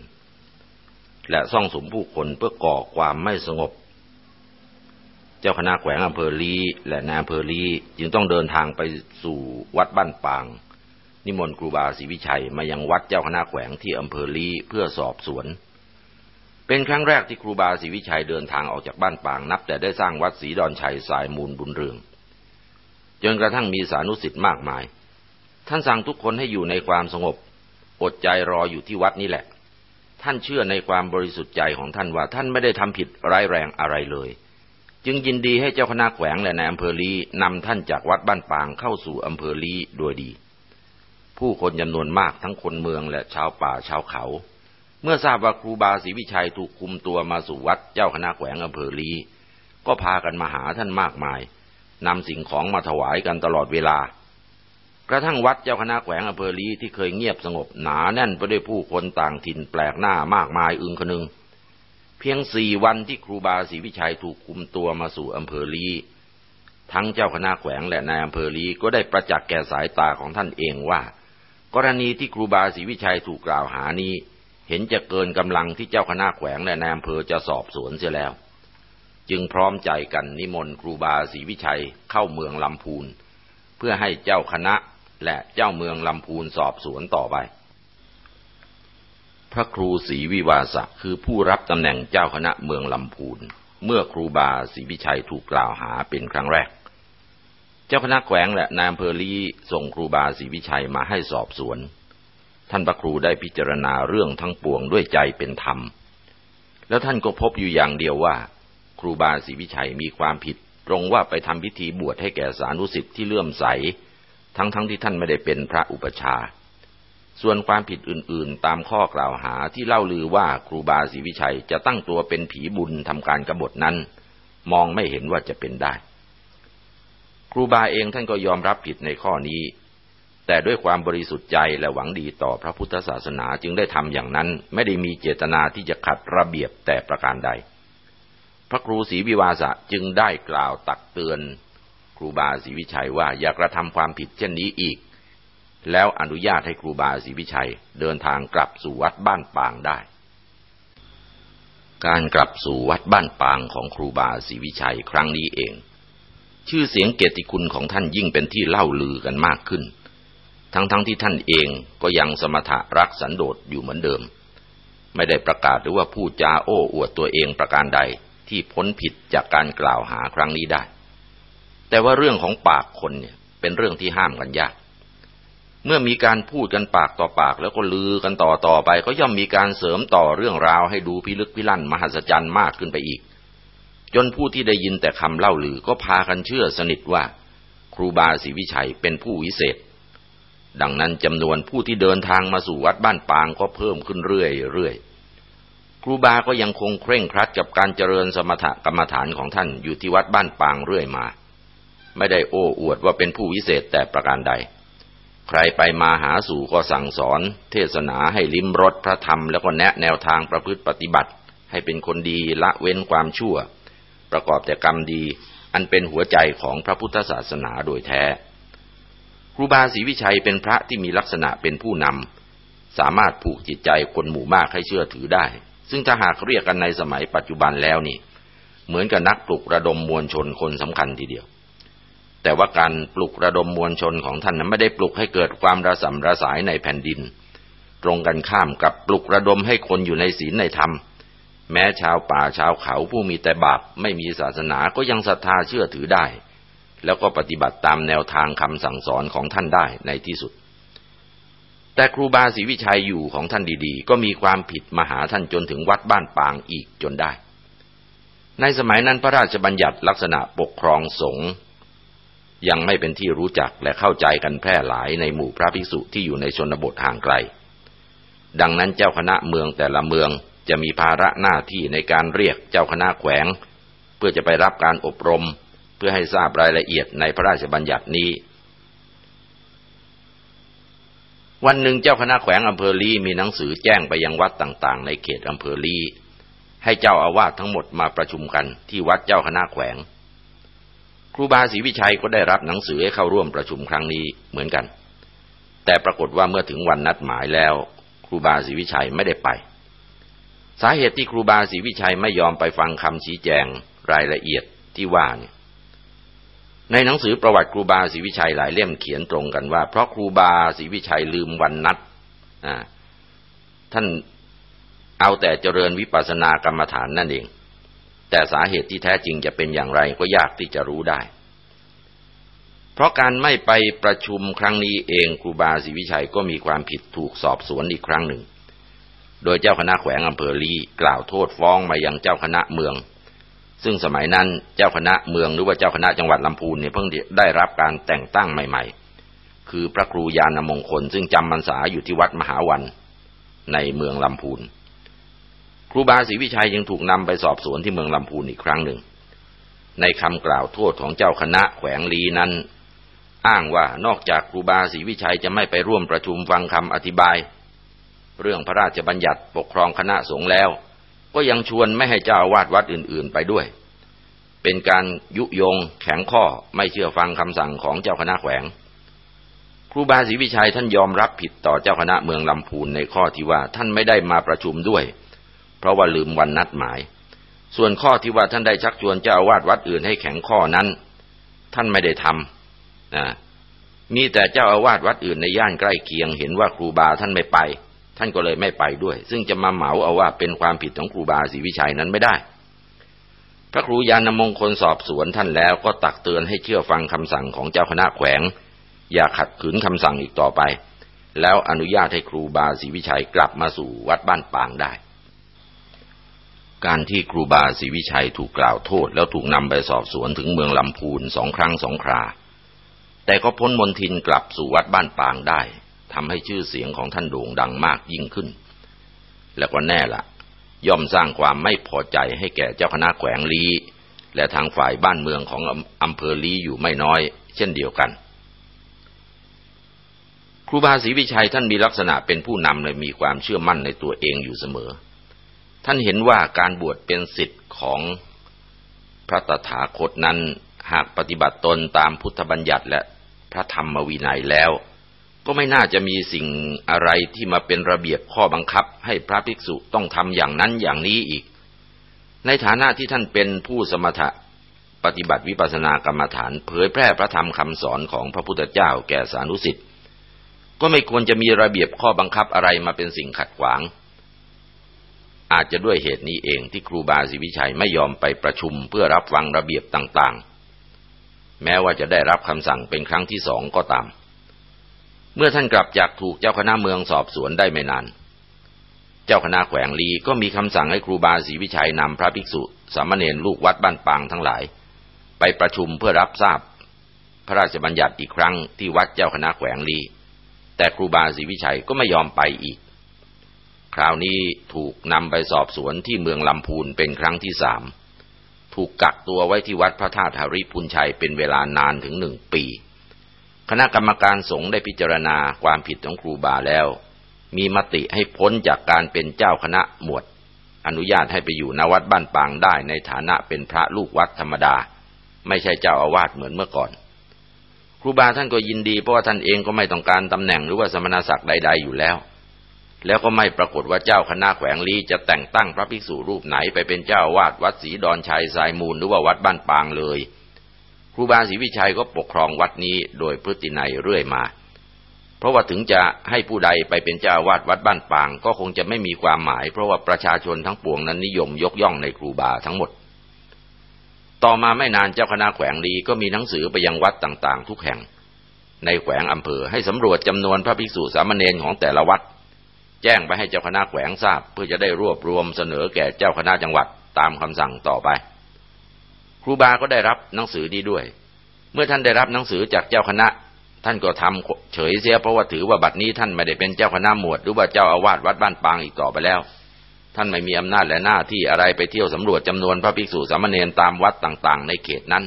และซ่องสมผู้คนเพื่อก่อความไม่สงบ เจ้าคณะแขวงอำเภอลีและนายอำเภอลีจึงต้องเดินทางไปสู่วัดบ้านปาง นิมนต์ครูบาศรีวิชัยมายังวัดเจ้าคณะแขวงที่อำเภอลีเพื่อสอบสวน เป็นครั้งแรกที่ครูบาศรีวิชัยเดินทางออกจากบ้านปางนับ แต่ได้สร้างวัดศรีดอนชัยสายมูลบุญเรืองจนกระทั่งมีสานุสิทธิ์มากมาย ท่านสั่งทุกคนให้อยู่ในความสงบ อดใจรออยู่ที่วัดนี้แหละ ท่านเชื่อในความบริสุทธิ์ใจของท่านว่า ท่านไม่ได้ทำผิดร้ายแรงอะไรเลย จึงยินดีให้เจ้าคณะแขวงและนอำเภอลีนำท่านจากวัดบ้านปางเข้าสู่อำเภอลีโดยดี ผู้คนจำนวนมากทั้งคนเมืองและชาวป่าชาวเขา เมื่อทราบว่าครูบาศรีวิชัยถูกคุมตัวมาสู่วัดเจ้าคณะแขวงอำเภอลีก็พากันมาหาท่านมากมายนำสิ่งของมาถวายกันตลอดเวลา กระทั่งวัดเจ้าคณะแขวงอำเภอลีที่เคยเงียบสงบหนาแน่นไปด้วยผู้คนต่างถิ่นแปลกหน้ามากมายอึงคนึง เพียงสี่วันที่ครูบาศรีวิชัยถูกคุมตัวมาสู่อำเภอลีทั้งเจ้าคณะแขวงและนายอำเภอลีก็ได้ประจักษ์แก่สายตาของท่านเองว่า กรณีที่ครูบาศรีวิชัยถูกกล่าวหานี้ เห็นจะเกินกำลังที่เจ้าคณะแขวงและนายอำเภอจะสอบสวนเสียแล้ว จึงพร้อมใจกันนิมนต์ครูบาศรีวิชัยเข้าเมืองลำพูน เพื่อให้เจ้าคณะ และเจ้าเมืองลำพูนสอบสวนต่อไป พระครูศรีวิวาสะคือผู้รับตำแหน่งเจ้าคณะเมืองลำพูน เมื่อครูบาศรีวิชัยถูกกล่าวหาเป็นครั้งแรก เจ้าคณะแขวงและนายอำเภอลีส่งครูบาศรีวิชัยมาให้สอบสวน ท่านพระครูได้พิจารณาเรื่องทั้งปวงด้วยใจเป็นธรรม แล้วท่านก็พบอยู่อย่างเดียวว่า ครูบาศรีวิชัยมีความผิดตรงว่าไปทำพิธีบวชให้แก่สานุสิทธิ์ที่เลื่อมใส ทั้งๆทที่ท่านไม่ได้เป็นพระอุปชา ส่วนความผิดอื่นๆ ตามข้อกล่าวหาที่เล่าลือว่าครูบาศรีวิชัยจะตั้งตัวเป็นผีบุญทำการกรบฏนั้น มองไม่เห็นว่าจะเป็นได้ ครูบาเองท่านก็ยอมรับผิดในข้อนี้ แต่ด้วยความบริสุทธิ์ใจและหวังดีต่อพระพุทธศาสนาจึงได้ทำอย่างนั้น ไม่ได้มีเจตนาที่จะขัดระเบียบแต่ประการใด พระครูศรีวิวาสะจึงได้กล่าวตักเตือน รูบาศรีวิชัยว่าอย่ากระทำความผิดเช่นนี้อีก แล้วอนุญาตให้ครูบาศรีวิชัยเดินทางกลับสู่วัดบ้านปางได้ การกลับสู่วัดบ้านปางของครูบาศรีวิชัยครั้งนี้เอง ชื่อเสียงเกียรติคุณของท่านยิ่งเป็นที่เล่าลือกันมากขึ้น ทั้งๆทที่ท่านเองก็ยังสมถะรักสันโดษอยู่เหมือนเดิม ไม่ได้ประกาศหรือว่าพูดจาโอ้อวดตัวเองประการใดที่พ้นผิดจากการกล่าวหาครั้งนี้ได้ แต่ว่าเรื่องของปากคนเนี่ย เป็นเรื่องที่ห้ามกันยาก เมื่อมีการพูดกันปากต่อปากแล้วก็ลือกันต่อต่อไป ก็ย่อมมีการเสริมต่อเรื่องราวให้ดูพิลึกพิลั่นมหัศจรรย์มากขึ้นไปอีก จนผู้ที่ได้ยินแต่คำเล่าลือก็พากันเชื่อสนิทว่า ครูบาศรีวิชัยเป็นผู้วิเศษ ดังนั้นจำนวนผู้ที่เดินทางมาสู่วัดบ้านปางก็เพิ่มขึ้นเรื่อยๆครูบาก็ยังคงเคร่งครัดกับการเจริญสมถกรรมฐานของท่านอยู่ที่วัดบ้านปางเรื่อยมา ไม่ได้โอ้อวดว่าเป็นผู้วิเศษแต่ประการใด ใครไปมาหาสู่ก็สั่งสอน เทศนาให้ลิ้มรสพระธรรมแล้วก็แนะแนวทางประพฤติปฏิบัติ ให้เป็นคนดีละเว้นความชั่ว ประกอบแต่กรรมดี อันเป็นหัวใจของพระพุทธศาสนาโดยแท้ครูบาศรีวิชัยเป็นพระที่มีลักษณะเป็นผู้นำสามารถผูกจิตใจคนหมู่มากให้เชื่อถือได้ ซึ่งถ้าหากเรียกกันในสมัยปัจจุบันแล้วนี่ เหมือนกับนักปลุกระดมมวลชนคนสำคัญทีเดียว แต่ว่าการปลุกระดมมวลชนของท่านนั้นไม่ได้ปลุกให้เกิดความระสำระสายในแผ่นดิน ตรงกันข้ามกับปลุกระดมให้คนอยู่ในศีลในธรรม แม้ชาวป่าชาวเขาผู้มีแต่บาปไม่มีศาสนาก็ยังศรัทธาเชื่อถือได้ แล้วก็ปฏิบัติตามแนวทางคำสั่งสอนของท่านได้ในที่สุด แต่ครูบาศรีวิชัยอยู่ของท่านดีๆ ก็มีความผิดมาหาท่านจนถึงวัดบ้านปางอีกจนได้ในสมัยนั้นพระราชบัญญัติลักษณะปกครองสงฆ์ ยังไม่เป็นที่รู้จักและเข้าใจกันแพร่หลายในหมู่พระภิกษุที่อยู่ในชนบทห่างไกล ดังนั้นเจ้าคณะเมืองแต่ละเมืองจะมีภาระหน้าที่ในการเรียกเจ้าคณะแขวง เพื่อจะไปรับการอบรม เพื่อให้ทราบรายละเอียดในพระราชบัญญัตินี้ วันหนึ่งเจ้าคณะแขวงอำเภอลีมีหนังสือแจ้งไปยังวัดต่างๆ ในเขตอำเภอลีให้เจ้าอาวาสทั้งหมดมาประชุมกันที่วัดเจ้าคณะแขวง ครูบาศรีวิชัยก็ได้รับหนังสือให้เข้าร่วมประชุมครั้งนี้เหมือนกัน แต่ปรากฏว่าเมื่อถึงวันนัดหมายแล้ว ครูบาศรีวิชัยไม่ได้ไป สาเหตุที่ครูบาศรีวิชัยไม่ยอมไปฟังคำชี้แจงรายละเอียดที่ว่าเนี่ยในหนังสือประวัติครูบาศรีวิชัยหลายเล่มเขียนตรงกันว่า เพราะครูบาศรีวิชัยลืมวันนัดท่านเอาแต่เจริญวิปัสสนากรรมฐานนั่นเอง แต่สาเหตุที่แท้จริงจะเป็นอย่างไรก็ยากที่จะรู้ได้ เพราะการไม่ไปประชุมครั้งนี้เองครูบาศรีวิชัยก็มีความผิดถูกสอบสวนอีกครั้งหนึ่ง โดยเจ้าคณะแขวงอำเภอลีกล่าวโทษฟ้องมายังเจ้าคณะเมือง ซึ่งสมัยนั้นเจ้าคณะเมืองหรือว่าเจ้าคณะจังหวัดลำพูนเนี่ยเพิ่งได้รับการแต่งตั้งใหม่ๆ คือพระครูยานมงคลซึ่งจำพรรษาอยู่ที่วัดมหาวันในเมืองลำพูน ครูบาศรีวิชัยยังถูกนำไปสอบสวนที่เมืองลำพูนอีกครั้งหนึ่ง ในคำกล่าวโทษของเจ้าคณะแขวงลีนั้น อ้างว่านอกจากครูบาศรีวิชัยจะไม่ไปร่วมประชุมฟังคำอธิบาย เรื่องพระราชบัญญัติปกครองคณะสงฆ์แล้ว ก็ยังชวนไม่ให้เจ้าวาดวัดอื่น ๆ ไปด้วย เป็นการยุยงแข็งข้อไม่เชื่อฟังคำสั่งของเจ้าคณะแขวงครูบาศรีวิชัยท่านยอมรับผิดต่อเจ้าคณะเมืองลำพูนในข้อที่ว่าท่านไม่ได้มาประชุมด้วย เพราะว่าลืมวันนัดหมาย ส่วนข้อที่ว่าท่านได้ชักชวนเจ้าวาดวัดอื่นให้แข็งข้อนั้น ท่านไม่ได้ทำนะมีแต่เจ้าอาวาสวัดอื่นในย่านใกล้เคียงเห็นว่าครูบาท่านไม่ไป ท่านก็เลยไม่ไปด้วย ซึ่งจะมาเหมาเอาว่าเป็นความผิดของครูบาศรีวิชัยนั้นไม่ได้ พระครูยานมงคลสอบสวนท่านแล้วก็ตักเตือนให้เชื่อฟังคำสั่งของเจ้าคณะแขวง อย่าขัดขืนคำสั่งอีกต่อไป แล้วอนุญาตให้ครูบาศรีวิชัยกลับมาสู่วัดบ้านปางได้ การที่ครูบาศรีวิชัยถูกกล่าวโทษ แล้วถูกนำไปสอบสวนถึงเมืองลำพูนสองครั้งสองครา แต่ก็พ้นมนทินกลับสู่วัดบ้านปางได้ทำให้ชื่อเสียงของท่านโด่งดังมากยิ่งขึ้น แล้วก็แน่ละย่อมสร้างความไม่พอใจให้แก่เจ้าคณะแขวงลีและทางฝ่ายบ้านเมืองของอำเภอลีอยู่ไม่น้อย เช่นเดียวกัน ครูบาศรีวิชัยท่านมีลักษณะเป็นผู้นำและมีความเชื่อมั่นในตัวเองอยู่เสมอ ท่านเห็นว่าการบวชเป็นสิทธิ์ของพระตถาคตนั้นหากปฏิบัติตนตามพุทธบัญญัติและพระธรรมวินัยแล้ว ก็ไม่น่าจะมีสิ่งอะไรที่มาเป็นระเบียบข้อบังคับให้พระภิกษุต้องทำอย่างนั้นอย่างนี้อีก ในฐานะที่ท่านเป็นผู้สมถะปฏิบัติวิปัสสนากรรมฐานเผยแพร่พระธรรมคำสอนของพระพุทธเจ้าแก่สานุสิทธิ์ก็ไม่ควรจะมีระเบียบข้อบังคับอะไรมาเป็นสิ่งขัดขวาง อาจจะด้วยเหตุนี้เองที่ครูบาศรีวิชัยไม่ยอมไปประชุมเพื่อรับฟังระเบียบต่างๆ แม้ว่าจะได้รับคำสั่งเป็นครั้งที่สองก็ตาม เมื่อท่านกลับจากถูกเจ้าคณะเมืองสอบสวนได้ไม่นาน เจ้าคณะแขวงลีก็มีคำสั่งให้ครูบาศรีวิชัยนำพระภิกษุสามเณรลูกวัดบ้านปางทั้งหลาย ไปประชุมเพื่อรับทราบ พระราชบัญญัติอีกครั้งที่วัดเจ้าคณะแขวงลีแต่ครูบาศรีวิชัยก็ไม่ยอมไปอีก คราวนี้ถูกนำไปสอบสวนที่เมืองลำพูนเป็นครั้งที่สาม ถูกกักตัวไว้ที่วัดพระธาตุหริพุนชัยเป็นเวลานานถึงหนึ่งปี คณะกรรมการสงฆ์ได้พิจารณาความผิดของครูบาแล้ว มีมติให้พ้นจากการเป็นเจ้าคณะหมวด อนุญาตให้ไปอยู่ณวัดบ้านปางได้ในฐานะเป็นพระลูกวัดธรรมดา ไม่ใช่เจ้าอาวาสเหมือนเมื่อก่อน ครูบาท่านก็ยินดีเพราะว่าท่านเองก็ไม่ต้องการตำแหน่งหรือว่าสมณศักดิ์ใด ๆอยู่แล้ว แล้วก็ไม่ปรากฏว่าเจ้าคณะแขวงลีจะแต่งตั้งพระภิกษุรูปไหนไปเป็นเจ้าวาดวัดศรีดอนชัยสายมูลหรือว่าวัดบ้านปางเลย ครูบาศรีวิชัยก็ปกครองวัดนี้โดยพฤตินัยเรื่อยมา เพราะว่าถึงจะให้ผู้ใดไปเป็นเจ้าวาดวัดบ้านปาง ก็คงจะไม่มีความหมาย เพราะว่าประชาชนทั้งปวงนั้นนิยมยกย่องในครูบาทั้งหมด ต่อมาไม่นานเจ้าคณะแขวงลีก็มีหนังสือไปยังวัดต่างๆ ทุกแห่ง ในแขวงอำเภอให้สำรวจจำนวนพระภิกษุสามเณรของแต่ละวัด แจ้งไปให้เจ้าคณะแขวงทราบ เพื่อจะได้รวบรวมเสนอแก่เจ้าคณะจังหวัดตามคำสั่งต่อไป ครูบาก็ได้รับหนังสือนี้ด้วย เมื่อท่านได้รับหนังสือจากเจ้าคณะ ท่านก็ทำเฉยเสียเพราะว่าถือว่าบัดนี้ท่านไม่ได้เป็นเจ้าคณะหมวดหรือว่าเจ้าอาวาสวัดบ้านปางอีกต่อไปแล้ว ท่านไม่มีอำนาจและหน้าที่อะไรไปเที่ยวสำรวจจำนวนพระภิกษุสามเณรตามวัดต่างๆ ในเขตนั้น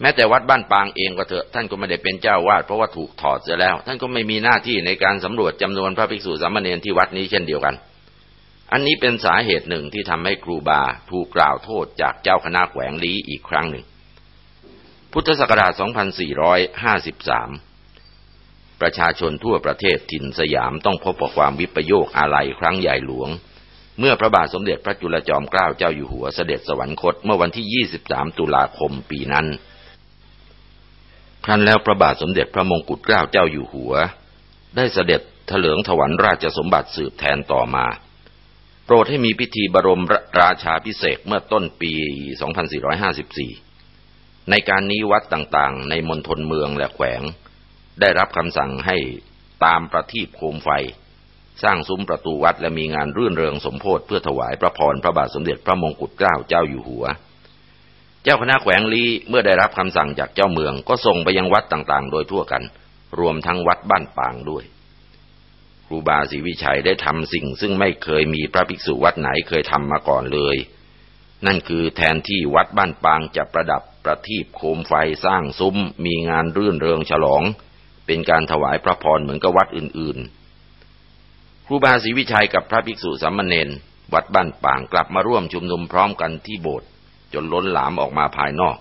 แม้แต่วัดบ้านปางเองก็เถอะท่านก็ไม่ได้เป็นเจ้าวาดเพราะว่าถูกถอดเสียแล้ว ท่านก็ไม่มีหน้าที่ในการสำรวจจำนวนพระภิกษุสามเณรที่วัดนี้เช่นเดียวกัน อันนี้เป็นสาเหตุหนึ่งที่ทำให้ครูบาถูกกล่าวโทษจากเจ้าคณะแขวงลีอีกครั้งหนึ่ง พุทธศักราช 2453 ประชาชนทั่วประเทศถิ่นสยามต้องพบกับความวิปโยคอาลัยครั้งใหญ่หลวง เมื่อพระบาทสมเด็จพระจุลจอมเกล้าเจ้าอยู่หัวเสด็จสวรรคตเมื่อวันที่ 23 ตุลาคมปีนั้น ครั้นแล้วพระบาทสมเด็จพระมงกุฎเกล้าเจ้าอยู่หัว ได้เสด็จเถลิงถวันราชสมบัติสืบแทนต่อมา โปรดให้มีพิธีบรมราชาพิเศษเมื่อต้นปี 2454 ในการนี้วัดต่างๆ ในมณฑลเมืองและแขวง ได้รับคำสั่งให้ตามประทีปโคมไฟ สร้างซุ้มประตูวัดและมีงานรื่นเริงสมโพธิเพื่อถวายพระพรพระบาทสมเด็จพระมงกุฎเกล้าเจ้าอยู่หัว เจ้าคณะแขวงลีเมื่อได้รับคำสั่งจากเจ้าเมือง ก็ส่งไปยังวัดต่างๆ โดยทั่วกัน รวมทั้งวัดบ้านปางด้วย ครูบาศรีวิชัยได้ทำสิ่งซึ่งไม่เคยมีพระภิกษุวัดไหนเคยทำมาก่อนเลย นั่นคือแทนที่วัดบ้านปางจะประดับประทีปโคมไฟสร้างซุ้ม มีงานรื่นเริงฉลอง เป็นการถวายพระพรเหมือนกับวัดอื่นๆ ครูบาศรีวิชัยกับพระภิกษุสามเณรวัดบ้านปางกลับมาร่วมชุมนุมพร้อมกันที่โบสถ์ จนล้นหลามออกมาภายนอก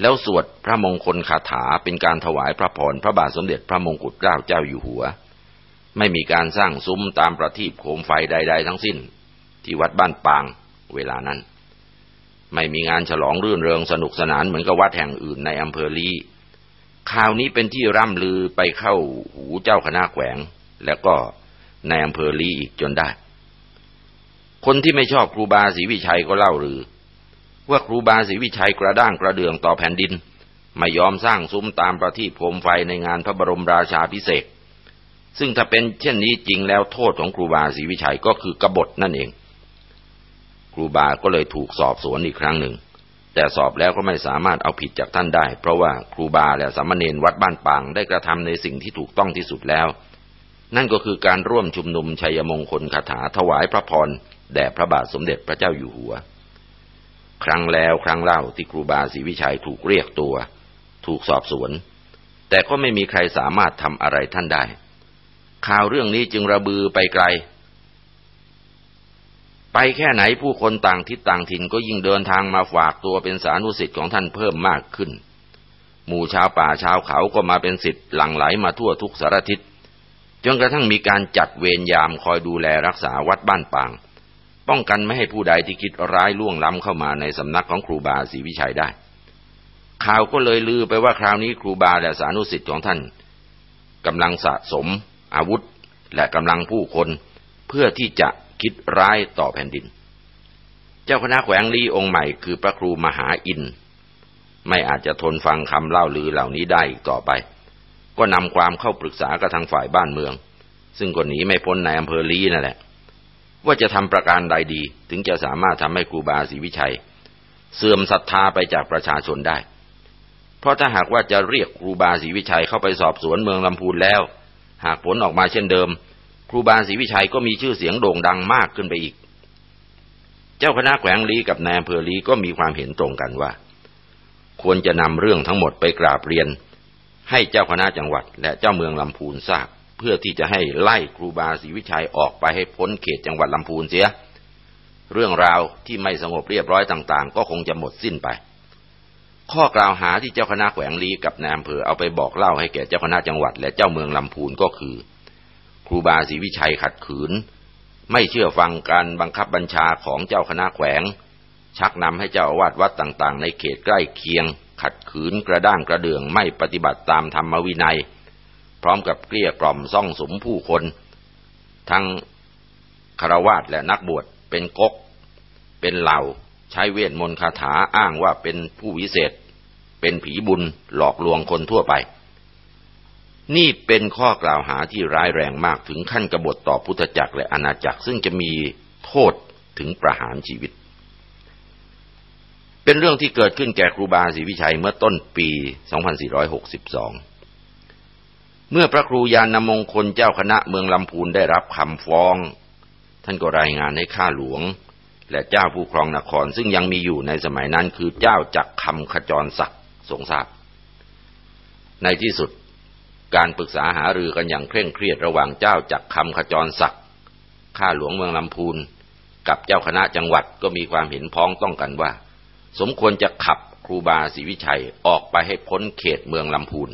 แล้วสวดพระมงคลคาถาเป็นการถวายพระพรพระบาทสมเด็จพระมงกุฎเกล้าเจ้าอยู่หัว ไม่มีการสร้างซุ้มตามประทีปโคมไฟใด ๆ ทั้งสิ้น ที่วัดบ้านปางเวลานั้น ไม่มีงานฉลองรื่นเริงสนุกสนานเหมือนกับวัดแห่งอื่นในอำเภอลีข่าวนี้เป็นที่ร่ำลือไปเข้าหูเจ้าคณะแขวง แล้วก็ในอำเภอลีอีกจนได้ คนที่ไม่ชอบครูบาศรีวิชัยก็เล่าลือ ว่าครูบาศรีวิชัยกระด้างกระเดืองต่อแผ่นดิน ไม่ยอมสร้างซุ้มตามประทีปโคมไฟในงานพระบรมราชาพิเศษ ซึ่งถ้าเป็นเช่นนี้จริงแล้วโทษของครูบาศรีวิชัยก็คือกบฏนั่นเอง ครูบาก็เลยถูกสอบสวนอีกครั้งหนึ่ง แต่สอบแล้วก็ไม่สามารถเอาผิดจากท่านได้ เพราะว่าครูบาและสามเณรวัดบ้านปางได้กระทำในสิ่งที่ถูกต้องที่สุดแล้ว นั่นก็คือการร่วมชุมนุมชัยมงคลคาถาถวายพระพรแด่พระบาทสมเด็จพระเจ้าอยู่หัว ครั้งแล้วครั้งเล่าที่ครูบาศรีวิชัยถูกเรียกตัว ถูกสอบสวน แต่ก็ไม่มีใครสามารถทำอะไรท่านได้ ข่าวเรื่องนี้จึงระบือไปไกล ไปแค่ไหนผู้คนต่างทิศต่างถิ่นก็ยิ่งเดินทางมาฝากตัวเป็นสานุสิทธิ์ของท่านเพิ่มมากขึ้น หมู่ชาวป่าชาวเขาก็มาเป็นสิทธิ์หลั่งไหลมาทั่วทุกสารทิศจนกระทั่งมีการจัดเวรยามคอยดูแลรักษาวัดบ้านปาง ป้องกันไม่ให้ผู้ใดที่คิดร้ายล่วงล้ำเข้ามาในสำนักของครูบาศรีวิชัยได้ ข่าวก็เลยลือไปว่าคราวนี้ครูบาและสานุสิทธิ์ของท่านกำลังสะสม อาวุธ และกำลังผู้คนเพื่อที่จะคิดร้ายต่อแผ่นดิน เจ้าคณะแขวงลีองค์ใหม่คือพระครูมหาอิน ไม่อาจจะทนฟังคำเล่าลือเหล่านี้ได้อีกต่อไป ก็นำความเข้าปรึกษากับทางฝ่ายบ้านเมือง ซึ่งก็หนีไม่พ้นในอำเภอลีนั่นแหละ ว่าจะทำประการใดดี ถึงจะสามารถทำให้ครูบาศรีวิชัย เสื่อมศรัทธาไปจากประชาชนได้ เพราะถ้าหากว่าจะเรียกครูบาศรีวิชัยเข้าไปสอบสวนเมืองลำพูนแล้ว หากผลออกมาเช่นเดิม ครูบาศรีวิชัยก็มีชื่อเสียงโด่งดังมากขึ้นไปอีก เจ้าคณะแขวงลีกับนายอำเภอลีก็มีความเห็นตรงกันว่า ควรจะนำเรื่องทั้งหมดไปกราบเรียน ให้เจ้าคณะจังหวัด และเจ้าเมืองลำพูนทราบ เพื่อที่จะให้ไล่ครูบาศรีวิชัยออกไปให้พ้นเขตจังหวัดลำพูนเสีย เรื่องราวที่ไม่สงบเรียบร้อยต่างๆ ก็คงจะหมดสิ้นไป ข้อกล่าวหาที่เจ้าคณะแขวงลีกับนายอำเภอเอาไปบอกเล่าให้แก่เจ้าคณะจังหวัด และเจ้าเมืองลำพูนก็คือ ครูบาศรีวิชัยขัดขืน ไม่เชื่อฟังการบังคับบัญชาของเจ้าคณะแขวง ชักนำให้เจ้าอาวาสวัดต่างๆ ในเขตใกล้เคียง ขัดขืนกระด้างกระเดื่องไม่ปฏิบัติตามธรรมวินัย พร้อมกับเกลี้ยกล่อมซ่องสมผู้คน ทั้งคารวาสและนักบวชเป็นกกเป็นเหล่า ใช้เวทมนต์คาถาอ้างว่าเป็นผู้วิเศษ เป็นผีบุญหลอกลวงคนทั่วไป นี่เป็นข้อกล่าวหาที่ร้ายแรงมากถึงขั้นกบฏต่อพุทธจักรและอาณาจักร ซึ่งจะมีโทษถึงประหารชีวิต เป็นเรื่องที่เกิดขึ้นแก่ครูบาศรีวิชัยเมื่อต้นปี 2462 เมื่อพระครูยานมงคลเจ้าคณะเมืองลำพูนได้รับคำฟ้อง ท่านก็รายงานให้ข้าหลวง และเจ้าผู้ครองนครซึ่งยังมีอยู่ในสมัยนั้นคือเจ้าจักคำขจรศักดิ์ทรงทราบในที่สุดการปรึกษาหารือกันอย่างเคร่งเครียดระหว่างเจ้าจักคำขจรศักดิ์ข้าหลวงเมืองลำพูน กับเจ้าคณะจังหวัดก็มีความเห็นพ้องต้องกันว่า สมควรจะขับครูบาศรีวิชัยออกไปให้พ้นเขตเมืองลำพูน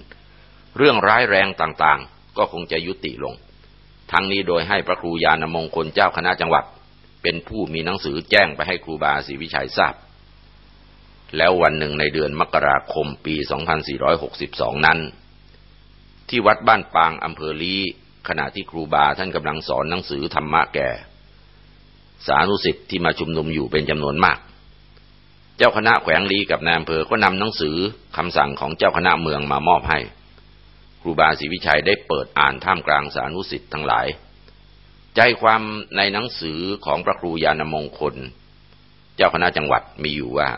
เรื่องร้ายแรงต่างๆ ก็คงจะยุติลง ทั้งนี้โดยให้พระครูยานมงคลเจ้าคณะจังหวัด เป็นผู้มีหนังสือแจ้งไปให้ครูบาศรีวิชัยทราบ แล้ววันหนึ่งในเดือนมกราคมปี 2462 นั้น ที่วัดบ้านปางอำเภอลีขณะที่ครูบาท่านกำลังสอนหนังสือธรรมะแก่ สานุสิทธิ์ที่มาชุมนุมอยู่เป็นจำนวนมากเจ้าคณะแขวงลีกับนายอำเภอก็นำหนังสือคำสั่งของเจ้าคณะเมืองมามอบให้ ครูบาศรีวิชัยได้เปิดอ่านท่ามกลางสานุสิทธิ์ทั้งหลาย ใจความในหนังสือของพระครูยานมงคล เจ้าคณะจังหวัดมีอยู่ว่า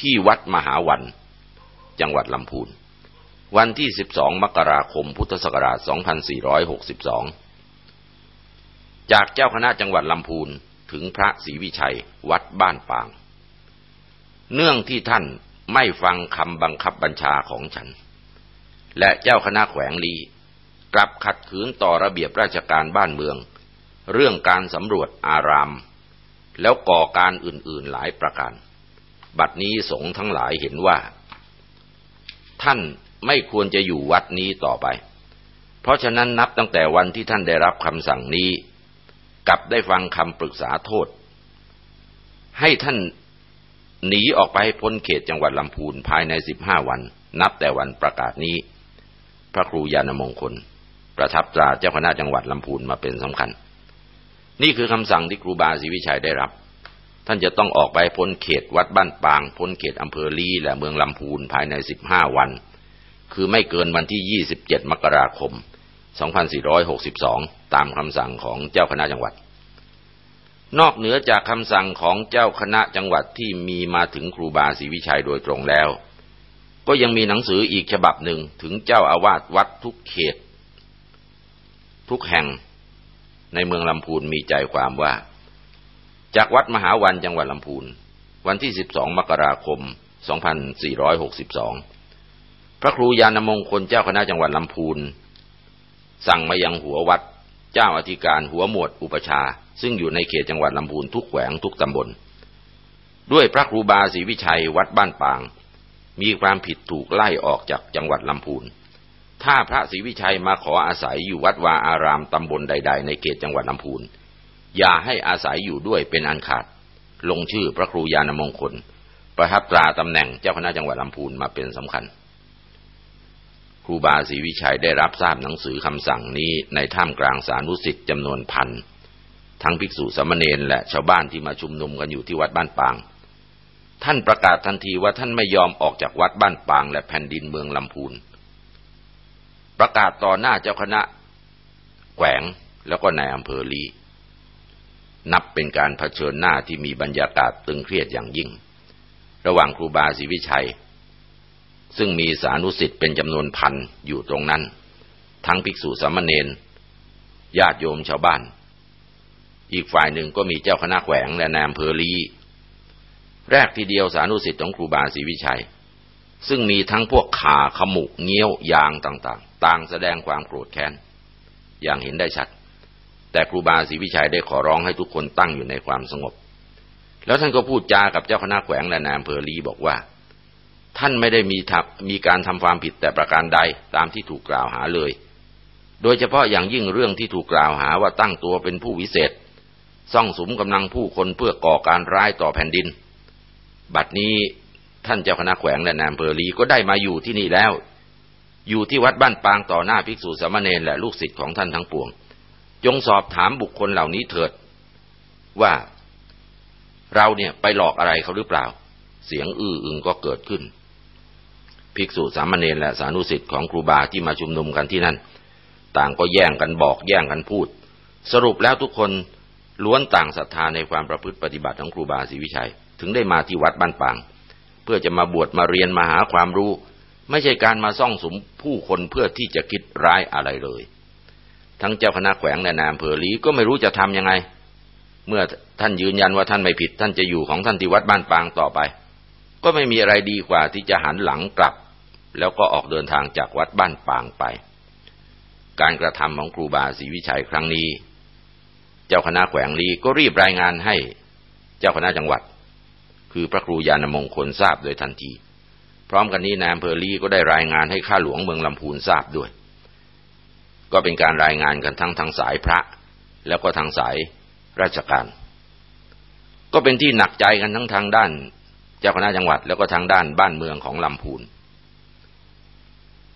ที่วัดมหาวัน จังหวัดลำพูน วันที่ 12 มกราคม พุทธศักราช 2462 จากเจ้าคณะจังหวัดลำพูนถึงพระศรีวิชัย วัดบ้านปาง เนื่องที่ท่านไม่ฟังคำบังคับบัญชาของฉัน และเจ้าคณะแขวงลีกลับขัดขืนต่อระเบียบราชการบ้านเมือง เรื่องการสำรวจอาราม แล้วก่อการอื่นๆหลายประการ บัดนี้สงฆ์ทั้งหลายเห็นว่า ท่านไม่ควรจะอยู่วัดนี้ต่อไป เพราะฉะนั้นนับตั้งแต่วันที่ท่านได้รับคำสั่งนี้ กลับได้ฟังคำปรึกษาโทษ ให้ท่านหนีออกไปให้พ้นเขตจังหวัดลำพูนภายในสิบห้าวัน นับแต่วันประกาศนี้ พระครูยานมงคล ประทับตราเจ้าคณะจังหวัดลำพูนมาเป็นสำคัญ นี่คือคำสั่งที่ครูบาศรีวิชัยได้รับ ท่านจะต้องออกไปพ้นเขตวัดบ้านปาง พ้นเขตอำเภอลีและเมืองลำพูนภายในสิบห้าวัน คือไม่เกินวันที่ 27 มกราคม 2462 ตามคำสั่งของเจ้าคณะจังหวัดนอกเหนือจากคำสั่งของเจ้าคณะจังหวัดที่มีมาถึงครูบาศรีวิชัยโดยตรงแล้ว ก็ยังมีหนังสืออีกฉบับหนึ่งถึงเจ้าอาวาสวัดทุกเขต ทุกแห่งในเมืองลำพูนมีใจความว่า จากวัดมหาวันจังหวัดลำพูน วันที่ 12 มกราคม 2462 พระครูยานมงคลเจ้าคณะจังหวัดลำพูน สั่งมายังหัววัด เจ้าอธิการหัวหมวดอุปชา ซึ่งอยู่ในเขตจังหวัดลำพูนทุกแขวงทุกตำบล ด้วยพระครูบาศรีวิชัยวัดบ้านปาง มีความผิดถูกไล่ออกจากจังหวัดลำพูน ถ้าพระศรีวิชัยมาขออาศัยอยู่วัดวาอารามตำบลใด ๆ ในเขตจังหวัดลำพูน อย่าให้อาศัยอยู่ด้วยเป็นอันขาด ลงชื่อพระครูยานมงคล ประทับตราตำแหน่งเจ้าคณะจังหวัดลำพูนมาเป็นสำคัญ ครูบาศรีวิชัยได้รับทราบหนังสือคำสั่งนี้ในท่ามกลางสานุสิทธิ์จำนวนพันทั้งภิกษุสมณเณรและชาวบ้านที่มาชุมนุมกันอยู่ที่วัดบ้านปาง ท่านประกาศทันทีว่าท่านไม่ยอมออกจากวัดบ้านปางและแผ่นดินเมืองลำพูน ประกาศต่อหน้าเจ้าคณะ แขวงแล้วก็นายอำเภอลี นับเป็นการเผชิญหน้าที่มีบรรยากาศตึงเครียดอย่างยิ่ง ระหว่างครูบาศรีวิชัย ซึ่งมีสานุสิทธิ์เป็นจำนวนพันอยู่ตรงนั้น ทั้งภิกษุสามเณรญาติโยมชาวบ้าน อีกฝ่ายหนึ่งก็มีเจ้าคณะแขวงและนายอำเภอลี แรกทีเดียวสานุสิทธิ์ของครูบาศรีวิชัย ซึ่งมีทั้งพวกขาขมุกเงี้ยวยางต่างๆ ต่างแสดงความโกรธแค้น อย่างเห็นได้ชัด แต่ครูบาศรีวิชัยได้ขอร้องให้ทุกคนตั้งอยู่ในความสงบ แล้วท่านก็พูดจากับเจ้าคณะแขวงและนายอำเภอลีบอกว่า ท่านไม่ได้มีทักมีการทำความผิดแต่ประการใดตามที่ถูกกล่าวหาเลย โดยเฉพาะอย่างยิ่งเรื่องที่ถูกกล่าวหาว่าตั้งตัวเป็นผู้วิเศษ ซ่องสุมกำลังผู้คนเพื่อก่อการร้ายต่อแผ่นดิน บัดนี้ท่านเจ้าคณะแขวงและนายอำเภอลีก็ได้มาอยู่ที่นี่แล้ว อยู่ที่วัดบ้านปางต่อหน้าภิกษุสามเณรและลูกศิษย์ของท่านทั้งปวง จงสอบถามบุคคลเหล่านี้เถิด ว่าเราเนี่ยไปหลอกอะไรเขาหรือเปล่า เสียงอื้ออึงก็เกิดขึ้น ภิกษุสามเณรและสานุสิทธิ์ของครูบาที่มาชุมนุมกันที่นั่น ต่างก็แย่งกันบอกแย่งกันพูด สรุปแล้วทุกคนล้วนต่างศรัทธาในความประพฤติปฏิบัติของครูบาศรีวิชัย ถึงได้มาที่วัดบ้านปาง เพื่อจะมาบวชมาเรียนมาหาความรู้ ไม่ใช่การมาซ่องสมผู้คนเพื่อที่จะคิดร้ายอะไรเลย ทั้งเจ้าคณะแขวงและนายอำเภอลีก็ไม่รู้จะทำยังไง เมื่อท่านยืนยันว่าท่านไม่ผิด ท่านจะอยู่ของท่านที่วัดบ้านปางต่อไป ก็ไม่มีอะไรดีกว่าที่จะหันหลังกลับ แล้วก็ออกเดินทางจากวัดบ้านปางไป การกระทำของครูบาศรีวิชัยครั้งนี้ เจ้าคณะแขวงลีก็รีบรายงานให้ เจ้าคณะจังหวัด คือพระครูยานมงคลทราบโดยทันที พร้อมกันนี้นายอำเภอลีก็ได้รายงานให้ข้าหลวงเมืองลำพูนทราบด้วย ก็เป็นการรายงานกันทั้งทางสายพระ แล้วก็ทางสายราชการ ก็เป็นที่หนักใจกันทั้งทางด้าน เจ้าคณะจังหวัดแล้วก็ทางด้านบ้านเมืองของลำพูน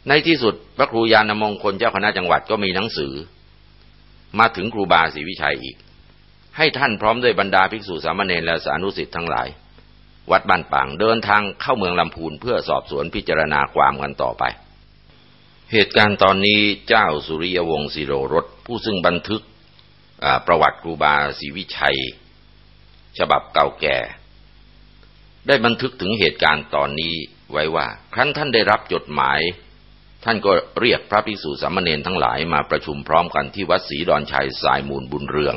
ในที่สุดพระครูยานมงคลเจ้าคณะจังหวัดก็มีหนังสือ มาถึงครูบาศรีวิชัยอีก ให้ท่านพร้อมด้วยบรรดาภิกษุสามเณรและสานุสิทธิ์ทั้งหลาย วัดบ้านปางเดินทางเข้าเมืองลำพูนเพื่อสอบสวนพิจารณาความกันต่อไป เหตุการณ์ตอนนี้เจ้าสุริยวงศ์สิโรรสผู้ซึ่งบันทึกประวัติครูบาศรีวิชัย ฉบับเก่าแก่ ได้บันทึกถึงเหตุการณ์ตอนนี้ไว้ว่า ครั้นท่านได้รับจดหมาย ท่านก็เรียกพระภิกษุสามเณรทั้งหลายมาประชุมพร้อมกันที่วัดศรีดอนชัยสายมูลบุญเรือง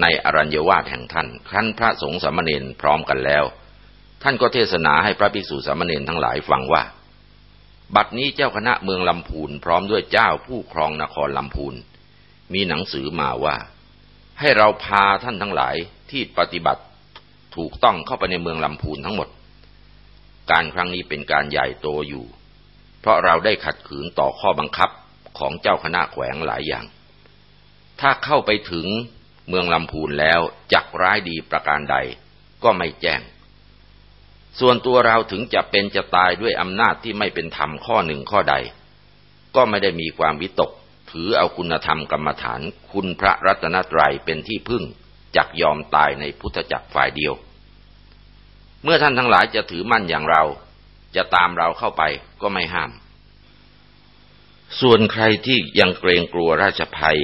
ในอรัญญวาสแห่งท่านครั้นพระสงฆ์สามเณรพร้อมกันแล้ว ท่านก็เทศนาให้พระภิกษุสามเณรทั้งหลายฟังว่า บัดนี้เจ้าคณะเมืองลำพูนพร้อมด้วยเจ้าผู้ครองนครลำพูนมีหนังสือมาว่า ให้เราพาท่านทั้งหลายที่ปฏิบัติถูกต้องเข้าไปในเมืองลำพูนทั้งหมด การครั้งนี้เป็นการใหญ่โตอยู่ เพราะเราได้ขัดขืนต่อข้อบังคับของเจ้าคณะแขวงหลายอย่าง ถ้าเข้าไปถึง เมืองลำพูนแล้วจักร้ายดีประการใดก็ไม่แจ้ง ส่วนตัวเราถึงจะเป็นจะตายด้วยอำนาจที่ไม่เป็นธรรมข้อหนึ่งข้อใด ก็ไม่ได้มีความวิตก ถือเอาคุณธรรมกรรมฐาน คุณพระรัตนตรัยเป็นที่พึ่งจักยอมตายในพุทธจักรฝ่ายเดียว เมื่อท่านทั้งหลายจะถือมั่นอย่างเรา จะตามเราเข้าไปก็ไม่ห้าม ส่วนใครที่ยังเกรงกลัวราชภัย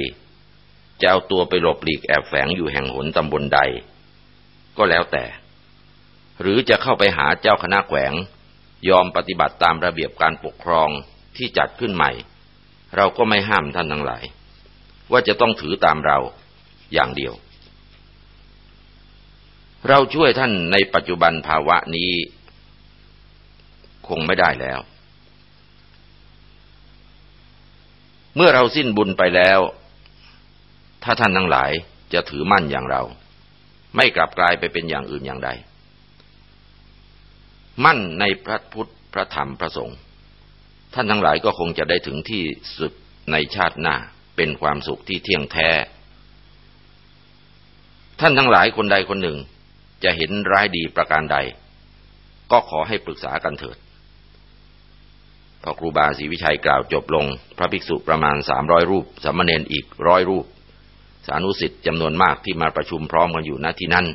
จะเอาตัวไปหลบหลีกแอบแฝงอยู่แห่งหนตำบลใด ก็แล้วแต่ หรือจะเข้าไปหาเจ้าคณะแขวง ยอมปฏิบัติตามระเบียบการปกครองที่จัดขึ้นใหม่ เราก็ไม่ห้ามท่านทั้งหลาย ว่าจะต้องถือตามเราอย่างเดียว เราช่วยท่านในปัจจุบันภาวะนี้ คงไม่ได้แล้ว เมื่อเราสิ้นบุญไปแล้ว ถ้าท่านทั้งหลายจะถือมั่นอย่างเรา ไม่กลับกลายไปเป็นอย่างอื่นอย่างใด มั่นในพระพุทธพระธรรมพระสงฆ์ท่านทั้งหลายก็คงจะได้ถึงที่สุดในชาติหน้าเป็นความสุขที่เที่ยงแท้ ท่านทั้งหลายคนใดคนหนึ่ง จะเห็นร้ายดีประการใด ก็ขอให้ปรึกษากันเถิดพอครูบาศรีวิชัยกล่าวจบลง พระภิกษุประมาณสามร้อยรูปสามเณรอีกร้อยรูป สานุสิทธิ์จำนวนมากที่มาประชุมพร้อมกันอยู่ณที่นั้น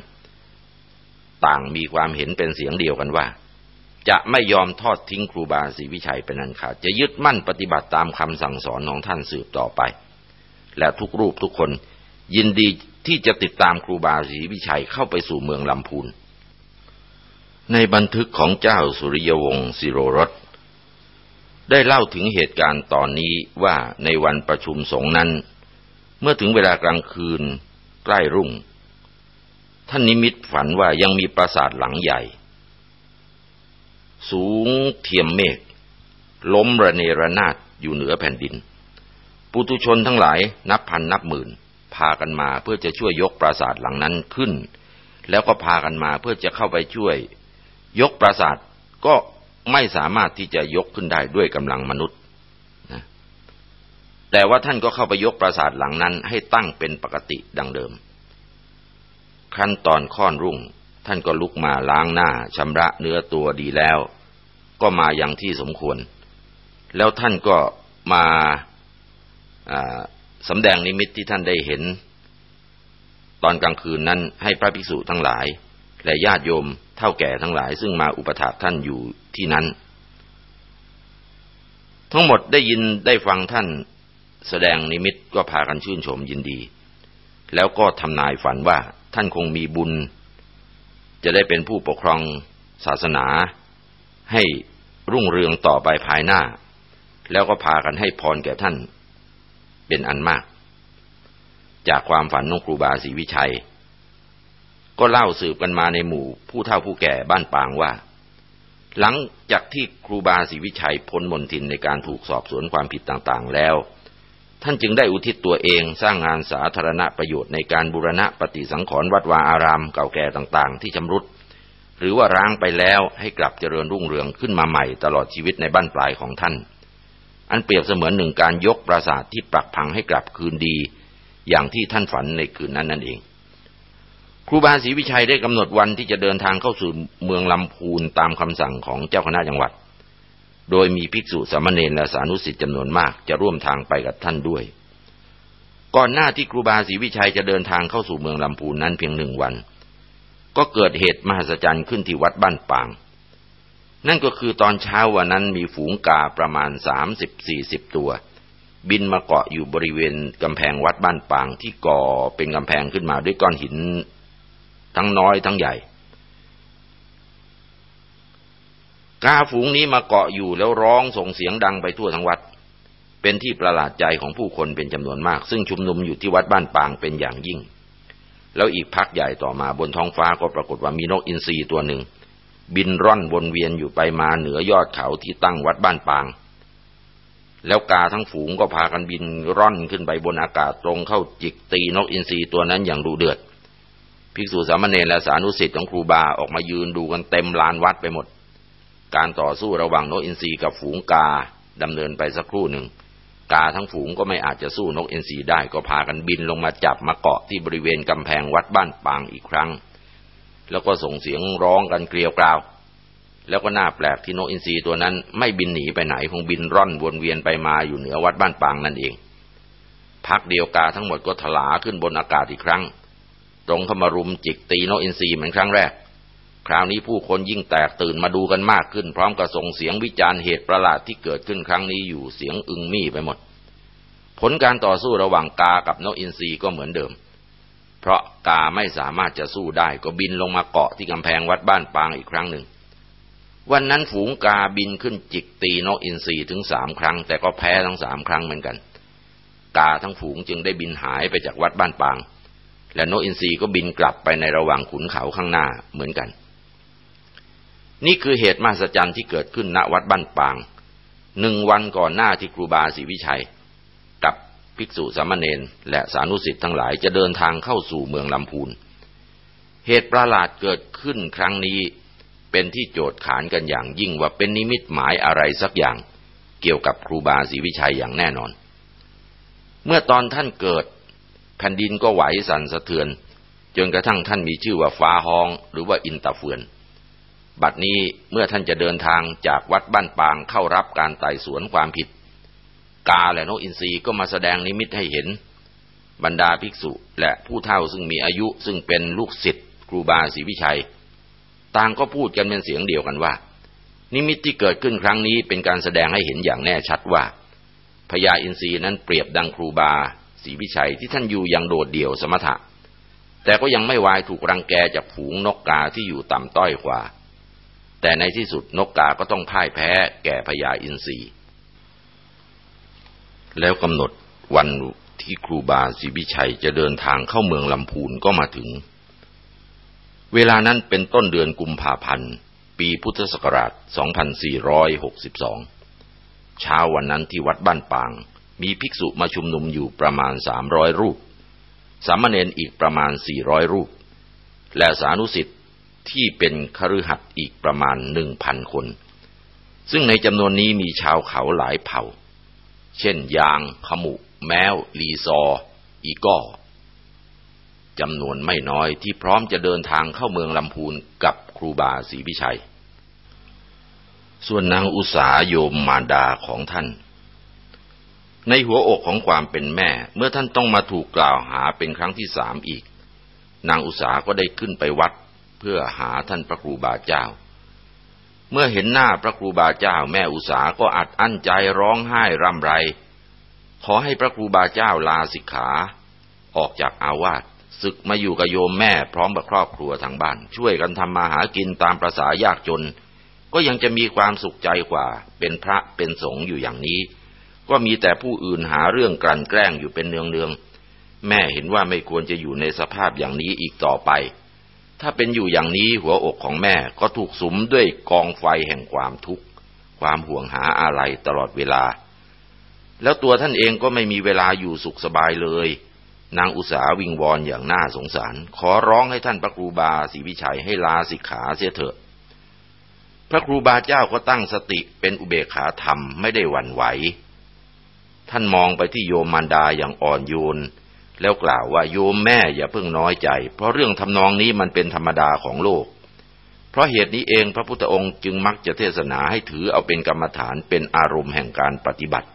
ต่างมีความเห็นเป็นเสียงเดียวกันว่า จะไม่ยอมทอดทิ้งครูบาศรีวิชัยเป็นอันขาดจะยึดมั่นปฏิบัติตามคำสั่งสอนของท่านสืบต่อไป และทุกรูปทุกคนยินดีที่จะติดตามครูบาศรีวิชัยเข้าไปสู่เมืองลำพูน ในบันทึกของเจ้าสุริยวงศ์สิโรรสได้เล่าถึงเหตุการณ์ตอนนี้ว่าในวันประชุมสงนั้น เมื่อถึงเวลากลางคืนใกล้รุ่ง ท่านนิมิตฝันว่ายังมีปราสาทหลังใหญ่ สูงเทียมเมฆล้มระเนระนาดอยู่เหนือแผ่นดิน ปุตุชนทั้งหลายนับพันนับหมื่น พากันมาเพื่อจะช่วยยกปราสาทหลังนั้นขึ้น แล้วก็พากันมาเพื่อจะเข้าไปช่วย ยกปราสาทก็ไม่สามารถที่จะยกขึ้นได้ด้วยกำลังมนุษย์ แต่ว่าท่านก็เข้าไปยกปราสาทหลังนั้นให้ตั้งเป็นปกติดังเดิม ขั้นตอนค่อนรุ่ง ท่านก็ลุกมาล้างหน้าชำระเนื้อตัวดีแล้ว ก็มาอย่างที่สมควร แล้วท่านก็มาสำแดงนิมิตที่ท่านได้เห็น ตอนกลางคืนนั้นให้พระภิกษุทั้งหลาย และญาติโยมเท่าแก่ทั้งหลาย ซึ่งมาอุปถากท่านอยู่ที่นั้น ทั้งหมดได้ยินได้ฟังท่าน แสดงนิมิตก็พากันชื่นชมยินดี แล้วก็ทำนายฝันว่าท่านคงมีบุญ จะได้เป็นผู้ปกครองศาสนา ให้รุ่งเรืองต่อไปภายหน้า แล้วก็พากันให้พรแก่ท่าน เป็นอันมาก จากความฝันของครูบาศรีวิชัย ก็เล่าสืบกันมาในหมู่ผู้เฒ่าผู้แก่บ้านปางว่า หลังจากที่ครูบาศรีวิชัยพ้นมนทินในการถูกสอบสวนความผิดต่างๆแล้ว ท่านจึงได้อุทิศตัวเองสร้างงานสาธารณประโยชน์ในการบูรณะปฏิสังขรณ์วัดวาอารามเก่าแก่ต่างๆ ที่ชำรุด หรือว่าร้างไปแล้วให้กลับเจริญรุ่งเรืองขึ้นมาใหม่ตลอดชีวิตในบ้านปลายของท่าน อันเปรียบเสมือนหนึ่งการยกปราสาทที่ปรักพังให้กลับคืนดี อย่างที่ท่านฝันในคืนนั้นนั่นเอง ครูบาศรีวิชัยได้กำหนดวันที่จะเดินทางเข้าสู่เมืองลำพูนตามคำสั่งของเจ้าคณะจังหวัด โดยมีภิกษุสามเณรและสานุสิทธิ์จำนวนมากจะร่วมทางไปกับท่านด้วย ก่อนหน้าที่ครูบาศรีวิชัยจะเดินทางเข้าสู่เมืองลำพูนนั้นเพียงหนึ่งวัน ก็เกิดเหตุมหัศจรรย์ขึ้นที่วัดบ้านปาง นั่นก็คือตอนเช้าวันนั้นมีฝูงกาประมาณสามสิบสี่สิบตัว บินมาเกาะอยู่บริเวณกำแพงวัดบ้านปางที่ก่อเป็นกำแพงขึ้นมาด้วยก้อนหิน ทั้งน้อยทั้งใหญ่ กาฝูงนี้มาเกาะอยู่แล้วร้องส่งเสียงดังไปทั่วทั้งวัด เป็นที่ประหลาดใจของผู้คนเป็นจำนวนมาก ซึ่งชุมนุมอยู่ที่วัดบ้านปางเป็นอย่างยิ่ง แล้วอีกพักใหญ่ต่อมาบนท้องฟ้าก็ปรากฏว่ามีนกอินทรีตัวหนึ่ง บินร่อนวนเวียนอยู่ไปมาเหนือยอดเขาที่ตั้งวัดบ้านปาง แล้วกาทั้งฝูงก็พากันบินร่อนขึ้นไปบนอากาศตรงเข้าจิกตีนกอินทรีตัวนั้นอย่างดุเดือดภิกษุสามเณรและสานุสิทธิ์ของครูบาออกมายืนดูกันเต็มลานวัดไปหมด การต่อสู้ระหว่างนกอินทรีกับฝูงกาดำเนินไปสักครู่หนึ่ง กาทั้งฝูงก็ไม่อาจจะสู้นกอินทรีได้ก็พากันบินลงมาจับมาเกาะที่บริเวณกำแพงวัดบ้านปางอีกครั้ง แล้วก็ส่งเสียงร้องกันเกลียวกราว แล้วก็น่าแปลกที่นกอินทรีตัวนั้น ไม่บินหนีไปไหนคงบินร่อนวนเวียนไปมาอยู่เหนือวัดบ้านปางนั่นเอง พักเดียวกาทั้งหมดก็ถลาขึ้นบนอากาศอีกครั้ง ตรงเข้ามารุมจิกตีนกอินทรีเหมือนครั้งแรก คราวนี้ผู้คนยิ่งแตกตื่นมาดูกันมากขึ้น พร้อมกับส่งเสียงวิจารณ์เหตุประหลาดที่เกิดขึ้นครั้งนี้อยู่เสียงอึงมี่ไปหมด ผลการต่อสู้ระหว่างกากับนกอินทรีก็เหมือนเดิม เพราะกาไม่สามารถจะสู้ได้ก็บินลงมาเกาะที่กำแพงวัดบ้านปางอีกครั้งหนึ่ง วันนั้นฝูงกาบินขึ้นจิกตีนกอินทรีถึงสามครั้ง แต่ก็แพ้ทั้งสามครั้งเหมือนกัน กาทั้งฝูงจึงได้บินหายไปจากวัดบ้านปาง และนกอินทรีก็บินกลับไปในระหว่างขุนเขาข้างหน้าเหมือนกัน นี่คือเหตุมหัศจรรย์ที่เกิดขึ้นณวัดบ้านปางหนึ่งวันก่อนหน้าที่ครูบาศรีวิชัย กับภิกษุสามเณรและสานุสิทธิ์ทั้งหลายจะเดินทางเข้าสู่เมืองลำพูน เหตุประหลาดเกิดขึ้นครั้งนี้เป็นที่โจทย์ขานกันอย่างยิ่งว่าเป็นนิมิตหมายอะไรสักอย่าง เกี่ยวกับครูบาศรีวิชัยอย่างแน่นอน เมื่อตอนท่านเกิด แผ่นดินก็ไหวสั่นสะเทือน จนกระทั่งท่านมีชื่อว่าฟ้าห้องหรือว่าอินตาเฟือน บัดนี้เมื่อท่านจะเดินทางจากวัดบ้านปางเข้ารับการไต่สวนความผิด กาและนกอินทรีก็มาแสดงนิมิตให้เห็น บรรดาภิกษุและผู้เฒ่าซึ่งมีอายุซึ่งเป็นลูกศิษย์ครูบาศรีวิชัย ต่างก็พูดกันเป็นเสียงเดียวกันว่า นิมิตที่เกิดขึ้นครั้งนี้เป็นการแสดงให้เห็นอย่างแน่ชัดว่าพญาอินทรีนั้นเปรียบดังครูบาศรีวิชัยที่ท่านอยู่อย่างโดดเดี่ยวสมถะ แต่ก็ยังไม่วายถูกรังแกจากฝูงนกกาที่อยู่ต่ำต้อยกว่า แต่ในที่สุดนกกาก็ต้องพ่ายแพ้แก่พญาอินทรีแล้วกำหนดวันที่ครูบาศรีวิชัยจะเดินทางเข้าเมืองลำพูนก็มาถึง เวลานั้นเป็นต้นเดือนกุมภาพันธ์ปีพุทธศักราช 2462 เช้าวันนั้นที่วัดบ้านปาง มีภิกษุมาชุมนุมอยู่ประมาณ 300 รูป สามเณรอีกประมาณ 400 รูป และสานุสิทธิ ที่เป็นคฤหัสถ์อีกประมาณ1,000คน ซึ่งในจำนวนนี้มีชาวเขาหลายเผ่า เช่นยาง ขมุ แมว ลีซอ อีก้อจำนวนไม่น้อยที่พร้อมจะเดินทางเข้าเมืองลำพูนกับครูบาศรีวิชัย ส่วนนางอุสาโยมมารดาของท่าน ในหัวอกของความเป็นแม่ เมื่อท่านต้องมาถูกกล่าวหาเป็นครั้งที่สามอีก นางอุสาก็ได้ขึ้นไปวัด เพื่อหาท่านพระครูบาเจ้า เมื่อเห็นหน้าพระครูบาเจ้า แม่อุสาก็อัดอั้นใจร้องไห้ร่ำไร ขอให้พระครูบาเจ้าลาสิกขา ออกจากอาวาสศึกมาอยู่กับโยมแม่พร้อมกับครอบครัวทางบ้าน ช่วยกันทำมาหากินตามประษายากจน ก็ยังจะมีความสุขใจกว่า เป็นพระเป็นสงฆ์อยู่อย่างนี้ ก็มีแต่ผู้อื่นหาเรื่องกลั่นแกล้งอยู่เป็นเนืองๆแม่เห็นว่าไม่ควรจะอยู่ในสภาพอย่างนี้อีกต่อไป ถ้าเป็นอยู่อย่างนี้หัวอกของแม่ก็ถูกสุมด้วยกองไฟแห่งความทุกข์ ความห่วงหาอะไรตลอดเวลา แล้วตัวท่านเองก็ไม่มีเวลาอยู่สุขสบายเลย นางอุสาวิงวอนอย่างน่าสงสาร ขอร้องให้ท่านพระครูบาศรีวิชัยให้ลาสิกขาเสียเถอะ พระครูบาเจ้าก็ตั้งสติเป็นอุเบกขาธรรมไม่ได้หวั่นไหว ท่านมองไปที่โยมมารดาอย่างอ่อนโยน แล้วกล่าวว่าโยมแม่อย่าเพิ่งน้อยใจ เพราะเรื่องทำนองนี้มันเป็นธรรมดาของโลก เพราะเหตุนี้เองพระพุทธองค์จึงมักจะเทศนาให้ถือเอาเป็นกรรมฐานเป็นอารมณ์แห่งการปฏิบัติ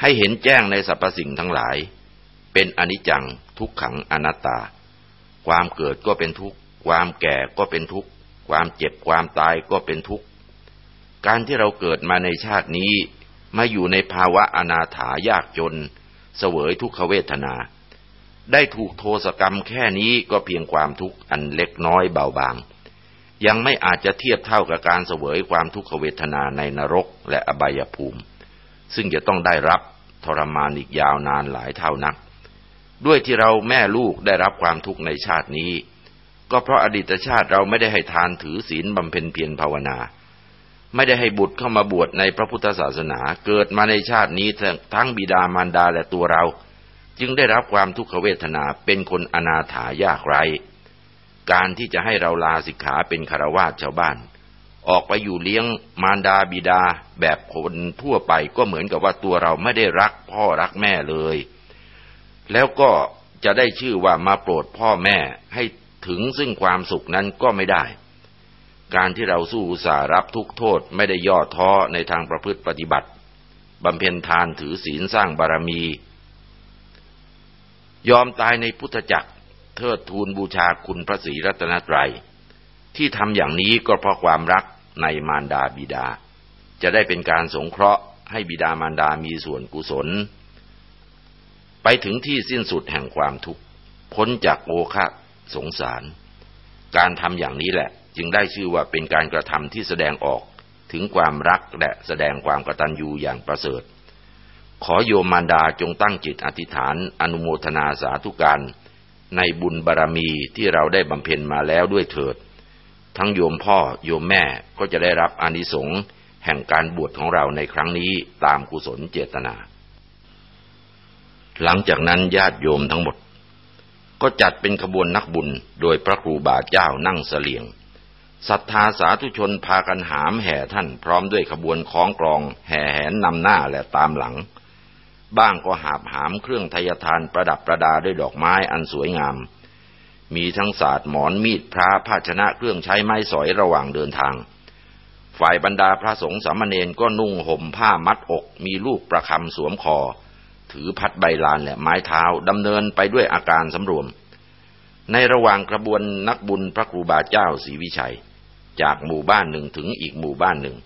ให้เห็นแจ้งในสรรพสิ่งทั้งหลาย เป็นอนิจจัง ทุกขังอนัตตา ความเกิดก็เป็นทุกข์ ความแก่ก็เป็นทุกข์ ความเจ็บความตายก็เป็นทุกข์ การที่เราเกิดมาในชาตินี้ มาอยู่ในภาวะอนาถายากจน เสวยทุกขเวทนา ได้ถูกโทสกรรมแค่นี้ก็เพียงความทุกข์อันเล็กน้อยเบาบาง ยังไม่อาจจะเทียบเท่ากับการเสวยความทุกขเวทนาในนรกและอบายภูมิ ซึ่งจะต้องได้รับทรมานอีกยาวนานหลายเท่านัก ด้วยที่เราแม่ลูกได้รับความทุกข์ในชาตินี้ ก็เพราะอดีตชาติเราไม่ได้ให้ทานถือศีลบำเพ็ญเพียรภาวนา ไม่ได้ให้บุตรเข้ามาบวชในพระพุทธศาสนา เกิดมาในชาตินี้ทั้งบิดามารดาและตัวเรา จึงได้รับความทุกขเวทนาเป็นคนอนาถายากไรการที่จะให้เราลาสิกขาเป็นคารวาสชาวบ้าน ออกไปอยู่เลี้ยงมารดาบิดาแบบคนทั่วไปก็เหมือนกับว่าตัวเราไม่ได้รักพ่อรักแม่เลย แล้วก็จะได้ชื่อว่ามาโปรดพ่อแม่ให้ถึงซึ่งความสุขนั้นก็ไม่ได้ การที่เราสู้สารับทุกโทษไม่ได้ย่อท้อในทางประพฤติปฏิบัติบำเพ็ญทานถือศีลสร้างบารมี ยอมตายในพุทธจักรเทิดทูนบูชาคุณพระศรีรัตนตรัย ที่ทำอย่างนี้ก็เพราะความรักในมารดาบิดา จะได้เป็นการสงเคราะห์ให้บิดามารดามีส่วนกุศล ไปถึงที่สิ้นสุดแห่งความทุกข์พ้นจากโอคะสงสาร การทำอย่างนี้แหละ จึงได้ชื่อว่าเป็นการกระทำที่แสดงออกถึงความรักและแสดงความกตัญญูอย่างประเสริฐ ขอโยมมารดาจงตั้งจิตอธิษฐานอนุโมทนาสาธุการในบุญบารรมีที่เราได้บำเพ็ญมาแล้วด้วยเถิด ทั้งโยมพ่อโยมแม่ก็จะได้รับอานิสงส์แห่งการบวชของเราในครั้งนี้ตามกุศลเจตนา หลังจากนั้นญาติโยมทั้งหมด ก็จัดเป็นขบวนนักบุญโดยพระครูบาเจ้านั่งเสลียงศรัทธาสาธุชนพากันหามแห่ท่านพร้อมด้วยขบวนคล้องกรองแห่แหนนำหน้าและตามหลัง บ้างก็หาบหามเครื่องทยทานประดับประดาด้วยดอกไม้อันสวยงาม มีทั้งศาสตร์หมอนมีดพระภาชนะเครื่องใช้ไม้สอยระหว่างเดินทาง ฝ่ายบรรดาพระสงฆ์สามเณรก็นุ่งห่มผ้ามัดอก มีลูกประคำสวมคอ ถือพัดใบลานและไม้เท้าดำเนินไปด้วยอาการสำรวม ในระหว่างกระบวนนักบุญพระครูบาเจ้าศรีวิชัย จากหมู่บ้านหนึ่งถึงอีกหมู่บ้านหนึ่ง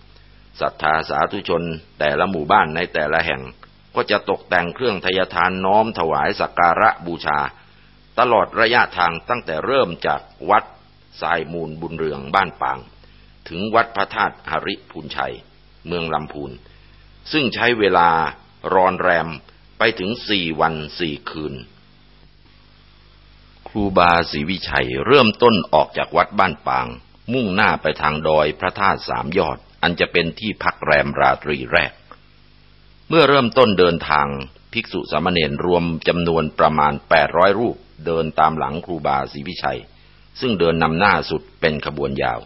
ศรัทธาสาธุชนแต่ละหมู่บ้านในแต่ละแห่ง ก็จะตกแต่งเครื่องทยทานน้อมถวายสักการะบูชา ตลอดระยะทางตั้งแต่เริ่มจากวัดทรายมูลบุญเรืองบ้านปาง ถึงวัดพระธาตุหริพูนชัย เมืองลำพูน ซึ่งใช้เวลารอนแรมไปไปถึงสี่วันสี่คืน ครูบาศรีวิชัยเริ่มต้นออกจากวัดบ้านปาง มุ่งหน้าไปทางดอยพระธาตุสามยอด อันจะเป็นที่พักแรมราตรีแรก เมื่อเริ่มต้นเดินทางภิกษุสามเณรรวมจำนวนประมาณแปดร้อยรูป เดินตามหลังครูบาศรีวิชัย ซึ่งเดินนำหน้าสุดเป็นขบวนยาว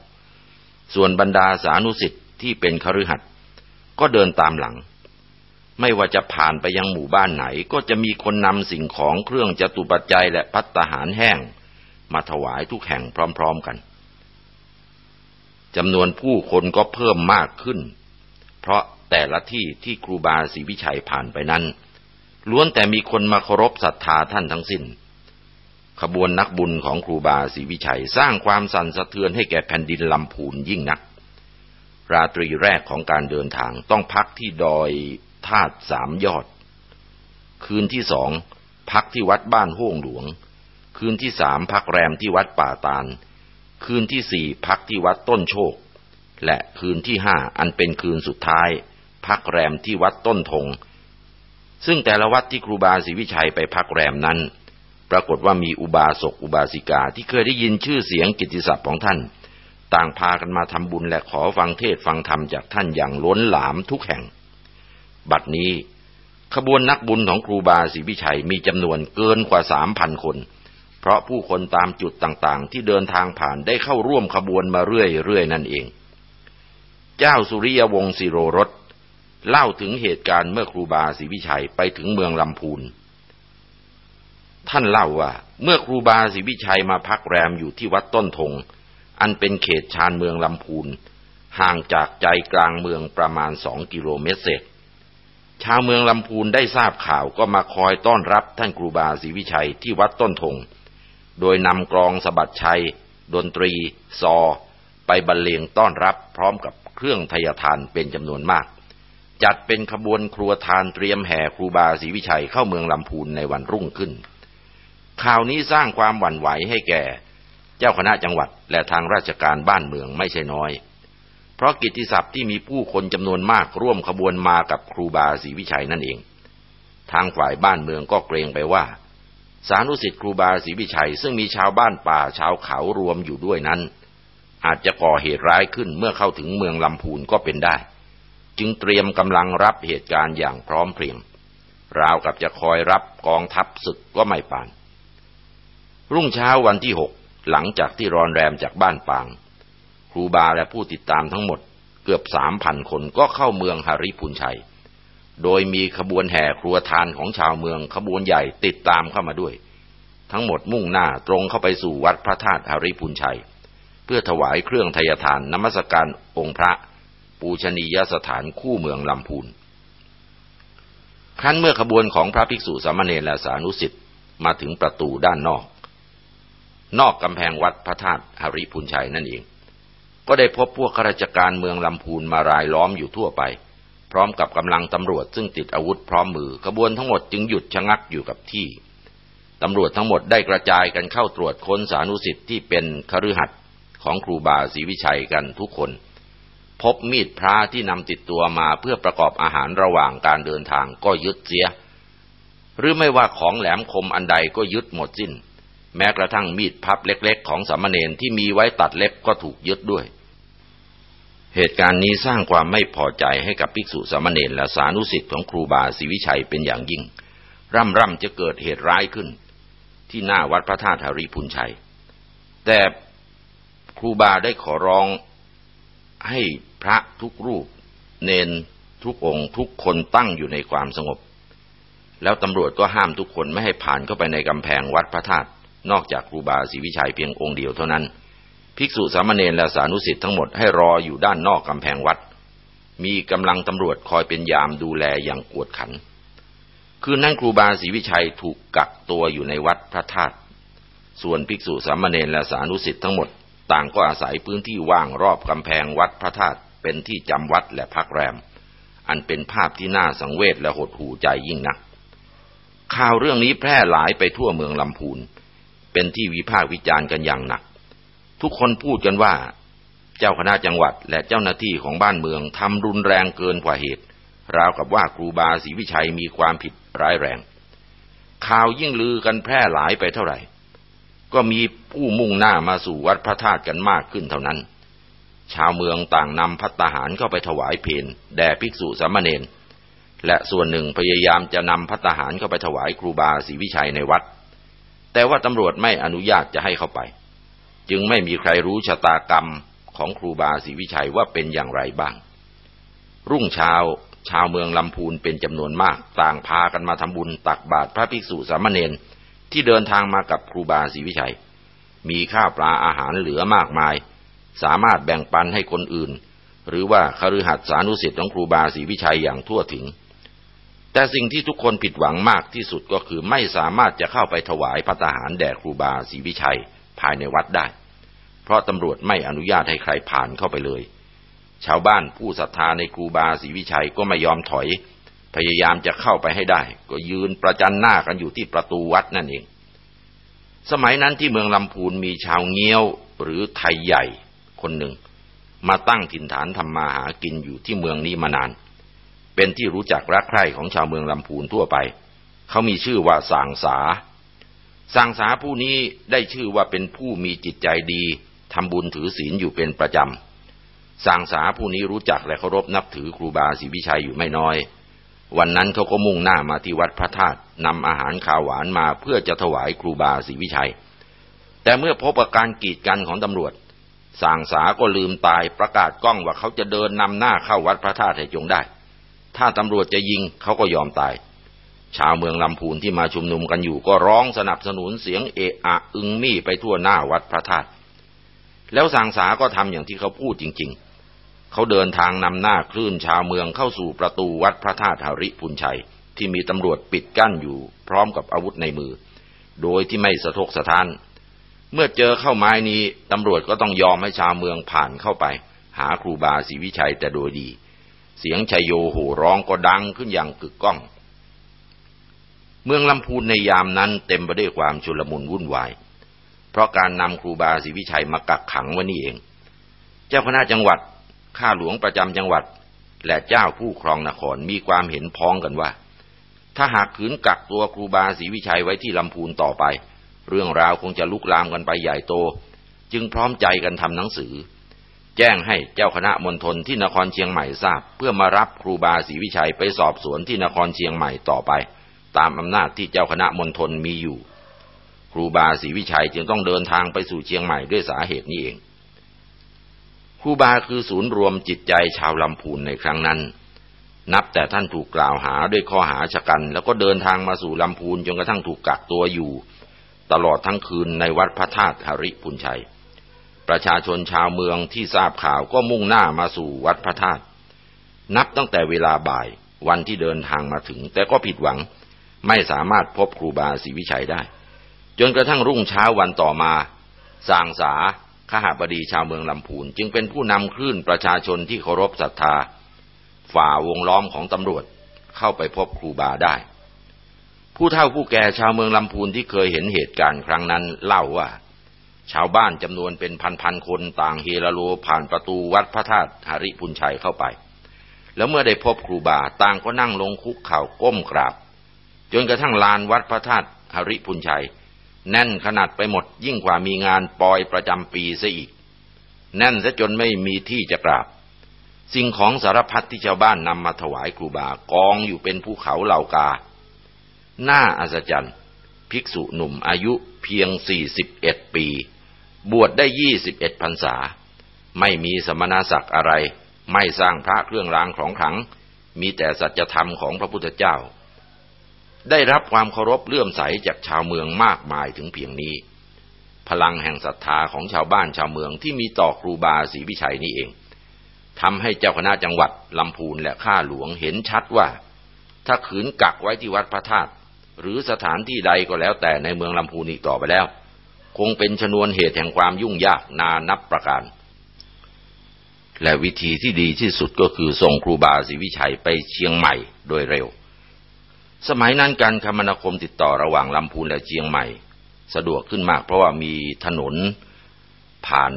ส่วนบรรดาสานุสิทธิ์ที่เป็นคฤหัสถ์ก็เดินตามหลัง ไม่ว่าจะผ่านไปยังหมู่บ้านไหน ก็จะมีคนนำสิ่งของเครื่องจตุปัจจัยและพัตตาหารแห้ง มาถวายทุกแห่งพร้อม ๆกันจำนวนผู้คนก็เพิ่มมากขึ้น เพราะ แต่ละที่ที่ครูบาศรีวิชัยผ่านไปนั้น ล้วนแต่มีคนมาเคารพศรัทธาท่านทั้งสิน้น ขบวนนักบุญของครูบาศรีวิชัยสร้างความสั่นสะเทือนให้แก่แผ่นดินลำพูนยิ่งนัก ราตรีแรกของการเดินทางต้องพักที่ดอยธาตุสามยอด คืนที่สองพักที่วัดบ้านห้วงหลวง คืนที่สามพักแรมที่วัดป่าตาล คืนที่สี่พักที่วัดต้นโชค และคืนที่ห้าอันเป็นคืนสุดท้าย พักแรมที่วัดต้นทง ซึ่งแต่ละวัดที่ครูบาศรีวิชัยไปพักแรมนั้น ปรากฏว่ามีอุบาสกอุบาสิกาที่เคยได้ยินชื่อเสียงกิตติศัพท์ของท่าน ต่างพากันมาทำบุญและขอฟังเทศฟังธรรมจากท่านอย่างล้นหลามทุกแห่ง บัดนี้ขบวนนักบุญของครูบาศรีวิชัยมีจำนวนเกินกว่าสามพันคน เพราะผู้คนตามจุดต่างๆ ที่เดินทางผ่านได้เข้าร่วมขบวนมาเรื่อยๆนั่นเอง เจ้าสุริยวงศ์สิโรรส เล่าถึงเหตุการณ์เมื่อครูบาศรีวิชัยไปถึงเมืองลำพูน ท่านเล่าว่า เมื่อครูบาศรีวิชัยมาพักแรมอยู่ที่วัดต้นทง อันเป็นเขตชานเมืองลำพูน ห่างจากใจกลางเมืองประมาณสองกิโลเมตรเศษชาวเมืองลำพูนได้ทราบข่าวก็มาคอยต้อนรับท่านครูบาศรีวิชัยที่วัดต้นทง โดยนำกรองสะบัดชัย ดนตรี ซอ ไปบรรเลงต้อนรับพร้อมกับเครื่องทยทานเป็นจำนวนมาก จัดเป็นขบวนครัวทานเตรียมแห่ครูบาศรีวิชัยเข้าเมืองลำพูนในวันรุ่งขึ้น ข่าวนี้สร้างความหวั่นไหวให้แก่ เจ้าคณะจังหวัดและทางราชการบ้านเมืองไม่ใช่น้อย เพราะกิตติศัพท์ที่มีผู้คนจำนวนมากร่วมขบวนมากับครูบาศรีวิชัยนั่นเอง ทางฝ่ายบ้านเมืองก็เกรงไปว่า สานุสิทธิ์ครูบาศรีวิชัย ซึ่งมีชาวบ้านป่าชาวเขารวมอยู่ด้วยนั้น อาจจะก่อเหตุร้ายขึ้นเมื่อเข้าถึงเมืองลำพูนก็เป็นได้ จึงเตรียมกำลังรับเหตุการณ์อย่างพร้อมเพรียง ราวกับจะคอยรับกองทัพศึกก็ไม่ปาน รุ่งเช้าวันที่หกหลังจากที่รอนแรมจากบ้านปาง ครูบาและผู้ติดตามทั้งหมดเกือบสามพันคนก็เข้าเมืองหาริพุนชัย โดยมีขบวนแห่ครัวทานของชาวเมืองขบวนใหญ่ติดตามเข้ามาด้วย ทั้งหมดมุ่งหน้าตรงเข้าไปสู่วัดพระธาตุหาริพุนชัย เพื่อถวายเครื่องทยทานนมัสการองค์พระ ปูชนียสถานคู่เมืองลำพูน ครั้นเมื่อขบวนของพระภิกษุสามเณรและสานุสิทธิ์มาถึงประตูด้านนอก นอกกำแพงวัดพระธาตุหริพุนชัยนั่นเอง ก็ได้พบพวกข้าราชการเมืองลำพูนมารายล้อมอยู่ทั่วไป พร้อมกับกำลังตำรวจซึ่งติดอาวุธพร้อมมือขบวนทั้งหมดจึงหยุดชะงักอยู่กับที่ตำรวจทั้งหมดได้กระจายกันเข้าตรวจค้นสานุสิทธิ์ที่เป็นคฤหัสถ์ของครูบาศรีวิชัยกันทุกคน พบมีดพระที่นำติดตัวมาเพื่อประกอบอาหารระหว่างการเดินทางก็ยึดเสีย หรือไม่ว่าของแหลมคมอันใดก็ยึดหมดสิ้น แม้กระทั่งมีดพับเล็กๆ ของสามเณรที่มีไว้ตัดเล็บก็ถูกยึดด้วย เหตุการณ์นี้สร้างความไม่พอใจให้กับภิกษุสามเณรและสานุสิทธิ์ของครูบาศรีวิชัยเป็นอย่างยิ่ง ร่ำร่ำจะเกิดเหตุร้ายขึ้น ที่หน้าวัดพระธาตุหริพุนชัย แต่ครูบาได้ขอร้องให้ พระทุกรูป เนนทุกองค์ทุกคนตั้งอยู่ในความสงบ แล้วตำรวจก็ห้ามทุกคนไม่ให้ผ่านเข้าไปในกำแพงวัดพระธาตุนอกจากครูบาศรีวิชัยเพียงองค์เดียวเท่านั้น ภิกษุสามเณรและสานุสิทธิ์ทั้งหมดให้รออยู่ด้านนอกกำแพงวัด มีกำลังตำรวจคอยเป็นยามดูแลอย่างกวดขัน คืนนั้นครูบาศรีวิชัยถูกกักตัวอยู่ในวัดพระธาตุส่วนภิกษุสามเณรและสานุสิทธิ์ทั้งหมดต่างก็อาศัยพื้นที่ว่างรอบกำแพงวัดพระธาตุ เป็นที่จำวัดและพักแรม อันเป็นภาพที่น่าสังเวชและหดหูใจยิ่งนัก ข่าวเรื่องนี้แพร่หลายไปทั่วเมืองลำพูน เป็นที่วิพากษ์วิจารณ์กันอย่างหนัก ทุกคนพูดกันว่า เจ้าคณะจังหวัดและเจ้าหน้าที่ของบ้านเมืองทำรุนแรงเกินกว่าเหตุ ราวกับว่าครูบาศรีวิชัยมีความผิดร้ายแรง ข่าวยิ่งลือกันแพร่หลายไปเท่าไหร่ ก็มีผู้มุ่งหน้ามาสู่วัดพระธาตุกันมากขึ้นเท่านั้น ชาวเมืองต่างนำพัตตาหารเข้าไปถวายเพลแด่ภิกษุสามเณรและส่วนหนึ่งพยายามจะนำพัตตาหารเข้าไปถวายครูบาศรีวิชัยในวัด แต่ว่าตำรวจไม่อนุญาตจะให้เข้าไป จึงไม่มีใครรู้ชะตากรรมของครูบาศรีวิชัยว่าเป็นอย่างไรบ้าง รุ่งเช้าชาวเมืองลำพูนเป็นจำนวนมาก ต่างพากันมาทำบุญตักบาตรพระภิกษุสามเณรที่เดินทางมากับครูบาศรีวิชัย มีข้าวปลาอาหารเหลือมากมาย สามารถแบ่งปันให้คนอื่น หรือว่าคฤหัสถานุสิทธิ์ของครูบาศรีวิชัยอย่างทั่วถึง แต่สิ่งที่ทุกคนผิดหวังมากที่สุดก็คือไม่สามารถจะเข้าไปถวายพระทหารแด่ครูบาศรีวิชัยภายในวัดได้ เพราะตำรวจไม่อนุญาตให้ใครผ่านเข้าไปเลย ชาวบ้านผู้ศรัทธาในครูบาศรีวิชัยก็ไม่ยอมถอย พยายามจะเข้าไปให้ได้ ก็ยืนประจันหน้ากันอยู่ที่ประตูวัดนั่นเองสมัยนั้นที่เมืองลำพูนมีชาวเงี้ยวหรือไทยใหญ่ คนหนึ่ง มาตั้งถิ่นฐานทำมาหากินอยู่ที่เมืองนี้มานาน เป็นที่รู้จักรักใคร่ของชาวเมืองลำพูนทั่วไป เขามีชื่อว่าสางสาสางสาผู้นี้ได้ชื่อว่าเป็นผู้มีจิตใจดีทำบุญถือศีลอยู่เป็นประจำสางสาผู้นี้รู้จักและเคารพนับถือครูบาศรีวิชัยอยู่ไม่น้อย วันนั้นเขาก็มุ่งหน้ามาที่วัดพระธาตุนำอาหารข้าวหวานมาเพื่อจะถวายครูบาศรีวิชัยแต่เมื่อพบอาการกีดกันของตำรวจ สางสาก็ลืมตายประกาศกล้องว่าเขาจะเดินนำหน้าเข้าวัดพระธาตุให้จงได้ ถ้าตำรวจจะยิงเขาก็ยอมตาย ชาวเมืองลำพูนที่มาชุมนุมกันอยู่ก็ร้องสนับสนุนเสียงเอะอะอึงมี่ไปทั่วหน้าวัดพระธาตุแล้วสางสาก็ทำอย่างที่เขาพูดจริง ๆ เขาเดินทางนำหน้าคลื่นชาวเมืองเข้าสู่ประตูวัดพระธาตุหริพุนชัย ที่มีตำรวจปิดกั้นอยู่ พร้อมกับอาวุธในมือ โดยที่ไม่สะทกสะท้าน เมื่อเจอเข้าไม้นี้ตำรวจก็ต้องยอมให้ชาวเมืองผ่านเข้าไป หาครูบาศรีวิชัยแต่โดยดี เสียงชยโยโห่ร้องก็ดังขึ้นอย่างกึกก้อง เมืองลำพูนในยามนั้นเต็มไปด้วยความชุลมุนวุ่นวาย เพราะการนำครูบาศรีวิชัยมากักขังไว้นี่เอง เจ้าคณะจังหวัดข้าหลวงประจำจังหวัด และเจ้าผู้ครองนครมีความเห็นพ้องกันว่า ถ้าหากขืนกักตัวครูบาศรีวิชัยไว้ที่ลำพูนต่อไป เรื่องราวคงจะลุกลามกันไปใหญ่โต จึงพร้อมใจกันทำหนังสือ แจ้งให้เจ้าคณะมณฑลที่นครเชียงใหม่ทราบ เพื่อมารับครูบาศรีวิชัยไปสอบสวนที่นครเชียงใหม่ต่อไป ตามอำนาจที่เจ้าคณะมณฑลมีอยู่ ครูบาศรีวิชัยจึงต้องเดินทางไปสู่เชียงใหม่ด้วยสาเหตุนี้เองครูบาคือศูนย์รวมจิตใจชาวลำพูนในครั้งนั้น นับแต่ท่านถูกกล่าวหาด้วยข้อหาชะกัน แล้วก็เดินทางมาสู่ลำพูนจนกระทั่งถูกกักตัวอยู่ ตลอดทั้งคืนในวัดพระธาตุหริพุนชัย ประชาชนชาวเมืองที่ทราบข่าวก็มุ่งหน้ามาสู่วัดพระธาตุนับตั้งแต่เวลาบ่ายวันที่เดินทางมาถึง แต่ก็ผิดหวังไม่สามารถพบครูบาศรีวิชัยได้ จนกระทั่งรุ่งเช้าวันต่อมาสางสาขหาบดีชาวเมืองลำพูน จึงเป็นผู้นำคลื่นประชาชนที่เคารพศรัทธา ฝ่าวงล้อมของตำรวจเข้าไปพบครูบาได้ ผู้เฒ่าผู้แก่ชาวเมืองลำพูนที่เคยเห็นเหตุการณ์ครั้งนั้น เล่าว่า ชาวบ้านจำนวนเป็นพันๆคนต่างเฮลโลผ่านประตูวัดพระธาตุหริพุนชัยเข้าไป แล้วเมื่อได้พบครูบาต่างก็นั่งลงคุกเข่าก้มกราบ จนกระทั่งลานวัดพระธาตุหริพุนชัย แน่นขนาดไปหมดยิ่งกว่ามีงานปอยประจำปีซะอีก แน่นซะจนไม่มีที่จะกราบสิ่งของสารพัดที่ชาวบ้านนำมาถวายครูบากองอยู่เป็นภูเขาเหล่ากา น้าอัศจรรย์ ภิกษุหนุ่มอายุเพียงสี่สิบเอ็ดปี บวชได้ยี่สิบเอ็ดพรรษา ไม่มีสมณศักดิ์อะไร ไม่สร้างพระเครื่องรางของขลัง มีแต่สัจธรรมของพระพุทธเจ้า ได้รับความเคารพเลื่อมใสจากชาวเมืองมากมายถึงเพียงนี้ พลังแห่งศรัทธาของชาวบ้านชาวเมืองที่มีต่อครูบาศรีวิชัยนี้เองทำให้เจ้าคณะจังหวัดลำพูนและข้าหลวงเห็นชัดว่า ถ้าขืนกักไว้ที่วัดพระธาตุ หรือสถานที่ใดก็แล้วแต่ในเมืองลำพูนอีกต่อไปแล้ว คงเป็นชนวนเหตุแห่งความยุ่งยากนานับประการ และวิธีที่ดีที่สุดก็คือส่งครูบาศรีวิชัยไปเชียงใหม่โดยเร็ว สมัยนั้นการคมนาคมติดต่อระหว่างลำพูนและเชียงใหม่ สะดวกขึ้นมากเพราะว่ามีถนนผ่าน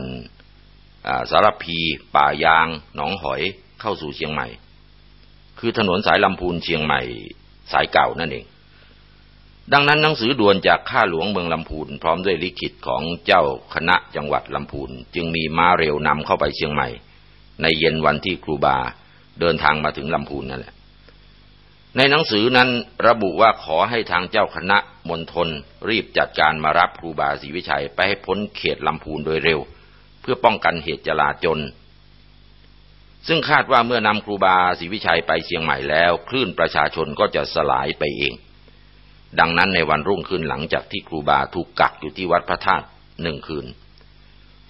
สารพี ป่ายาง หนองหอยเข้าสู่เชียงใหม่ คือถนนสายลำพูนเชียงใหม่สายเก่านั่นเอง ดังนั้นหนังสือด่วนจากข้าหลวงเมืองลำพูนพร้อมด้วยลิขิตของเจ้าคณะจังหวัดลำพูนจึงมีม้าเร็วนำเข้าไปเชียงใหม่ ในเย็นวันที่ครูบาเดินทางมาถึงลำพูนนั่นแหละ ในหนังสือนั้นระบุว่าขอให้ทางเจ้าคณะมณฑลรีบจัดการมารับครูบาศรีวิชัยไปให้พ้นเขตลำพูนโดยเร็ว เพื่อป้องกันเหตุจลาจลซึ่งคาดว่าเมื่อนำครูบาศรีวิชัยไปเชียงใหม่แล้ว คลื่นประชาชนก็จะสลายไปเอง ดังนั้นในวันรุ่งขึ้นหลังจากที่ครูบาถูกกักอยู่ที่วัดพระธาตุหนึ่งคืน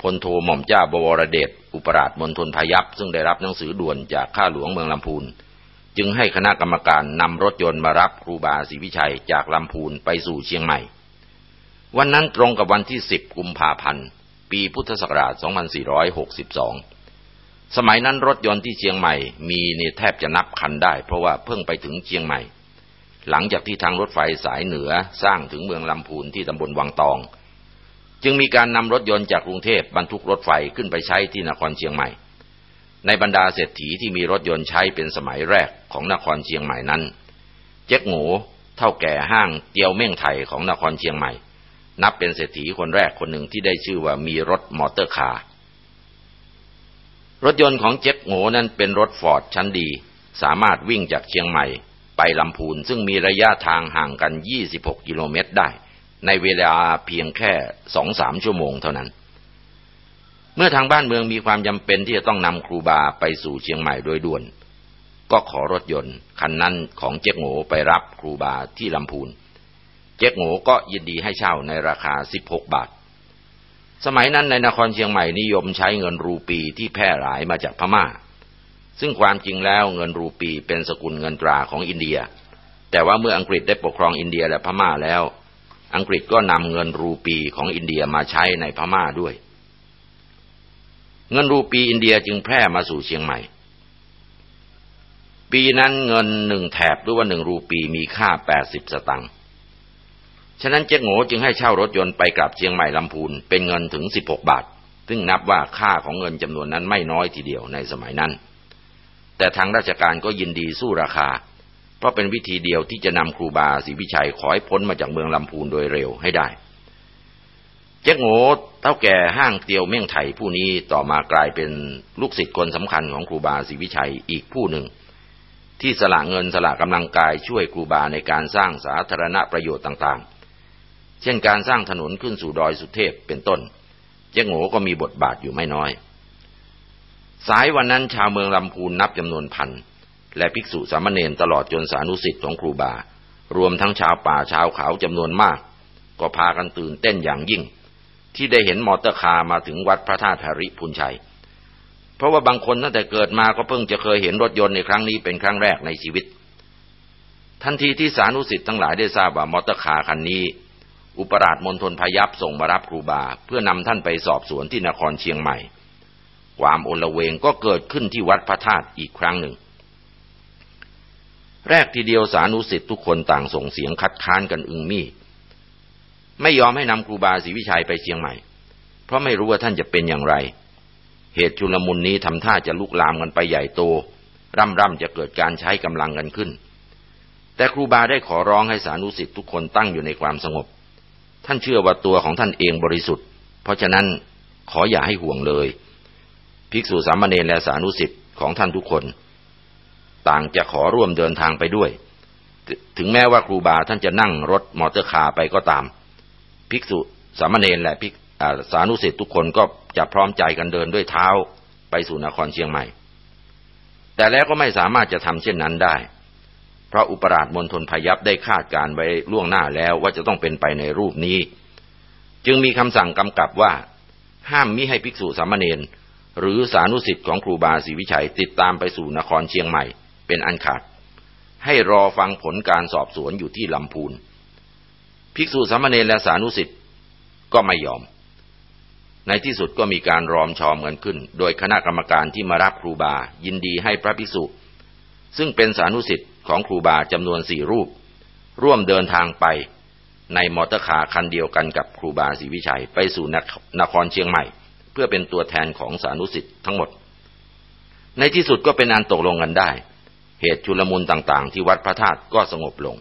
พลโทหม่อมเจ้าบวรเดชอุปราชมณฑลพยัพซึ่งได้รับหนังสือด่วนจากข้าหลวงเมืองลำพูน จึงให้คณะกรรมการนำรถยนต์มารับครูบาศรีวิชัยจากลำพูนไปสู่เชียงใหม่ วันนั้นตรงกับวันที่ 10 กุมภาพันธ์ ปีพุทธศักราช 2462 สมัยนั้นรถยนต์ที่เชียงใหม่มีนแทบจะนับคันได้ เพราะว่าเพิ่งไปถึงเชียงใหม่ หลังจากที่ทางรถไฟสายเหนือสร้างถึงเมืองลำพูนที่ตำบลวังตอง จึงมีการนำรถยนต์จากกรุงเทพบรรทุกรถไฟขึ้นไปใช้ที่นครเชียงใหม่ ในบรรดาเศรษฐีที่มีรถยนต์ใช้เป็นสมัยแรกของนครเชียงใหม่นั้น เจ๊กหมูเถ้าแก่ห้างเตียวเม่งไทยของนครเชียงใหม่ นับเป็นเศรษฐีคนแรกคนหนึ่งที่ได้ชื่อว่ามีรถ motor car รถยนต์ของเจ๊กหมูนั้นเป็นรถฟอร์ดชั้นดี สามารถวิ่งจากเชียงใหม่ ไปลำพูน ซึ่งมีระยะทางห่างกัน 26 กิโลเมตรได้ ในเวลาเพียงแค่สองสามชั่วโมงเท่านั้น เมื่อทางบ้านเมืองมีความจำเป็นที่จะต้องนำครูบาไปสู่เชียงใหม่โดยด่วน ก็ขอรถยนต์คันนั้นของเจ๊กโง่ไปรับครูบาที่ลำพูน เจ๊กโง่ก็ยินดีให้เช่าในราคา 16 บาท สมัยนั้นในนครเชียงใหม่นิยมใช้เงินรูปีที่แพร่หลายมาจากพม่า ซึ่งความจริงแล้วเงินรูปีเป็นสกุลเงินตราของอินเดีย แต่ว่าเมื่ออังกฤษได้ปกครองอินเดียและพม่าแล้ว อังกฤษก็นำเงินรูปีของอินเดียมาใช้ในพม่าด้วย เงินรูปีอินเดียจึงแพร่มาสู่เชียงใหม่ ปีนั้นเงินหนึ่งแถบหรือว่าหนึ่งรูปีมีค่าแปดสิบสตังค์ฉะนั้นเจ๊โง่จึงให้เช่ารถยนต์ไปกลับเชียงใหม่ลำพูนเป็นเงินถึงสิบหกบาท ซึ่งนับว่าค่าของเงินจำนวนนั้นไม่น้อยทีเดียวในสมัยนั้น แต่ทางราชการก็ยินดีสู้ราคา เพราะเป็นวิธีเดียวที่จะนำครูบาศรีวิชัยขอให้พ้นมาจากเมืองลำพูนโดยเร็วให้ได้ เจ๊กโง่เต้าแก่ห้างเตียวเมี่ยงไถผู้นี้ต่อมากลายเป็นลูกศิษย์คนสำคัญของครูบาศรีวิชัยอีกผู้หนึ่ง ที่สละเงินสละกำลังกายช่วยครูบาในการสร้างสาธารณประโยชน์ต่างๆ เช่นการสร้างถนนขึ้นสู่ดอยสุเทพเป็นต้น เจ๊กโง่ก็มีบทบาทอยู่ไม่น้อย สายวันนั้นชาวเมืองลำพูนนับจำนวนพัน และภิกษุสามเณรตลอดจนสานุศิษย์ของครูบา รวมทั้งชาวป่าชาวเขาจำนวนมาก ก็พากันตื่นเต้นอย่างยิ่ง ที่ได้เห็น motor car มาถึงวัดพระธาตุหริภุญชัย เพราะว่าบางคนตั้งแต่เกิดมาก็เพิ่งจะเคยเห็นรถยนต์ในครั้งนี้เป็นครั้งแรกในชีวิต ทันทีที่สานุศิษย์ทั้งหลายได้ทราบว่า motor car คันนี้ อุปราชมณฑลพายัพส่งมารับครูบา เพื่อนำท่านไปสอบสวนที่นครเชียงใหม่ ความโอลเวงก็เกิดขึ้นที่วัดพระธาตุอีกครั้งหนึ่ง แรกทีเดียวสานุสิทธิ์ทุกคนต่างส่งเสียงคัดค้านกันอึงมี่ ไม่ยอมให้นำครูบาศรีวิชัยไปเชียงใหม่ เพราะไม่รู้ว่าท่านจะเป็นอย่างไร เหตุชุลมุนนี้ทำท่าจะลุกลามกันไปใหญ่โต ร่ำร่ำจะเกิดการใช้กำลังกันขึ้น แต่ครูบาได้ขอร้องให้สานุสิทธิ์ทุกคนตั้งอยู่ในความสงบ ท่านเชื่อว่าตัวของท่านเองบริสุทธิ์ เพราะฉะนั้นขออย่าให้ห่วงเลย ภิกษุสามเณรและสานุสิทธิ์ของท่านทุกคน ต่างจะขอร่วมเดินทางไปด้วย ถึงแม้ว่าครูบาท่านจะนั่งรถมอเตอร์คาร์ไปก็ตาม ภิกษุสามเณรและภิกสานุสิทธิ์ทุกคนก็จะพร้อมใจกันเดินด้วยเท้าไปสู่นครเชียงใหม่ แต่แล้วก็ไม่สามารถจะทำเช่นนั้นได้ เพราะอุปราชมณฑลพยับได้คาดการไว้ล่วงหน้าแล้วว่าจะต้องเป็นไปในรูปนี้ จึงมีคำสั่งกำกับว่า ห้ามมิให้ภิกษุสามเณร หรือสานุสิทธิ์ของครูบาศรีวิชัยติดตามไปสู่นครเชียงใหม่ เป็นอันขาด ให้รอฟังผลการสอบสวนอยู่ที่ลำพูน ภิกษุสามเณรและสานุสิทธิ์ก็ไม่ยอม ในที่สุดก็มีการรอมชอมกันขึ้น โดยคณะกรรมการที่มารับครูบายินดีให้พระภิกษุ ซึ่งเป็นสานุศิษย์ของครูบาจำนวนสี่รูป ร่วมเดินทางไปใน motor car คันเดียวกันกับครูบาศรีวิชัยไปสู่นครเชียงใหม่ เพื่อเป็นตัวแทนของสานุศิษย์ทั้งหมด ในที่สุดก็เป็นอันตกลงกันได้ เหตุชุลมุนต่างๆ ที่วัดพระธาตุก็สงบลง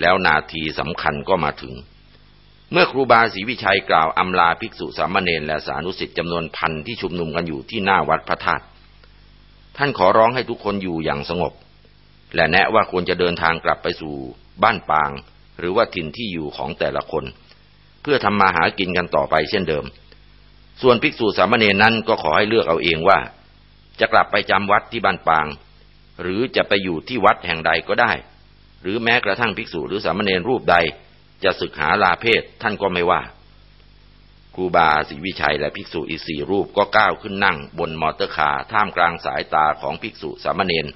แล้วนาทีสำคัญก็มาถึง เมื่อครูบาศรีวิชัยกล่าวอำลาภิกษุสามเณรและสานุศิษย์จำนวนพันที่ชุมนุมกันอยู่ที่หน้าวัดพระธาตุท่านขอร้องให้ทุกคนอยู่อย่างสงบ และแนะว่าควรจะเดินทางกลับไปสู่บ้านปาง หรือว่าถิ่นที่อยู่ของแต่ละคน เพื่อทำมาหากินกันต่อไปเช่นเดิม ส่วนภิกษุสามเณรนั้นก็ขอให้เลือกเอาเองว่า จะกลับไปจำวัดที่บ้านปาง หรือจะไปอยู่ที่วัดแห่งใดก็ได้ หรือแม้กระทั่งภิกษุหรือสามเณรรูปใด จะสึกหาลาเพศท่านก็ไม่ว่าครูบาศรีวิชัยและภิกษุอีกสี่รูปก็ก้าวขึ้นนั่งบน motor car ท่ามกลางสายตาของภิกษุสามเณร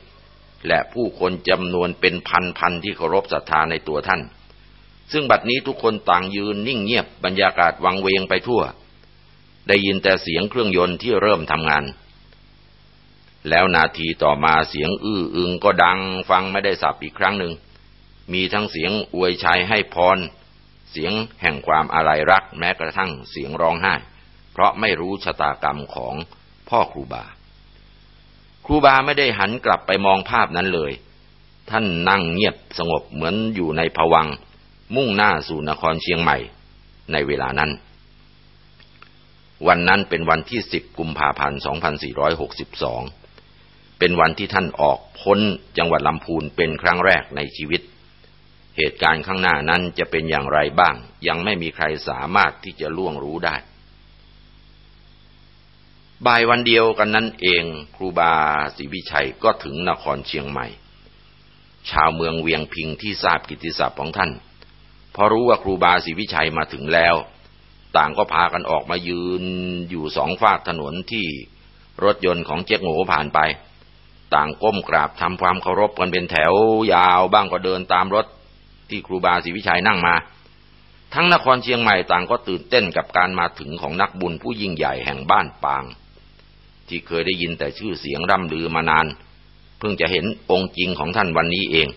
และผู้คนจำนวนเป็นพันๆที่เคารพศรัทธาในตัวท่าน ซึ่งบัดนี้ทุกคนต่างยืนนิ่งเงียบบรรยากาศวังเวงไปทั่ว ได้ยินแต่เสียงเครื่องยนต์ที่เริ่มทำงาน แล้วนาทีต่อมาเสียงอื้ออึงก็ดังฟังไม่ได้สับอีกครั้งหนึ่ง มีทั้งเสียงอวยชัยให้พร เสียงแห่งความอาลัยรักแม้กระทั่งเสียงร้องไห้ เพราะไม่รู้ชะตากรรมของพ่อครูบา ครูบาไม่ได้หันกลับไปมองภาพนั้นเลย ท่านนั่งเงียบสงบเหมือนอยู่ในผวัง มุ่งหน้าสู่นครเชียงใหม่ในเวลานั้น วันนั้นเป็นวันที่ 10 กุมภาพันธ์ 2462 เป็นวันที่ท่านออกพ้นจังหวัดลำพูนเป็นครั้งแรกในชีวิต เหตุการณ์ข้างหน้านั้นจะเป็นอย่างไรบ้าง ยังไม่มีใครสามารถที่จะล่วงรู้ได้ บ่ายวันเดียวกันนั้นเองครูบาศรีวิชัยก็ถึงนครเชียงใหม่ ชาวเมืองเวียงพิงที่ทราบกิติศัพท์ของท่านพอรู้ว่าครูบาศรีวิชัยมาถึงแล้ว ต่างก็พากันออกมายืนอยู่สองฝากถนนที่รถยนต์ของเจ๊กโง่ผ่านไป ต่างก้มกราบทำความเคารพกันเป็นแถวยาวบ้างก็เดินตามรถที่ครูบาศรีวิชัยนั่งมา ทั้งนครเชียงใหม่ต่างก็ตื่นเต้นกับการมาถึงของนักบุญผู้ยิ่งใหญ่แห่งบ้านปาง ที่เคยได้ยินแต่ชื่อเสียงร่ำลือมานาน เพิ่งจะเห็นองค์จริงของท่านวันนี้เอง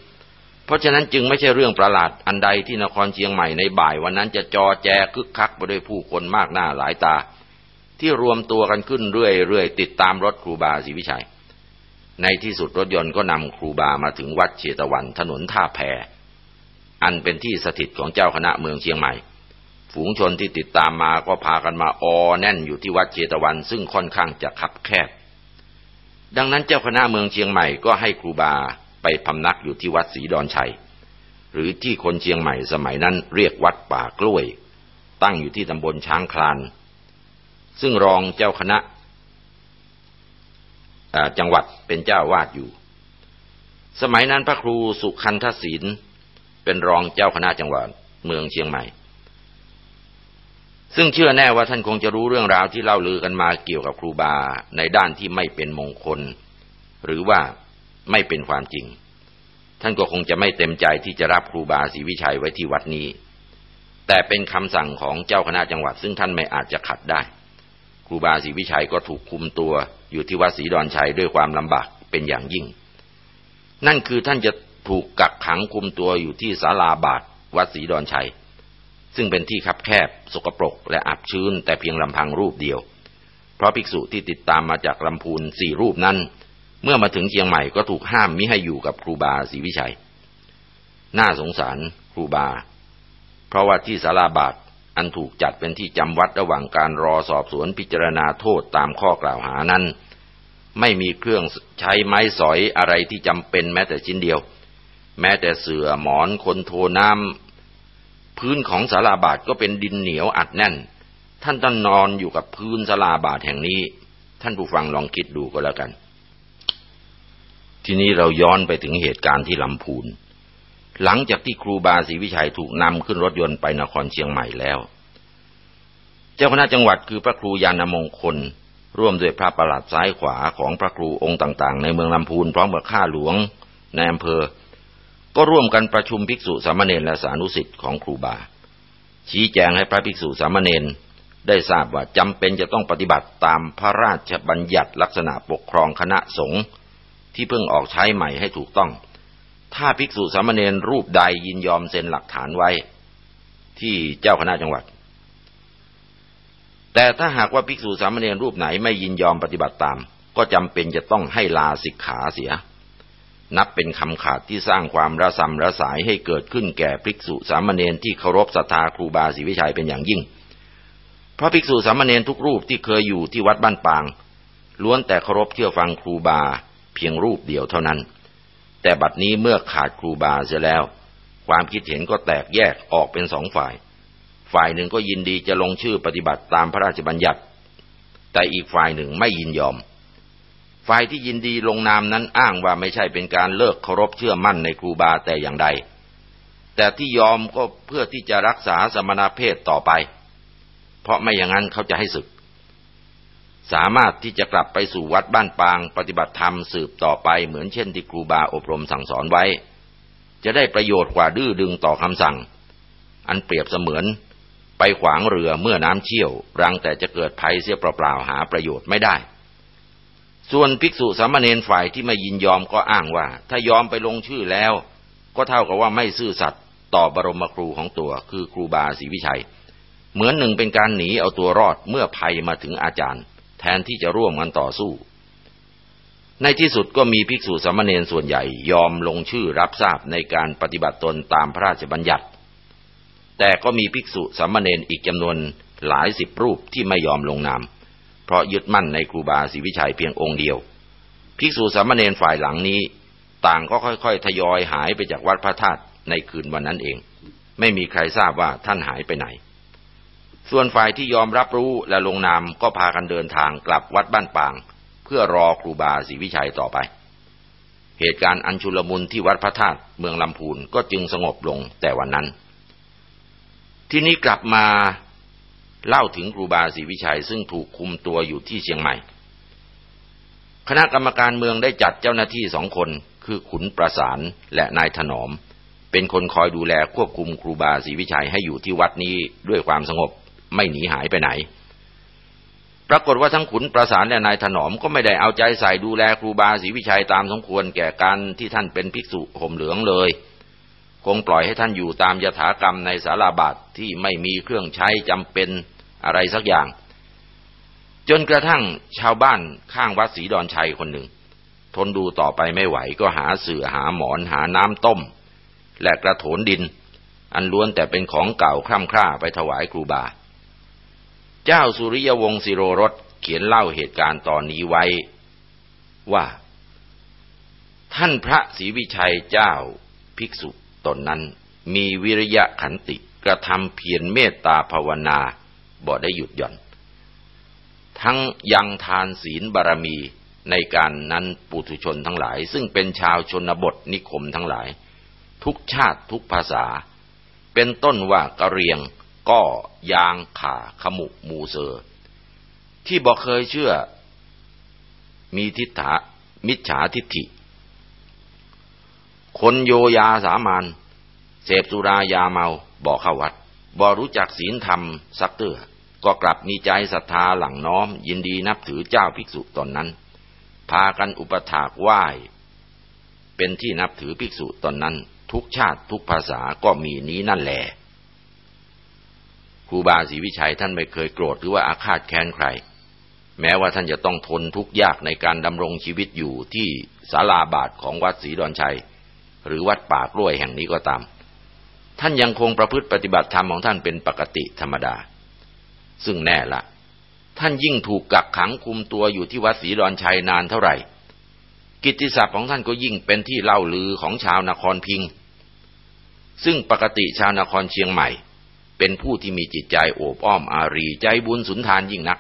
เพราะฉะนั้นจึงไม่ใช่เรื่องประหลาดอันใดที่นครเชียงใหม่ในบ่ายวันนั้นจะจอแจคึกคักไปด้วยผู้คนมากหน้าหลายตา ที่รวมตัวกันขึ้นเรื่อยๆติดตามรถครูบาศรีวิชัย ในที่สุดรถยนต์ก็นำครูบามาถึงวัดเชตวันถนนท่าแพอันเป็นที่สถิตของเจ้าคณะเมืองเชียงใหม่ ฝูงชนที่ติดตามมาก็พากันมาออแน่นอยู่ที่วัดเชตวัน ซึ่งค่อนข้างจะคับแคบดังนั้นเจ้าคณะเมืองเชียงใหม่ก็ให้ครูบา ไปพำนักอยู่ที่วัดศรีดอนชัย หรือที่คนเชียงใหม่สมัยนั้นเรียกวัดป่ากล้วย ตั้งอยู่ที่ตำบลช้างคลาน ซึ่งรองเจ้าคณะจังหวัดเป็นเจ้าวาดอยู่ สมัยนั้นพระครูสุขันทศิลเป็นรองเจ้าคณะจังหวัดเมืองเชียงใหม่ ซึ่งเชื่อแน่ว่าท่านคงจะรู้เรื่องราวที่เล่าลือกันมาเกี่ยวกับครูบาในด้านที่ไม่เป็นมงคล หรือว่า ไม่เป็นความจริง ท่านก็คงจะไม่เต็มใจที่จะรับครูบาศรีวิชัยไว้ที่วัดนี้ แต่เป็นคำสั่งของเจ้าคณะจังหวัด ซึ่งท่านไม่อาจจะขัดได้ ครูบาศรีวิชัยก็ถูกคุมตัวอยู่ที่วัดศรีดอนชัยด้วยความลำบากเป็นอย่างยิ่ง นั่นคือท่านจะถูกกักขังคุมตัวอยู่ที่ศาลาบาทวัดศรีดอนชัย ซึ่งเป็นที่คับแคบ สกปรก และอับชื้น แต่เพียงลำพังรูปเดียว เพราะภิกษุที่ติดตามมาจากลำพูนสี่รูปนั้น เมื่อมาถึงเชียงใหม่ก็ถูกห้ามมิให้อยู่กับครูบาศรีวิชัย น่าสงสารครูบา เพราะว่าที่ศาลาบาทอันถูกจัดเป็นที่จำวัดระหว่างการรอสอบสวนพิจารณาโทษตามข้อกล่าวหานั้น ไม่มีเครื่องใช้ไม้สอยอะไรที่จำเป็นแม้แต่ชิ้นเดียว แม้แต่เสื่อหมอนคนโทน้ำพื้นของศาลาบาทก็เป็นดินเหนียวอัดแน่น ท่านต้องนอนอยู่กับพื้นศาลาบาทแห่งนี้ ท่านผู้ฟังลองคิดดูก็แล้วกัน ทีนี้เราย้อนไปถึงเหตุการณ์ที่ลำพูน หลังจากที่ครูบาศรีวิชัยถูกนำขึ้นรถยนต์ไปนครเชียงใหม่แล้ว เจ้าคณะจังหวัดคือพระครูยานมงคล ร่วมด้วยพระประหลัดซ้ายขวาของพระครูองค์ต่างๆ ในเมืองลำพูนพร้อมกับข้าหลวงในอำเภอ ก็ร่วมกันประชุมภิกษุสามเณรและสานุสิทธิ์ของครูบา ชี้แจงให้พระภิกษุสามเณรได้ทราบว่าจำเป็นจะต้องปฏิบัติตามพระราชบัญญัติลักษณะปกครองคณะสงฆ์ ที่เพิ่งออกใช้ใหม่ให้ถูกต้อง ถ้าภิกษุสามเณรรูปใดยินยอมเซ็นหลักฐานไว้ ที่เจ้าคณะจังหวัด แต่ถ้าหากว่าภิกษุสามเณรรูปไหนไม่ยินยอมปฏิบัติตาม ก็จำเป็นจะต้องให้ลาสิกขาเสีย นับเป็นคำขาดที่สร้างความระสำระสายให้เกิดขึ้นแก่ภิกษุสามเณรที่เคารพศรัทธาครูบาศรีวิชัยเป็นอย่างยิ่งเพราะภิกษุสามเณรทุกรูปที่เคยอยู่ที่วัดบ้านปางล้วนแต่เคารพเชื่อฟังครูบา เพียงรูปเดียวเท่านั้น แต่บัดนี้เมื่อขาดครูบาเสียแล้ว ความคิดเห็นก็แตกแยกออกเป็นสองฝ่าย ฝ่ายหนึ่งก็ยินดีจะลงชื่อปฏิบัติตามพระราชบัญญัติ แต่อีกฝ่ายหนึ่งไม่ยินยอม ฝ่ายที่ยินดีลงนามนั้นอ้างว่าไม่ใช่เป็นการเลิกเคารพเชื่อมั่นในครูบาแต่อย่างใด แต่ที่ยอมก็เพื่อที่จะรักษาสมณเพศต่อไป เพราะไม่อย่างนั้นเขาจะให้ศึก สามารถที่จะกลับไปสู่วัดบ้านปาง ปฏิบัติธรรมสืบต่อไปเหมือนเช่นที่ครูบาอบรมสั่งสอนไว้ จะได้ประโยชน์กว่าดื้อดึงต่อคำสั่ง อันเปรียบเสมือน ไปขวางเรือเมื่อน้ำเชี่ยว รังแต่จะเกิดภัยเสียเปล่าๆหาประโยชน์ไม่ได้ ส่วนภิกษุสามเณรฝ่ายที่ไม่ยินยอมก็อ้างว่า ถ้ายอมไปลงชื่อแล้ว ก็เท่ากับว่าไม่ซื่อสัตย์ต่อบรมครูของตัวคือครูบาศรีวิชัย เหมือนหนึ่งเป็นการหนีเอาตัวรอดเมื่อภัยมาถึงอาจารย์ นที่จะร่วมกันต่อสู้ ในที่สุดก็มีภิกษุสามเณรส่วนใหญ่ยอมลงชื่อรับทราบในการปฏิบัติตนตามพระราชบัญญัติ แต่ก็มีภิกษุสามเณรอีกจำนวนหลายสิบรูปที่ไม่ยอมลงนาม เพราะยึดมั่นในครูบาศรีวิชัยเพียงองค์เดียว ภิกษุสามเณรฝ่ายหลังนี้ ต่างก็ค่อยๆ ทยอยหายไปจากวัดพระธาตุในคืนวันนั้นเอง ไม่มีใครทราบว่าท่านหายไปไหน ส่วนฝ่ายที่ยอมรับรู้และลงนามก็พากันเดินทางกลับวัดบ้านปาง เพื่อรอครูบาศรีวิชัยต่อไป เหตุการณ์อันชุลมุนที่วัดพระธาตุเมืองลำพูนก็จึงสงบลงแต่วันนั้น ที่นี้กลับมาเล่าถึงครูบาศรีวิชัยซึ่งถูกคุมตัวอยู่ที่เชียงใหม่ คณะกรรมการเมืองได้จัดเจ้าหน้าที่สองคนคือขุนประสานและนายถนอม เป็นคนคอยดูแลควบคุมครูบาศรีวิชัยให้อยู่ที่วัดนี้ด้วยความสงบ ไม่หนีหายไปไหน ปรากฏว่าทั้งขุนประสานและนายถนอมก็ไม่ได้เอาใจใส่ดูแลครูบาศรีวิชัยตามสมควรแก่การที่ท่านเป็นภิกษุห่มเหลืองเลย คงปล่อยให้ท่านอยู่ตามยถากรรมในสาราบาทที่ไม่มีเครื่องใช้จำเป็นอะไรสักอย่าง จนกระทั่งชาวบ้านข้างวัดศรีดอนชัยคนหนึ่ง ทนดูต่อไปไม่ไหวก็หาเสือหาหมอนหาน้ำต้ม และกระโถนดิน อันล้วนแต่เป็นของเก่าคร่ำคร่าไปถวายครูบา เจ้าสุริยวงศิโรรสเขียนเล่าเหตุการณ์ตอนนี้ไว้ว่า ท่านพระศรีวิชัยเจ้าภิกษุตนนั้น มีวิริยะขันติกระทำเพียรเมตตาภาวนาบ่ได้หยุดหย่อน ทั้งยังทานศีลบารมีในการนั้นปุถุชนทั้งหลาย ซึ่งเป็นชาวชนบทนิคมทั้งหลาย ทุกชาติทุกภาษา เป็นต้นว่ากะเรียง ก็ยางขาขมุมูเซอ ที่บอกเคยเชื่อ มีทิฏฐามิจฉาทิฏฐิ คนโยยาสามานเสพสุรายาเมาบอกเข้าวัดบ่รู้จักศีลธรรมสักเตื้อก็กลับมีใจศรัทธาหลังน้อม ยินดีนับถือเจ้าภิกษุตนนั้น พากันอุปถากไหว้ เป็นที่นับถือภิกษุตอนนั้น ทุกชาติทุกภาษาก็มีนี้นั่นแหละ ครูบาศรีวิชัยท่านไม่เคยโกรธหรือว่าอาฆาตแค้นใคร แม้ว่าท่านจะต้องทนทุกข์ยากในการดำรงชีวิตอยู่ที่ศาลาบาทของวัดศรีดอนชัย หรือวัดป่ากล้วยแห่งนี้ก็ตาม ท่านยังคงประพฤติปฏิบัติธรรมของท่านเป็นปกติธรรมดา ซึ่งแน่ละท่านยิ่งถูกกักขังคุมตัวอยู่ที่วัดศรีดอนชัยนานเท่าไหร่ กิตติศัพท์ของท่านก็ยิ่งเป็นที่เล่าลือของชาวนครพิง ซึ่งปกติชาวนครเชียงใหม่ เป็นผู้ที่มีจิตใจโอบอ้อมอารีใจบุญสุนทานยิ่งนัก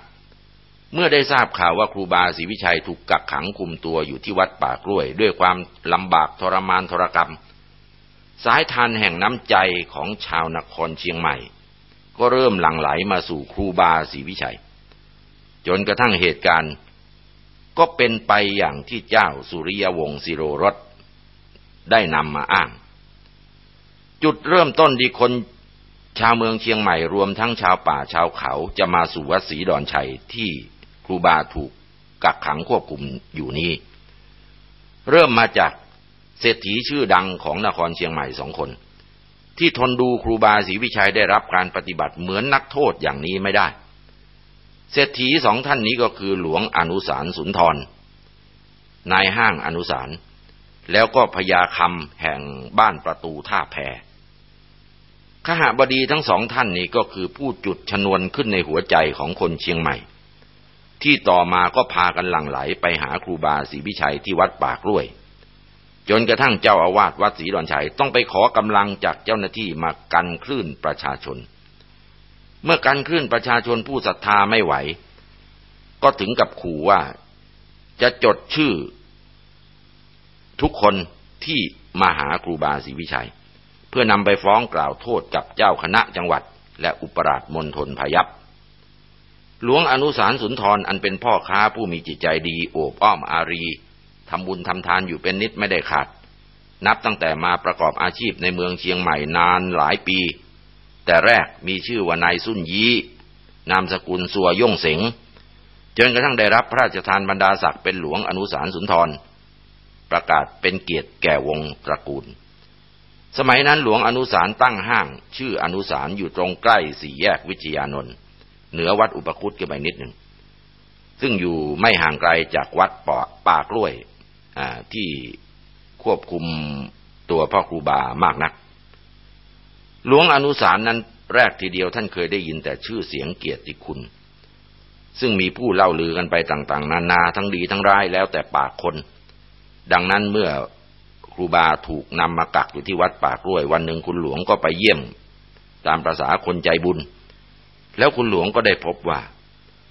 เมื่อได้ทราบข่าวว่าครูบาศรีวิชัยถูกกักขังคุมตัวอยู่ที่วัดป่ากล้วย ด้วยความลำบากทรมานทรกรรม สายทานแห่งน้ำใจของชาวนครเชียงใหม่ ก็เริ่มหลั่งไหลมาสู่ครูบาศรีวิชัย จนกระทั่งเหตุการณ์ ก็เป็นไปอย่างที่เจ้าสุริยวงศ์สิโรรสได้นำมาอ้าง จุดเริ่มต้นที่คน ชาวเมืองเชียงใหม่รวมทั้งชาวป่าชาวเขาจะมาสู่วัดศรีดอนชัยที่ครูบาถูกกักขังควบคุมอยู่นี้ เริ่มมาจากเศรษฐีชื่อดังของนครเชียงใหม่สองคน ที่ทนดูครูบาศรีวิชัยได้รับการปฏิบัติเหมือนนักโทษอย่างนี้ไม่ได้ เศรษฐีสองท่านนี้ก็คือหลวงอนุสารสุนทร นายห้างอนุสาร แล้วก็พญาคำแห่งบ้านประตูท่าแพ ขหบดีทั้งสองท่านนี้ก็คือผู้จุดชนวนขึ้นในหัวใจของคนเชียงใหม่ ที่ต่อมาก็พากันหลั่งไหลไปหาครูบาศรีวิชัยที่วัดปากกล้วย จนกระทั่งเจ้าอาวาสวัดศรีดอนชัยต้องไปขอกำลังจากเจ้าหน้าที่มากันคลื่นประชาชน เมื่อกันคลื่นประชาชนผู้ศรัทธาไม่ไหว ก็ถึงกับขู่ว่าจะจดชื่อ ทุกคนที่มาหาครูบาศรีวิชัย เพื่อนำไปฟ้องกล่าวโทษกับเจ้าคณะจังหวัด และอุปราชมณฑลพยัพหลวงอนุสารสุนทรอันเป็นพ่อค้าผู้มีจิตใจดีโอบอ้อมอารีทำบุญทำทานอยู่เป็นนิดไม่ได้ขาด นับตั้งแต่มาประกอบอาชีพในเมืองเชียงใหม่นานหลายปี แต่แรกมีชื่อว่านายสุนยีนามสกุลสัวย่งเสงจนกระทั่งได้รับพระราชทานบรรดาศักดิ์เป็นหลวงอนุสารสุนทร ประกาศเป็นเกียรติแก่วงตระกูล สมัยนั้นหลวงอนุสารตั้งห้าง ชื่ออนุสารอยู่ตรงใกล้สี่แยกวิทยานนท์เหนือวัดอุปคุตกันไปนิดหนึ่งซึ่งอยู่ไม่ห่างไกลจากวัดป่าป่ากล้วยที่ควบคุมตัวพ่อครูบามากนัก หลวงอนุสารนั้นแรกทีเดียวท่านเคยได้ยินแต่ชื่อเสียงเกียรติคุณ ซึ่งมีผู้เล่าลือกันไปต่างๆ นานาทั้งดีทั้งร้ายแล้วแต่ปากคน ดังนั้นเมื่อ รูบาถูกนำมากักอยู่ที่วัดป่ากล้วย วันหนึ่งคุณหลวงก็ไปเยี่ยม ตามประษาคนใจบุญ แล้วคุณหลวงก็ได้พบว่า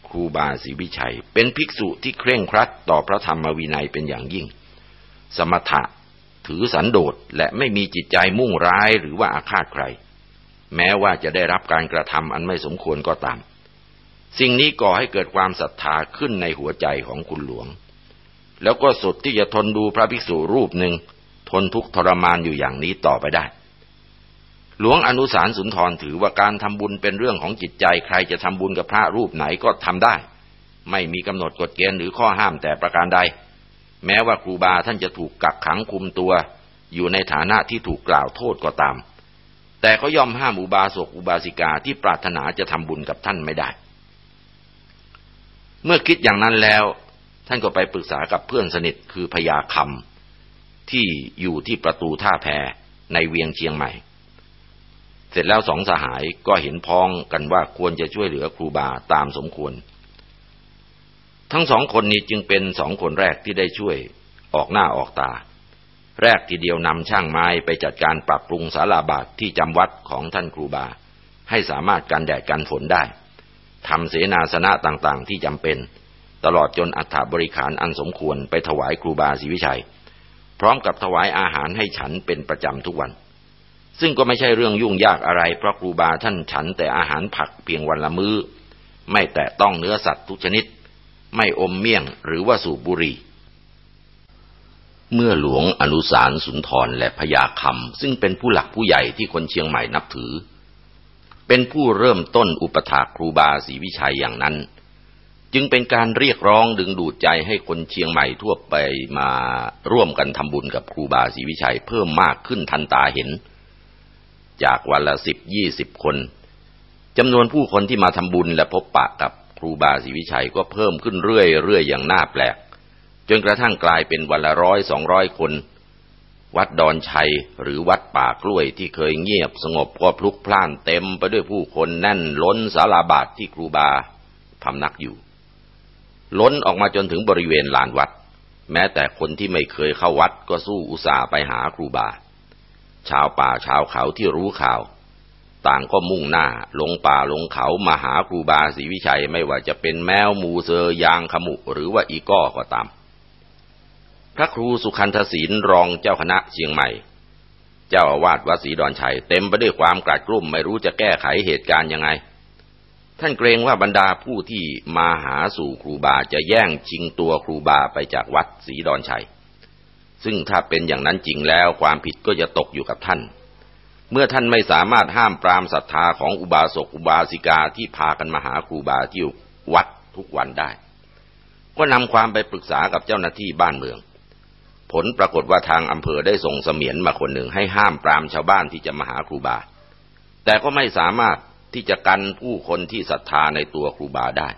ครูบาศรีวิชัย เป็นภิกษุที่เคร่งครัดต่อพระธรรมวินัยเป็นอย่างยิ่ง สมถะถือสันโดษและไม่มีจิตใจมุ่งร้ายหรือว่าอาฆาตใคร แม้ว่าจะได้รับการกระทำอันไม่สมควรก็ตาม สิ่งนี้ก่อให้เกิดความศรัทธาขึ้นในหัวใจของคุณหลวง แล้วก็สุดที่จะทนดูพระภิกษุรูปหนึ่ง ทนทุกข์ทรมานอยู่อย่างนี้ต่อไปได้ หลวงอนุสารสุนทรถือว่าการทำบุญเป็นเรื่องของจิตใจ ใครจะทำบุญกับพระรูปไหนก็ทำได้ ไม่มีกำหนดกฎเกณฑ์หรือข้อห้ามแต่ประการใด แม้ว่าครูบาท่านจะถูกกักขังคุมตัว อยู่ในฐานะที่ถูกกล่าวโทษก็ตาม แต่เขายอมห้ามอุบาสกอุบาสิกาที่ปรารถนาจะทำบุญกับท่านไม่ได้ เมื่อคิดอย่างนั้นแล้วท่านก็ไปปรึกษากับเพื่อนสนิทคือพญาคำ ที่อยู่ที่ประตูท่าแพในเวียงเชียงใหม่ เสร็จแล้วสองสหายก็เห็นพ้องกันว่าควรจะช่วยเหลือครูบาตามสมควร ทั้งสองคนนี้จึงเป็นสองคนแรกที่ได้ช่วยออกหน้าออกตา แรกทีเดียวนำช่างไม้ไปจัดการปรับปรุงศาลาบาทที่จำวัดของท่านครูบา ให้สามารถกันแดดกันฝนได้ทำเสนาสนะต่างๆที่จำเป็น ตลอดจนอัฐบริขารอันสมควรไปถวายครูบาศรีวิชัย พร้อมกับถวายอาหารให้ฉันเป็นประจำทุกวัน ซึ่งก็ไม่ใช่เรื่องยุ่งยากอะไร เพราะครูบาท่านฉันแต่อาหารผักเพียงวันละมือ้อ ไม่แตะต้องเนื้อสัตว์ทุกชนิด ไม่อมเมี่ยงหรือว่าสูบบุหรี่เมื่อหลวงอนุสารสุนทรและพญาคำซึ่งเป็นผู้หลักผู้ใหญ่ที่คนเชียงใหม่นับถือ เป็นผู้เริ่มต้นอุปถากครูบาศรีวิชัยอย่างนั้น จึงเป็นการเรียกร้องดึงดูดใจให้คนเชียงใหม่ทั่วไปมาร่วมกันทำบุญกับครูบาศรีวิชัยเพิ่มมากขึ้นทันตาเห็น จากวันละสิบยี่สิบคนจำนวนผู้คนที่มาทำบุญและพบปะกับครูบาศรีวิชัยก็เพิ่มขึ้นเรื่อยๆอย่างน่าแปลก จนกระทั่งกลายเป็นวันละร้อยสองร้อยคน วัดดอนชัยหรือวัดป่ากล้วยที่เคยเงียบสงบก็พลุกพล่านเต็มไปด้วยผู้คนแน่นล้นสาราบาทที่ครูบาพำนักอยู่ ล้นออกมาจนถึงบริเวณลานวัด แม้แต่คนที่ไม่เคยเข้าวัดก็สู้อุตส่าห์ไปหาครูบา ชาวป่าชาวเขาที่รู้ข่าว ต่างก็มุ่งหน้าลงป่าลงเขามาหาครูบาศรีวิชัยไม่ว่าจะเป็นแมวมูเซอยางขมุหรือว่าอีก้อก็ตาม พระครูสุขันธศีลรองเจ้าคณะเชียงใหม่ เจ้าอาวาสวัดศรีดอนชัยเต็มไปด้วยความกลัดกลุ้มไม่รู้จะแก้ไขเหตุการณ์ยังไง ท่านเกรงว่าบรรดาผู้ที่มาหาสู่ครูบาจะแย่งชิงตัวครูบาไปจากวัดศรีดอนชัย ซึ่งถ้าเป็นอย่างนั้นจริงแล้วความผิดก็จะตกอยู่กับท่าน เมื่อท่านไม่สามารถห้ามปรามศรัทธาของอุบาสกอุบาสิกาที่พากันมาหาครูบาที่วัดทุกวันได้ ก็นำความไปปรึกษากับเจ้าหน้าที่บ้านเมือง ผลปรากฏว่าทางอำเภอได้ส่งเสมียนมาคนหนึ่งให้ห้ามปรามชาวบ้านที่จะมาหาครูบา แต่ก็ไม่สามารถ ที่จะกันผู้คนที่ศรัทธาในตัวครูบาได้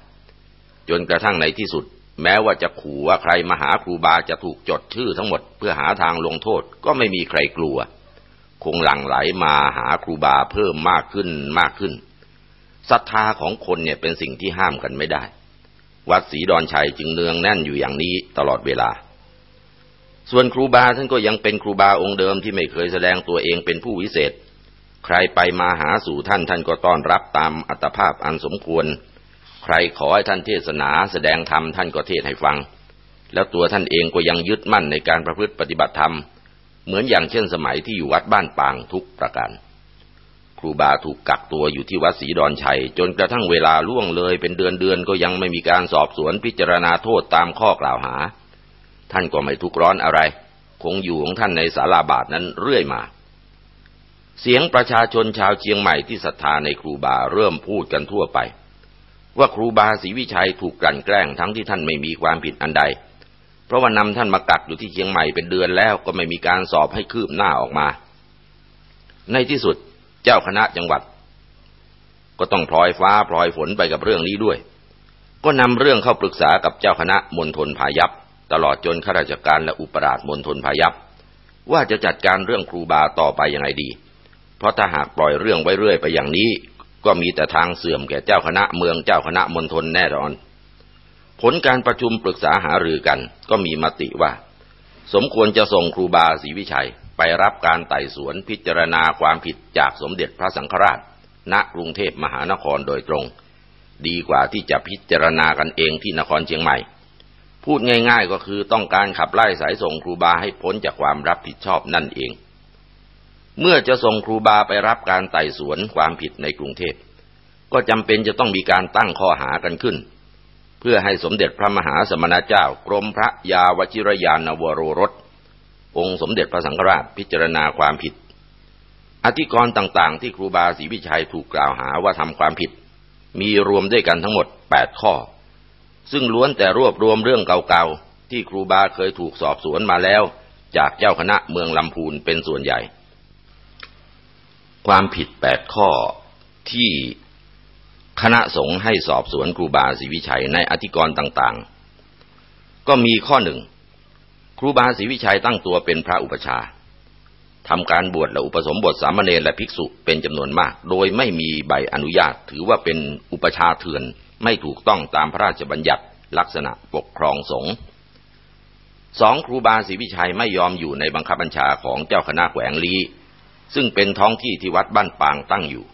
จนกระทั่งในที่สุด แม้ว่าจะขู่ว่าใครมาหาครูบาจะถูกจดชื่อทั้งหมดเพื่อหาทางลงโทษก็ไม่มีใครกลัว คงหลั่งไหลมาหาครูบาเพิ่มมากขึ้นมากขึ้นศรัทธาของคนเนี่ยเป็นสิ่งที่ห้ามกันไม่ได้ วัดศรีดอนชัยจึงเนืองแน่นอยู่อย่างนี้ตลอดเวลา ส่วนครูบาท่านก็ยังเป็นครูบาองค์เดิมที่ไม่เคยแสดงตัวเองเป็นผู้วิเศษ ใครไปมาหาสู่ท่านท่านก็ต้อนรับตามอัตภาพอันสมควร ใครขอให้ท่านเทศนาแสดงธรรมท่านก็เทศให้ฟัง แล้วตัวท่านเองก็ยังยึดมั่นในการประพฤติปฏิบัติธรรม เหมือนอย่างเช่นสมัยที่อยู่วัดบ้านปางทุกประการ ครูบาถูกกักตัวอยู่ที่วัดศรีดอนชัย จนกระทั่งเวลาล่วงเลยเป็นเดือนเดือนก็ยังไม่มีการสอบสวนพิจารณาโทษตามข้อกล่าวหา ท่านก็ไม่ทุกร้อนอะไร คงอยู่ของท่านในศาลาบาทนั้นเรื่อยมา เสียงประชาชนชาวเชียงใหม่ที่ศรัทธาในครูบาเริ่มพูดกันทั่วไป ว่าครูบาศรีวิชัยถูกกลั่นแกล้งทั้งที่ท่านไม่มีความผิดอันใด เพราะว่านำท่านมากักอยู่ที่เชียงใหม่เป็นเดือนแล้วก็ไม่มีการสอบให้คืบหน้าออกมา ในที่สุดเจ้าคณะจังหวัด ก็ต้องพลอยฟ้าพลอยฝนไปกับเรื่องนี้ด้วย ก็นำเรื่องเข้าปรึกษากับเจ้าคณะมณฑลพายัพตลอดจนข้าราชการและอุปราชมณฑลพายัพว่าจะจัดการเรื่องครูบาต่อไปยังไงดี เพราะถ้าหากปล่อยเรื่องไว้เรื่อยไปอย่างนี้ ก็มีแต่ทางเสื่อมแก่เจ้าคณะเมืองเจ้าคณะมณฑลแน่นอน ผลการประชุมปรึกษาหารือกัน ก็มีมติว่า สมควรจะส่งครูบาศรีวิชัยไปรับการไต่สวนพิจารณาความผิดจากสมเด็จพระสังฆราช ณกรุงเทพมหานครโดยตรง ดีกว่าที่จะพิจารณากันเองที่นครเชียงใหม่ พูดง่ายๆก็คือต้องการขับไล่สายส่งครูบาให้พ้นจากความรับผิดชอบนั่นเอง เมื่อจะส่งครูบาไปรับการไต่สวนความผิดในกรุงเทพก็จำเป็นจะต้องมีการตั้งข้อหากันขึ้น เพื่อให้สมเด็จพระมหาสมณเจ้ากรมพระยาวชิรยานวโรรส องค์สมเด็จพระสังฆราชพิจารณาความผิด อธิกรณ์ต่างๆ ที่ครูบาศรีวิชัยถูกกล่าวหาว่าทำความผิด มีรวมด้วยกันทั้งหมด 8 ข้อ ซึ่งล้วนแต่รวบรวมเรื่องเก่าๆที่ครูบาเคยถูกสอบสวนมาแล้ว จากเจ้าคณะเมืองลำพูนเป็นส่วนใหญ่ ความผิด8ข้อที่คณะสงฆ์ให้สอบสวนครูบาศรีวิชัยในอธิกรณ์ต่างๆ ก็มีข้อหนึ่ง ครูบาศรีวิชัยตั้งตัวเป็นพระอุปชาทำการบวชและอุปสมบทสามเณรและภิกษุเป็นจำนวนมาก โดยไม่มีใบอนุญาตถือว่าเป็นอุปชาเถื่อนไม่ถูกต้องตามพระราชบัญญัติลักษณะปกครองสงฆ์สองครูบาศรีวิชัยไม่ยอมอยู่ในบังคับบัญชาของเจ้าคณะแขวงลี ซึ่งเป็นท้องที่ที่วัดบ้านปางตั้งอยู่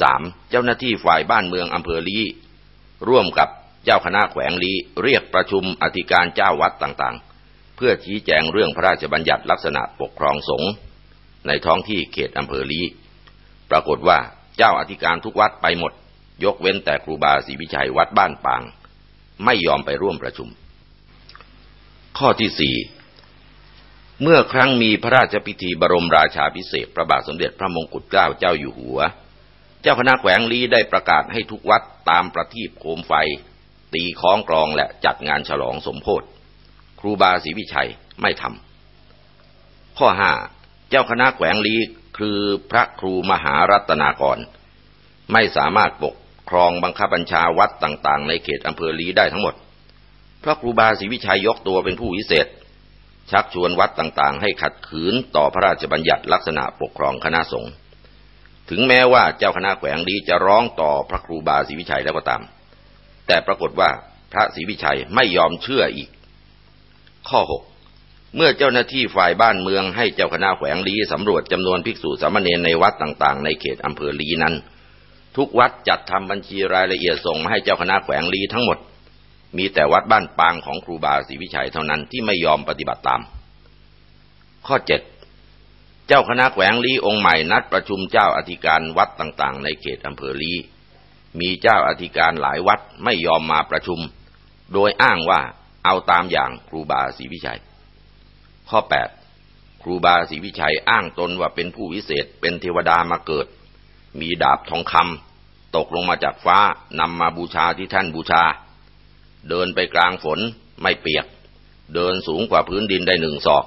สามเจ้าหน้าที่ฝ่ายบ้านเมืองอำเภอลีร่วมกับเจ้าคณะแขวงลีเรียกประชุมอธิการเจ้าวัดต่างๆ เพื่อชี้แจงเรื่องพระราชบัญญัติลักษณะปกครองสงฆ์ในท้องที่เขตอำเภอลีปรากฏว่าเจ้าอธิการทุกวัดไปหมด ยกเว้นแต่ครูบาศรีวิชัยวัดบ้านปาง ไม่ยอมไปร่วมประชุม ข้อที่สี่ เมื่อครั้งมีพระราชพิธีบรมราชาพิเศษพระบาทสมเด็จพระมงกุฎเกล้าเจ้าอยู่หัว เจ้าคณะแขวงลีได้ประกาศให้ทุกวัดตามประทีปโคมไฟ ตีคล้องกรองและจัดงานฉลองสมโพธิครูบาศรีวิชัยไม่ทำข้อห้าเจ้าคณะแขวงลีคือพระครูมหารัตนากร ไม่สามารถปกครองบังคับบัญชาวัดต่างๆ ในเขตอำเภอลีได้ทั้งหมดพระครูบาศรีวิชัยยกตัวเป็นผู้วิเศษ ชักชวนวัดต่างๆ ให้ขัดขืนต่อพระราชบัญญัติลักษณะปกครองคณะสงฆ์ถึงแม้ว่าเจ้าคณะแขวงลีจะร้องต่อพระครูบาศรีวิชัยแล้วก็ตาม แต่ปรากฏว่าพระศรีวิชัยไม่ยอมเชื่ออีก ข้อ 6 เมื่อเจ้าหน้าที่ฝ่ายบ้านเมืองให้เจ้าคณะแขวงลีสำรวจจำนวนภิกษุสามเณรในวัดต่างๆ ในเขตอำเภอลีนั้น ทุกวัดจัดทำบัญชีรายละเอียดส่งมาให้เจ้าคณะแขวงลีทั้งหมด มีแต่วัดบ้านปางของครูบาศรีวิชัยเท่านั้นที่ไม่ยอมปฏิบัติตาม ข้อ7เจ้าคณะแขวงลีองค์ใหม่นัดประชุมเจ้าอธิการวัดต่างๆ ในเขตอำเภอลีมีเจ้าอธิการหลายวัดไม่ยอมมาประชุม โดยอ้างว่าเอาตามอย่างครูบาศรีวิชัย ข้อ 8 ครูบาศรีวิชัยอ้างตนว่าเป็นผู้วิเศษเป็นเทวดามาเกิด มีดาบทองคำตกลงมาจากฟ้านำมาบูชาที่ท่านบูชา เดินไปกลางฝนไม่เปียก เดินสูงกว่าพื้นดินได้หนึ่งศอก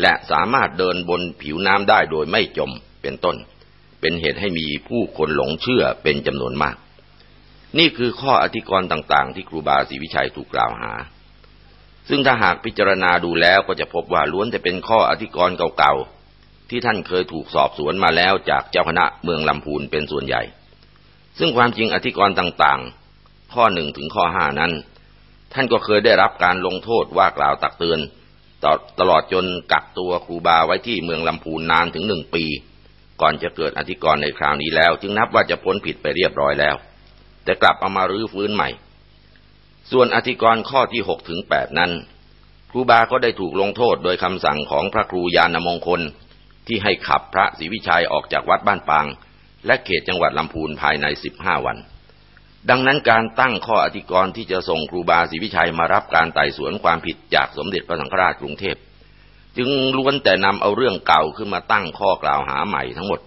และสามารถเดินบนผิวน้ำได้โดยไม่จมเป็นต้น เป็นเหตุให้มีผู้คนหลงเชื่อเป็นจำนวนมาก นี่คือข้ออธิกรณ์ต่างๆ ที่ครูบาศรีวิชัยถูกกล่าวหา ซึ่งถ้าหากพิจารณาดูแล้วก็จะพบว่าล้วนแต่เป็นข้ออธิกรณ์เก่าๆ ที่ท่านเคยถูกสอบสวนมาแล้วจากเจ้าคณะเมืองลำพูนเป็นส่วนใหญ่ ซึ่งความจริงอธิกรณ์ต่างๆ ข้อหนึ่งถึงข้อห้านั้น ท่านก็เคยได้รับการลงโทษว่ากล่าวตักเตือนตลอดจนกักตัวครูบาไว้ที่เมืองลำพูนนานถึงหนึ่งปี ก่อนจะเกิดอธิกรณ์ในคราวนี้แล้ว จึงนับว่าจะพ้นผิดไปเรียบร้อยแล้ว แต่กลับเอามารื้อฟื้นใหม่ ส่วนอธิกรณ์ข้อที่หกถึงแปดนั้น ครูบาก็ได้ถูกลงโทษโดยคำสั่งของพระครูยานมงคล ที่ให้ขับพระศรีวิชัยออกจากวัดบ้านปาง และเขตจังหวัดลำพูนภายในสิบห้าวัน ดังนั้นการตั้งข้ออธิกรณ์ที่จะส่งครูบาศรีวิชัยมารับการไต่สวนความผิดจากสมเด็จพระสังฆราชกรุงเทพ จึงล้วนแต่นำเอาเรื่องเก่าขึ้นมาตั้งข้อกล่าวหาใหม่ทั้งหมด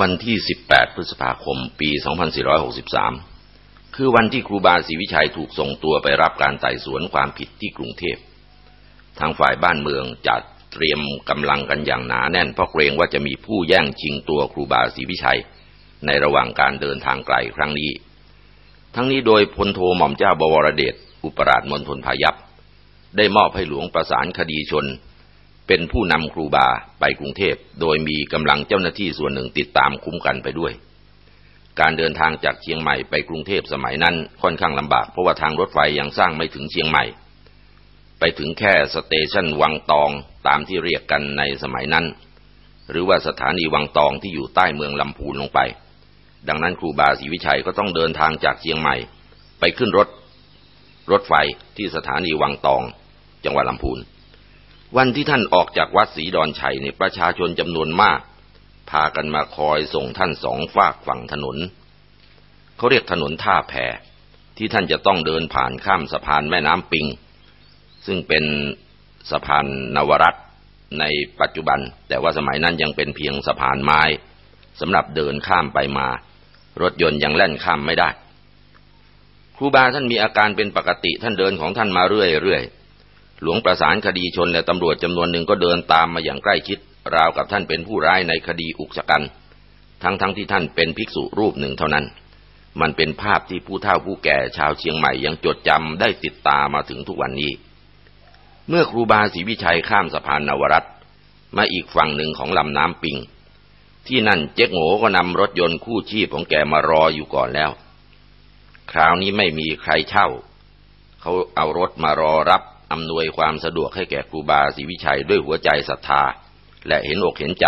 วันที่ 18 พฤษภาคม ปี 2463 คือวันที่ครูบาศรีวิชัยถูกส่งตัวไปรับการไต่สวนความผิดที่กรุงเทพ ทางฝ่ายบ้านเมืองจัดเตรียมกำลังกันอย่างหนาแน่นเพราะเกรงว่าจะมีผู้แย่งชิงตัวครูบาศรีวิชัย ในระหว่างการเดินทางไกลครั้งนี้ ทั้งนี้โดยพลโทหม่อมเจ้าบวรเดชอุปราชมณฑลพายัพได้มอบให้หลวงประสานคดีชน เป็นผู้นำครูบาไปกรุงเทพ โดยมีกำลังเจ้าหน้าที่ส่วนหนึ่งติดตามคุ้มกันไปด้วย การเดินทางจากเชียงใหม่ไปกรุงเทพสมัยนั้นค่อนข้างลำบากเพราะว่าทางรถไฟยังสร้างไม่ถึงเชียงใหม่ ไปถึงแค่สเตชันวังตองตามที่เรียกกันในสมัยนั้น หรือว่าสถานีวังตองที่อยู่ใต้เมืองลำพูนลงไป ดังนั้นครูบาศรีวิชัยก็ต้องเดินทางจากเชียงใหม่ ไปขึ้นรถ รถไฟที่สถานีวังตอง จังหวัดลำพูน วันที่ท่านออกจากวัดศรีดอนชัยเนี่ยประชาชนจำนวนมาก พากันมาคอยส่งท่านสองฝากฝั่งถนน เขาเรียกถนนท่าแพที่ท่านจะต้องเดินผ่านข้ามสะพานแม่น้ำปิง ซึ่งเป็นสะพานนวรัตในปัจจุบัน แต่ว่าสมัยนั้นยังเป็นเพียงสะพานไม้สำหรับเดินข้ามไปมา รถยนต์ยังแล่นข้ามไม่ได้ ครูบาท่านมีอาการเป็นปกติท่านเดินของท่านมาเรื่อยๆ หลวงประสานคดีชนและตำรวจจำนวนหนึ่งก็เดินตามมาอย่างใกล้ชิด ราวกับท่านเป็นผู้ร้ายในคดีอุกชะกัน ทั้งๆทที่ท่านเป็นภิกษุรูปหนึ่งเท่านั้น มันเป็นภาพที่ผู้เฒ่าผู้แก่ชาวเชียงใหม่ยังจดจำได้ติดตามาถึงทุกวันนี้ เมื่อครูบาศรีวิชัยข้ามสะพานนวรัตมาอีกฝั่งหนึ่งของลำน้ำปิง ที่นั่นเจ๊กโง่ก็นำรถยนต์คู่ชีพของแกมารออยู่ก่อนแล้ว คราวนี้ไม่มีใครเช่า เขาเอารถมารอรับอำนวยความสะดวกให้แก่ครูบาศรีวิชัยด้วยหัวใจศรัทธา และเห็นอกเห็นใจ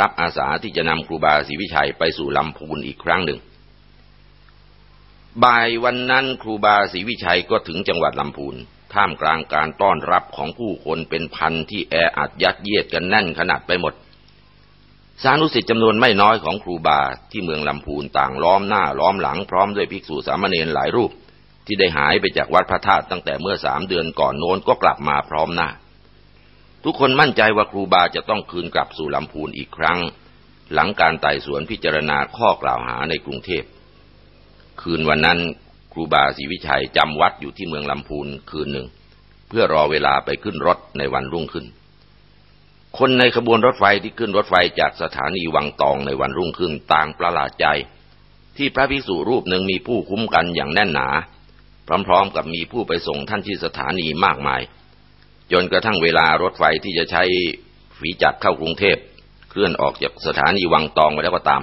รับอาสาที่จะนำครูบาศรีวิชัยไปสู่ลำพูนอีกครั้งหนึ่ง บ่ายวันนั้นครูบาศรีวิชัยก็ถึงจังหวัดลำพูนท่ามกลางการต้อนรับของผู้คนเป็นพันที่แออัดยัดเยียดกันแน่นขนาดไปหมด สานุสิทธิ์จำนวนไม่น้อยของครูบาที่เมืองลำพูนต่างล้อมหน้าล้อมหลังพร้อมด้วยภิกษุสามเณรหลายรูป ที่ได้หายไปจากวัดพระธาตุตั้งแต่เมื่อสามเดือนก่อนโน้นก็กลับมาพร้อมหน้า ทุกคนมั่นใจว่าครูบาจะต้องคืนกลับสู่ลำพูนอีกครั้ง หลังการไต่สวนพิจารณาข้อกล่าวหาในกรุงเทพ คืนวันนั้นครูบาศรีวิชัยจำวัดอยู่ที่เมืองลำพูนคืนหนึ่ง เพื่อรอเวลาไปขึ้นรถในวันรุ่งขึ้น คนในขบวนรถไฟที่ขึ้นรถไฟจากสถานีวังตองในวันรุ่งขึ้นต่างประหลาดใจ ที่พระภิกษุรูปหนึ่งมีผู้คุ้มกันอย่างแน่นหนา พร้อมๆกับมีผู้ไปส่งท่านที่สถานีมากมาย จนกระทั่งเวลารถไฟที่จะใช้ฝีจักรเข้ากรุงเทพเคลื่อนออกจากสถานีวังตองไปแล้วก็ตาม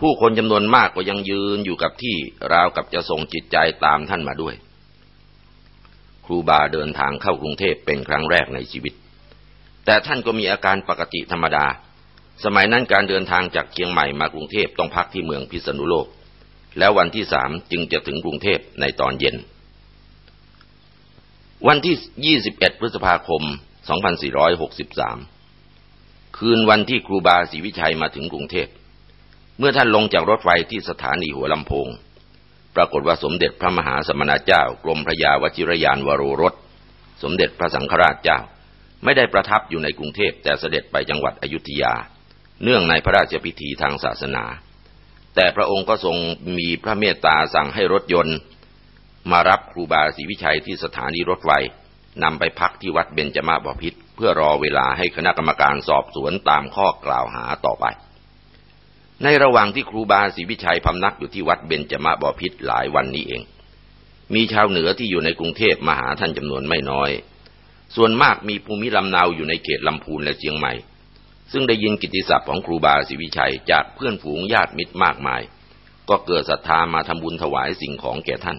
ผู้คนจำนวนมากก็ยังยืนอยู่กับที่ราวกับจะส่งจิตใจตามท่านมาด้วย ครูบาเดินทางเข้ากรุงเทพเป็นครั้งแรกในชีวิต แต่ท่านก็มีอาการปกติธรรมดา สมัยนั้นการเดินทางจากเชียงใหม่มากรุงเทพต้องพักที่เมืองพิษณุโลก แล้ววันที่สามจึงจะถึงกรุงเทพในตอนเย็น วันที่ 21 พฤษภาคม 2463 คืนวันที่ครูบาศรีวิชัยมาถึงกรุงเทพ เมื่อท่านลงจากรถไฟที่สถานีหัวลำโพง ปรากฏว่าสมเด็จพระมหาสมณเจ้ากรมพระยาวชิรยานวโรรส สมเด็จพระสังฆราชเจ้า ไม่ได้ประทับอยู่ในกรุงเทพแต่เสด็จไปจังหวัดอยุธยา เนื่องในพระราชพิธีทางศาสนา แต่พระองค์ก็ทรงมีพระเมตตาสั่งให้รถยนต์ มารับครูบาศรีวิชัยที่สถานีรถไฟนำไปพักที่วัดเบญจมาบพิษเพื่อรอเวลาให้คณะกรรมการสอบสวนตามข้อกล่าวหาต่อไป ในระหว่างที่ครูบาศรีวิชัยพำนักอยู่ที่วัดเบญจมาบพิษหลายวันนี้เอง มีชาวเหนือที่อยู่ในกรุงเทพมาหาท่านจำนวนไม่น้อย ส่วนมากมีภูมิลำเนาอยู่ในเขตลำพูนและเชียงใหม่ ซึ่งได้ยินกิตติศัพท์ของครูบาศรีวิชัยจากเพื่อนฝูงญาติมิตรมากมาย ก็เกิดศรัทธามาทำบุญถวายสิ่งของแก่ท่าน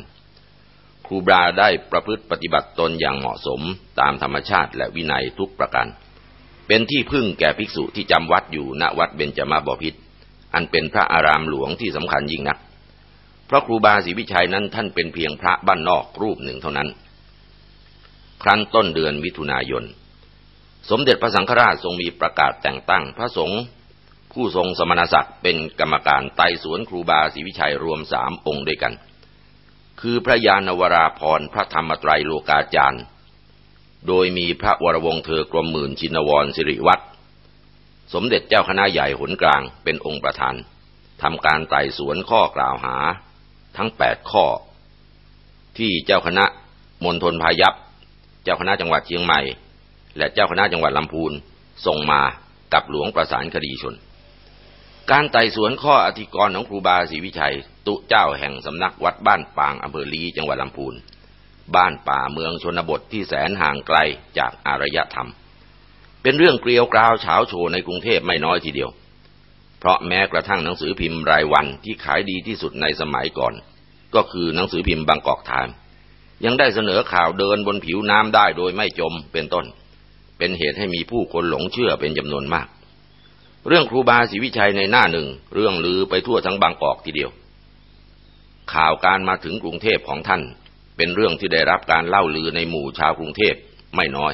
ครูบาได้ประพฤติปฏิบัติตนอย่างเหมาะสมตามธรรมชาติและวินัยทุกประการ เป็นที่พึ่งแก่ภิกษุที่จำวัดอยู่ณวัดเบญจมาบพิตรอันเป็นพระอารามหลวงที่สำคัญยิ่งนัก เพราะครูบาศรีวิชัยนั้นท่านเป็นเพียงพระบ้านนอกรูปหนึ่งเท่านั้น ครั้นต้นเดือนมิถุนายน สมเด็จพระสังฆราชทรงมีประกาศแต่งตั้งพระสงฆ์ผู้ทรงสมณศักดิ์เป็นกรรมการไต่สวนครูบาศรีวิชัยรวมสามองค์ด้วยกัน คือพระยานวราพรพระธรรมตรัยโลกาจารย์ โดยมีพระวรวงเธอกรมหมื่นชินวรสิริวัตรสมเด็จเจ้าคณะใหญ่หนกลางเป็นองค์ประธานทำการไต่สวนข้อกล่าวหาทั้งแปดข้อ ที่เจ้าคณะมณฑลพายัพ เจ้าคณะจังหวัดเชียงใหม่ และเจ้าคณะจังหวัดลำพูนส่งมากับหลวงประสานคดีชน การไต่สวนข้ออธิกรณ์ของครูบาศรีวิชัย ตุเจ้าแห่งสำนักวัดบ้านปางอำเภอลีจังหวัดลำพูน บ้านป่าเมืองชนบทที่แสนห่างไกลจากอารยธรรม เป็นเรื่องเกลียวกราวเฉาโชในกรุงเทพไม่น้อยทีเดียว เพราะแม้กระทั่งหนังสือพิมพ์รายวันที่ขายดีที่สุดในสมัยก่อน ก็คือหนังสือพิมพ์บางกอกไทม์ ยังได้เสนอข่าวเดินบนผิวน้ำได้โดยไม่จมเป็นต้น เป็นเหตุให้มีผู้คนหลงเชื่อเป็นจำนวนมาก เรื่องครูบาศรีวิชัยในหน้าหนึ่ง เรื่องลือไปทั่วทั้งบางกอกทีเดียว ข่าวการมาถึงกรุงเทพของท่าน เป็นเรื่องที่ได้รับการเล่าลือในหมู่ชาวกรุงเทพไม่น้อย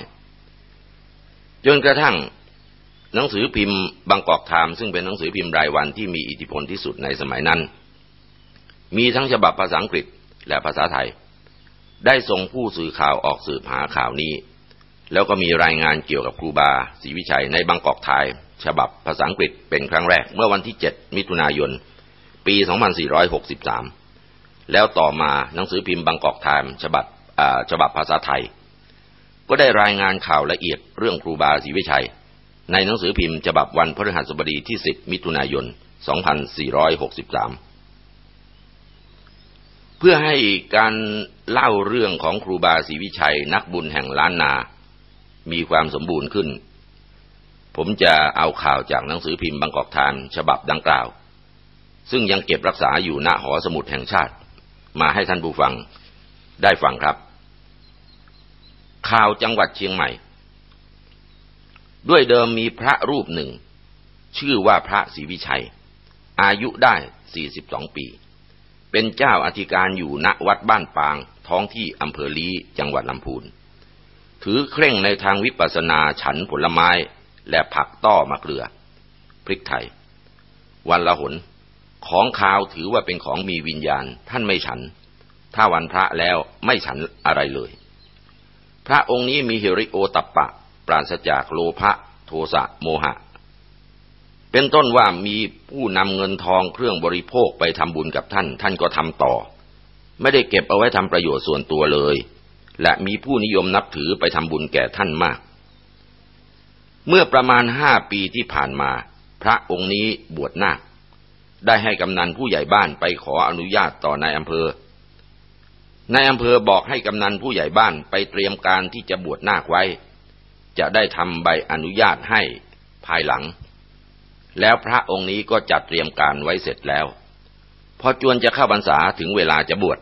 จนกระทั่งหนังสือพิมพ์ Bangkok Times ซึ่งเป็นหนังสือพิมพ์รายวันที่มีอิทธิพลที่สุดในสมัยนั้น มีทั้งฉบับภาษาอังกฤษและภาษาไทย ได้ส่งผู้สื่อข่าวออกสืบหาข่าวนี้ แล้วก็มีรายงานเกี่ยวกับครูบาศรีวิชัยใน Bangkok Times ฉบับภาษาอังกฤษเป็นครั้งแรกเมื่อวันที่ 7 มิถุนายน ปี 2463 แล้วต่อมาหนังสือพิมพ์ Bangkok Times ฉบับฉบับภาษาไทย ก็ได้รายงานข่าวละเอียดเรื่องครูบาศรีวิชัย ในหนังสือพิมพ์ฉบับวันพฤหัสบดีที่ 10 มิถุนายน 2463 เพื่อให้การเล่าเรื่องของครูบาศรีวิชัยนักบุญแห่งล้านนา มีความสมบูรณ์ขึ้น ผมจะเอาข่าวจากหนังสือพิมพ์บางกอกทานฉบับดังกล่าว ซึ่งยังเก็บรักษาอยู่ณหอสมุดแห่งชาติ มาให้ท่านผู้ฟังได้ฟังครับ ข่าวจังหวัดเชียงใหม่ ด้วยเดิมมีพระรูปหนึ่ง ชื่อว่าพระศรีวิชัย อายุได้ 42 ปี เป็นเจ้าอธิการอยู่ณวัดบ้านปาง ท้องที่อำเภอลีจังหวัดลำพูน ถือเคร่งในทางวิปัสนาฉันผลไม้และผักต้อมะเกลือ พริกไทย วันละหน ของขาวถือว่าเป็นของมีวิญญาณ ท่านไม่ฉัน ถ้าวันพระแล้วไม่ฉันอะไรเลย พระองค์นี้มีฮิริโอตัปปะ ปราศจากโลภะโทสะโมหะ เป็นต้นว่ามีผู้นำเงินทองเครื่องบริโภคไปทำบุญกับท่าน ท่านก็ทำต่อ ไม่ได้เก็บเอาไว้ทำประโยชน์ส่วนตัวเลย และมีผู้นิยมนับถือไปทำบุญแก่ท่านมาก เมื่อประมาณห้าปีที่ผ่านมา พระองค์นี้บวชนาคได้ให้กำนันผู้ใหญ่บ้านไปขออนุญาตต่อนายอำเภอนายอำเภอบอกให้กำนันผู้ใหญ่บ้านไปเตรียมการที่จะบวชนาคไว้ จะได้ทำใบอนุญาตให้ภายหลัง แล้วพระองค์นี้ก็จัดเตรียมการไว้เสร็จแล้วพอจวนจะเข้าพรรษาถึงเวลาจะบวช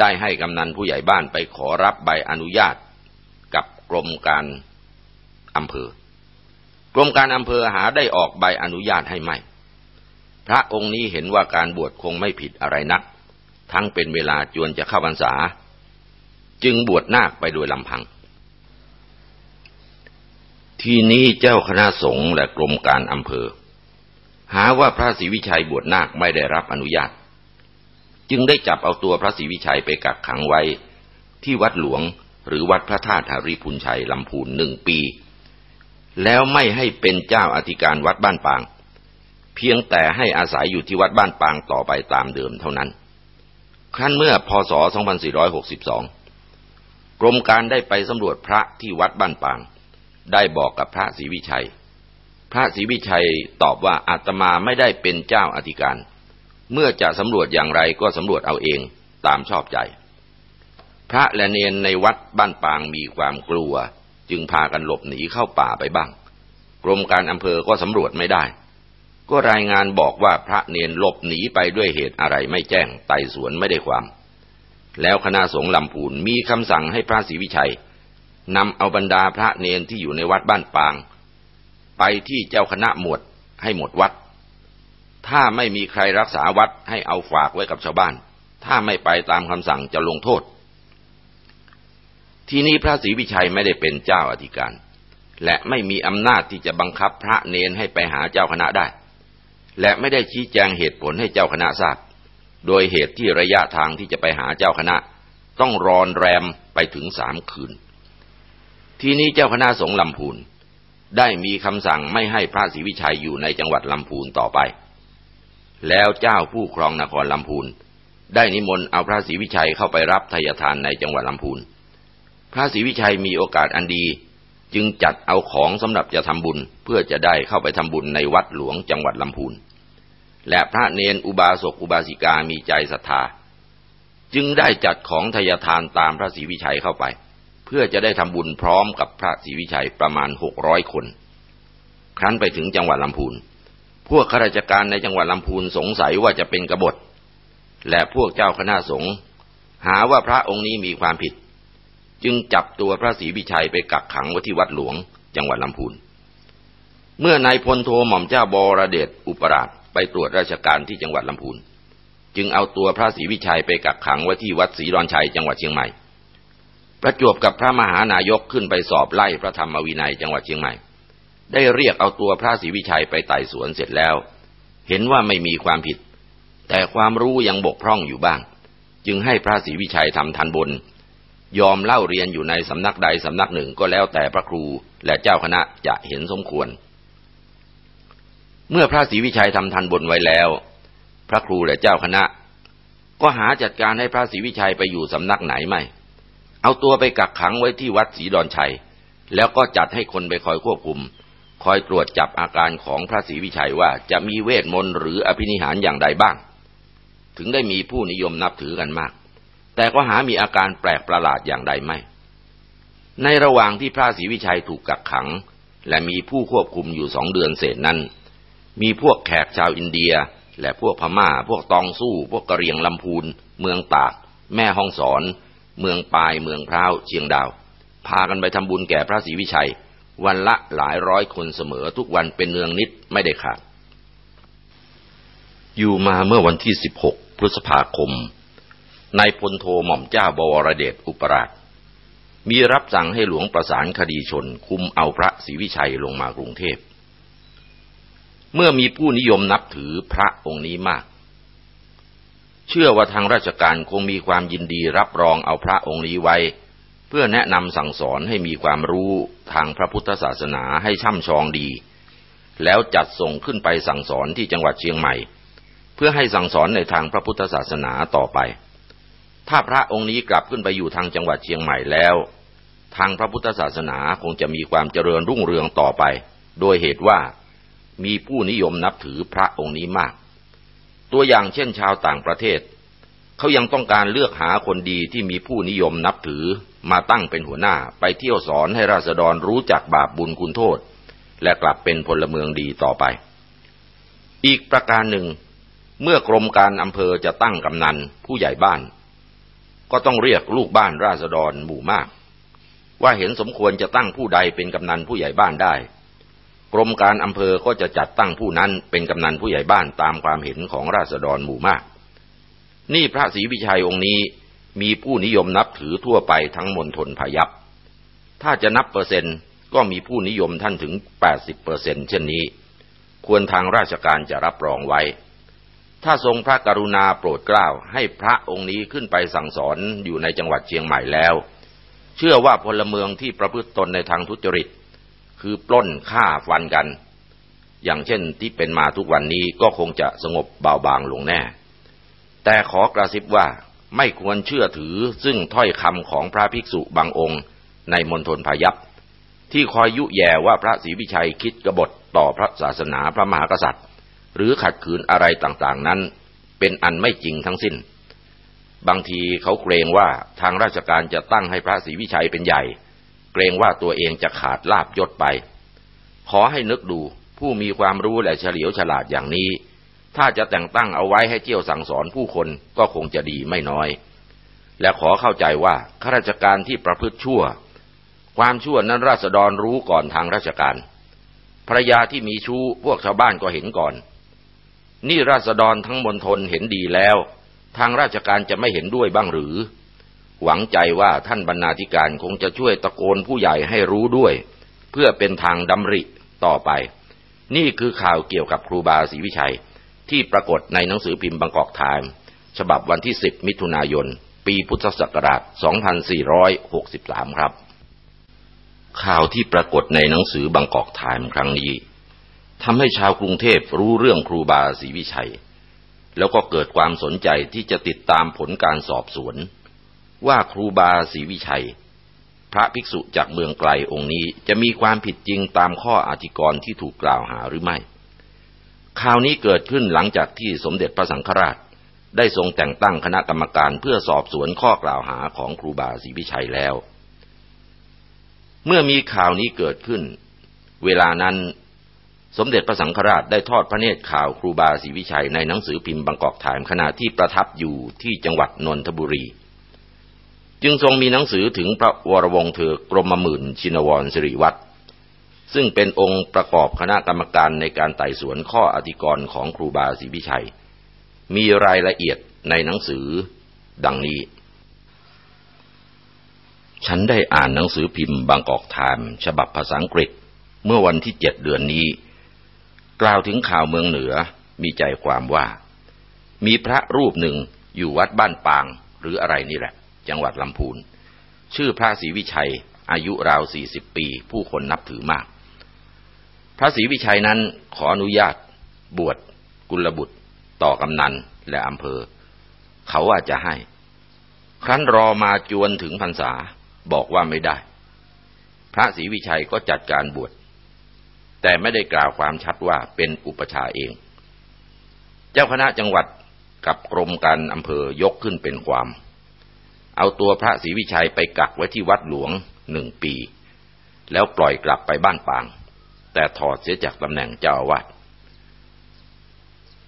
ได้ให้กำนันผู้ใหญ่บ้านไปขอรับใบอนุญาต กับกรมการอำเภอ กรมการอำเภอหาได้ออกใบอนุญาตให้ไม่ พระองค์นี้เห็นว่าการบวชคงไม่ผิดอะไรนัก ทั้งเป็นเวลาจวนจะเข้าพรรษา จึงบวชนาคไปโดยลำพัง ทีนี้เจ้าคณะสงฆ์และกรมการอำเภอ หาว่าพระศรีวิชัยบวชนาคไม่ได้รับอนุญาต จึงได้จับเอาตัวพระศรีวิชัยไปกักขังไว้ ที่วัดหลวงหรือวัดพระธาตุหาริพุนชัยลำพูนหนึ่งปี แล้วไม่ให้เป็นเจ้าอธิการวัดบ้านปาง เพียงแต่ให้อาศัยอยู่ที่วัดบ้านปางต่อไปตามเดิมเท่านั้น ครั้นเมื่อพศ 2462 กรมการได้ไปสำรวจพระที่วัดบ้านปาง ได้บอกกับพระศรีวิชัย พระศรีวิชัยตอบว่าอาตมาไม่ได้เป็นเจ้าอธิการ เมื่อจะสำรวจอย่างไรก็สำรวจเอาเองตามชอบใจ พระและเนนในวัดบ้านปางมีความกลัว จึงพากันหลบหนีเข้าป่าไปบ้าง กรมการอำเภอก็สำรวจไม่ได้ ก็รายงานบอกว่าพระเนนหลบหนีไปด้วยเหตุอะไรไม่แจ้งไต่สวนไม่ได้ความ แล้วคณะสงฆ์ลำพูนมีคำสั่งให้พระศรีวิชัย นำเอาบรรดาพระเนนที่อยู่ในวัดบ้านปาง ไปที่เจ้าคณะหมวดให้หมดวัด ถ้าไม่มีใครรักษาวัดให้เอาฝากไว้กับชาวบ้าน ถ้าไม่ไปตามคำสั่งจะลงโทษ ที่นี้พระศรีวิชัยไม่ได้เป็นเจ้าอธิการ และไม่มีอำนาจที่จะบังคับพระเนนให้ไปหาเจ้าคณะได้ และไม่ได้ชี้แจงเหตุผลให้เจ้าคณะทราบ โดยเหตุที่ระยะทางที่จะไปหาเจ้าคณะ ต้องรอนแรมไปถึงสามคืน ทีนี้เจ้าคณะสงฆ์ลำพูนได้มีคำสั่งไม่ให้พระศรีวิชัยอยู่ในจังหวัดลำพูนต่อไป แล้วเจ้าผู้ครองนครลำพูนได้นิมนต์เอาพระศรีวิชัยเข้าไปรับทายทานในจังหวัดลำพูน พระศรีวิชัยมีโอกาสอันดี จึงจัดเอาของสำหรับจะทำบุญเพื่อจะได้เข้าไปทำบุญในวัดหลวงจังหวัดลำพูน และพระเนนอุบาสกอุบาสิกามีใจศรัทธา จึงได้จัดของทายทานตามพระศรีวิชัยเข้าไป พื่อจะได้ทำบุญพร้อมกับพระศรีวิชัยประมาณหกร้อยคน ครั้นไปถึงจังหวัดลำพูน พวกข้าราชการในจังหวัดลำพูนสงสัยว่าจะเป็นกบฏ และพวกเจ้าคณะสงฆ์หาว่าพระองค์นี้มีความผิด จึงจับตัวพระศรีวิชัยไปกักขังไว้ที่วัดหลวง จังหวัดลำพูน เมื่อนายพลโทหม่อมเจ้าบรเดชอุปราชไปตรวจราชการที่จังหวัดลำพูน จึงเอาตัวพระศรีวิชัยไปกักขังไว้ที่วัดศรีดอนชัยจังหวัดเชียงใหม่ ประจวบกับพระมหานายกขึ้นไปสอบไล่พระธรรมวินัยจังหวัดเชียงใหม่ ได้เรียกเอาตัวพระศรีวิชัยไปไต่สวนเสร็จแล้ว เห็นว่าไม่มีความผิด แต่ความรู้ยังบกพร่องอยู่บ้าง จึงให้พระศรีวิชัยทำทันบน ยอมเล่าเรียนอยู่ในสำนักใดสำนักหนึ่งก็แล้วแต่พระครูและเจ้าคณะจะเห็นสมควร เมื่อพระศรีวิชัยทำทันบนไว้แล้ว พระครูและเจ้าคณะ ก็หาจัดการให้พระศรีวิชัยไปอยู่สำนักไหนไม่ เอาตัวไปกักขังไว้ที่วัดศรีดอนชัย แล้วก็จัดให้คนไปคอยควบคุม คอยตรวจจับอาการของพระศรีวิชัยว่าจะมีเวทมนต์หรืออภินิหารอย่างใดบ้าง ถึงได้มีผู้นิยมนับถือกันมาก แต่ก็หามีอาการแปลกประหลาดอย่างใดไม่ ในระหว่างที่พระศรีวิชัยถูกกักขัง และมีผู้ควบคุมอยู่สองเดือนเศษนั้น มีพวกแขกชาวอินเดีย และพวกพมา่า พวกตองสู้ พวกกะเรียงลำพูน เมืองตาก แม่ห้องสอน เมืองปายเมืองพร้าวเชียงดาว พากันไปทำบุญแก่พระศรีวิชัย วันละหลายร้อยคนเสมอทุกวันเป็นเนืองนิดไม่ได้ขาดอยู่มาเมื่อวันที่ 16 พฤษภาคมนายพลโทหม่อมเจ้าบวรเดชอุปราช มีรับสั่งให้หลวงประสานคดีชนคุมเอาพระศรีวิชัยลงมากรุงเทพ เมื่อมีผู้นิยมนับถือพระองค์นี้มาก เชื่อว่าทางราชการคงมีความยินดีรับรองเอาพระองค์นี้ไว้ เพื่อแนะนำสั่งสอนให้มีความรู้ทางพระพุทธศาสนาให้ช่ำชองดี แล้วจัดส่งขึ้นไปสั่งสอนที่จังหวัดเชียงใหม่ เพื่อให้สั่งสอนในทางพระพุทธศาสนาต่อไป ถ้าพระองค์นี้กลับขึ้นไปอยู่ทางจังหวัดเชียงใหม่แล้ว ทางพระพุทธศาสนาคงจะมีความเจริญรุ่งเรืองต่อไป โดยเหตุว่ามีผู้นิยมนับถือพระองค์นี้มาก ตัวอย่างเช่นชาวต่างประเทศ เขายังต้องการเลือกหาคนดีที่มีผู้นิยมนับถือมาตั้งเป็นหัวหน้าไปเที่ยวสอนให้ราษฎรรู้จักบาปบุญคุณโทษ และกลับเป็นพลเมืองดีต่อไป อีกประการหนึ่ง เมื่อกรมการอำเภอจะตั้งกำนันผู้ใหญ่บ้าน ก็ต้องเรียกลูกบ้านราษฎรหมู่มาก ว่าเห็นสมควรจะตั้งผู้ใดเป็นกำนันผู้ใหญ่บ้านได้ กรมการอำเภอก็จะจัดตั้งผู้นั้นเป็นกำนันผู้ใหญ่บ้านตามความเห็นของราษฎรหมู่มาก นี่พระศรีวิชัยองค์นี้มีผู้นิยมนับถือทั่วไปทั้งมณฑลพยัพถ้าจะนับเปอร์เซ็นต์ก็มีผู้นิยมท่านถึง 80เปอร์เซ็นต์เช่นนี้ ควรทางราชการจะรับรองไว้ ถ้าทรงพระกรุณาโปรดเกล้าให้พระองค์นี้ขึ้นไปสั่งสอนอยู่ในจังหวัดเชียงใหม่แล้ว เชื่อว่าพลเมืองที่ประพฤติตนในทางทุจริต คือปล้นฆ่าฟันกัน อย่างเช่นที่เป็นมาทุกวันนี้ก็คงจะสงบเบาบางลงแน่ แต่ขอกระซิบว่าไม่ควรเชื่อถือซึ่งถ้อยคำของพระภิกษุบางองค์ ในมณฑลพายัพที่คอยยุแย่ว่าพระศรีวิชัยคิดกบฏต่อพระศาสนาพระมหากษัตริย์ หรือขัดขืนอะไรต่างๆนั้น เป็นอันไม่จริงทั้งสิ้น บางทีเขาเกรงว่าทางราชการจะตั้งให้พระศรีวิชัยเป็นใหญ่ เกรงว่าตัวเองจะขาดลาบยศไป ขอให้นึกดูผู้มีความรู้และเฉลียวฉลาดอย่างนี้ ถ้าจะแต่งตั้งเอาไว้ให้เจี่ยวสั่งสอนผู้คนก็คงจะดีไม่น้อย และขอเข้าใจว่าข้าราชการที่ประพฤติชั่ว ความชั่วนั้นราษฎรรู้ก่อนทางราชการภรรยาที่มีชู้พวกชาวบ้านก็เห็นก่อน นี่ราษฎรทั้งมณฑลเห็นดีแล้ว ทางราชการจะไม่เห็นด้วยบ้างหรือ หวังใจว่าท่านบรรณาธิการคงจะช่วยตะโกนผู้ใหญ่ให้รู้ด้วย เพื่อเป็นทางดำริต่อไป นี่คือข่าวเกี่ยวกับครูบาศรีวิชัย ที่ปรากฏในหนังสือพิมพ์ Bangkok Times ฉบับวันที่ 10 มิถุนายน ปีพุทธศักราช 2463 ครับ ข่าวที่ปรากฏในหนังสือ Bangkok Times ครั้งนี้ทำให้ชาวกรุงเทพรู้เรื่องครูบาศรีวิชัย แล้วก็เกิดความสนใจที่จะติดตามผลการสอบสวน ว่าครูบาศรีวิชัย พระภิกษุจากเมืองไกลองค์นี้จะมีความผิดจริงตามข้ออธิกรณ์ที่ถูกกล่าวหาหรือไม่ ข่าวนี้เกิดขึ้นหลังจากที่สมเด็จพระสังฆราช ได้ทรงแต่งตั้งคณะกรรมการเพื่อสอบสวนข้อกล่าวหาของครูบาศรีวิชัยแล้ว เมื่อมีข่าวนี้เกิดขึ้น เวลานั้นสมเด็จพระสังฆราชได้ทอดพระเนตรข่าวครูบาศรีวิชัยในหนังสือพิมพ์บางกอกไทม์ขณะที่ประทับอยู่ที่จังหวัดนนทบุรี จึงทรงมีหนังสือถึงพระวรวงศ์เธอกรมหมื่นชินวรสิริวัตรซึ่งเป็นองค์ประกอบคณะกรรมการในการไต่สวนข้ออธิกรณ์ของครูบาศรีวิชัย มีรายละเอียดในหนังสือดังนี้ ฉันได้อ่านหนังสือพิมพ์บางกอกไทม์ฉบับภาษาอังกฤษ เมื่อวันที่เจ็ดเดือนนี้ กล่าวถึงข่าวเมืองเหนือมีใจความว่า มีพระรูปหนึ่งอยู่วัดบ้านปางหรืออะไรนี่แหละ จังหวัดลำพูน ชื่อพระศรีวิชัย อายุราวสี่สิบปี ผู้คนนับถือมาก พระศรีวิชัยนั้นขออนุญาต บวชกุลบุตร ต่อกำนันและอำเภอ เขาว่าจะให้ ครั้นรอมาจวนถึงพรรษาบอกว่าไม่ได้ พระศรีวิชัยก็จัดการบวชแต่ไม่ได้กล่าวความชัดว่าเป็นอุปชาเอง เจ้าคณะจังหวัดกับกรมการอำเภอยกขึ้นเป็นความ เอาตัวพระศรีวิชัยไปกักไว้ที่วัดหลวงหนึ่งปี แล้วปล่อยกลับไปบ้านปาง แต่ถอดเสียจากตำแหน่งเจ้าอาวาส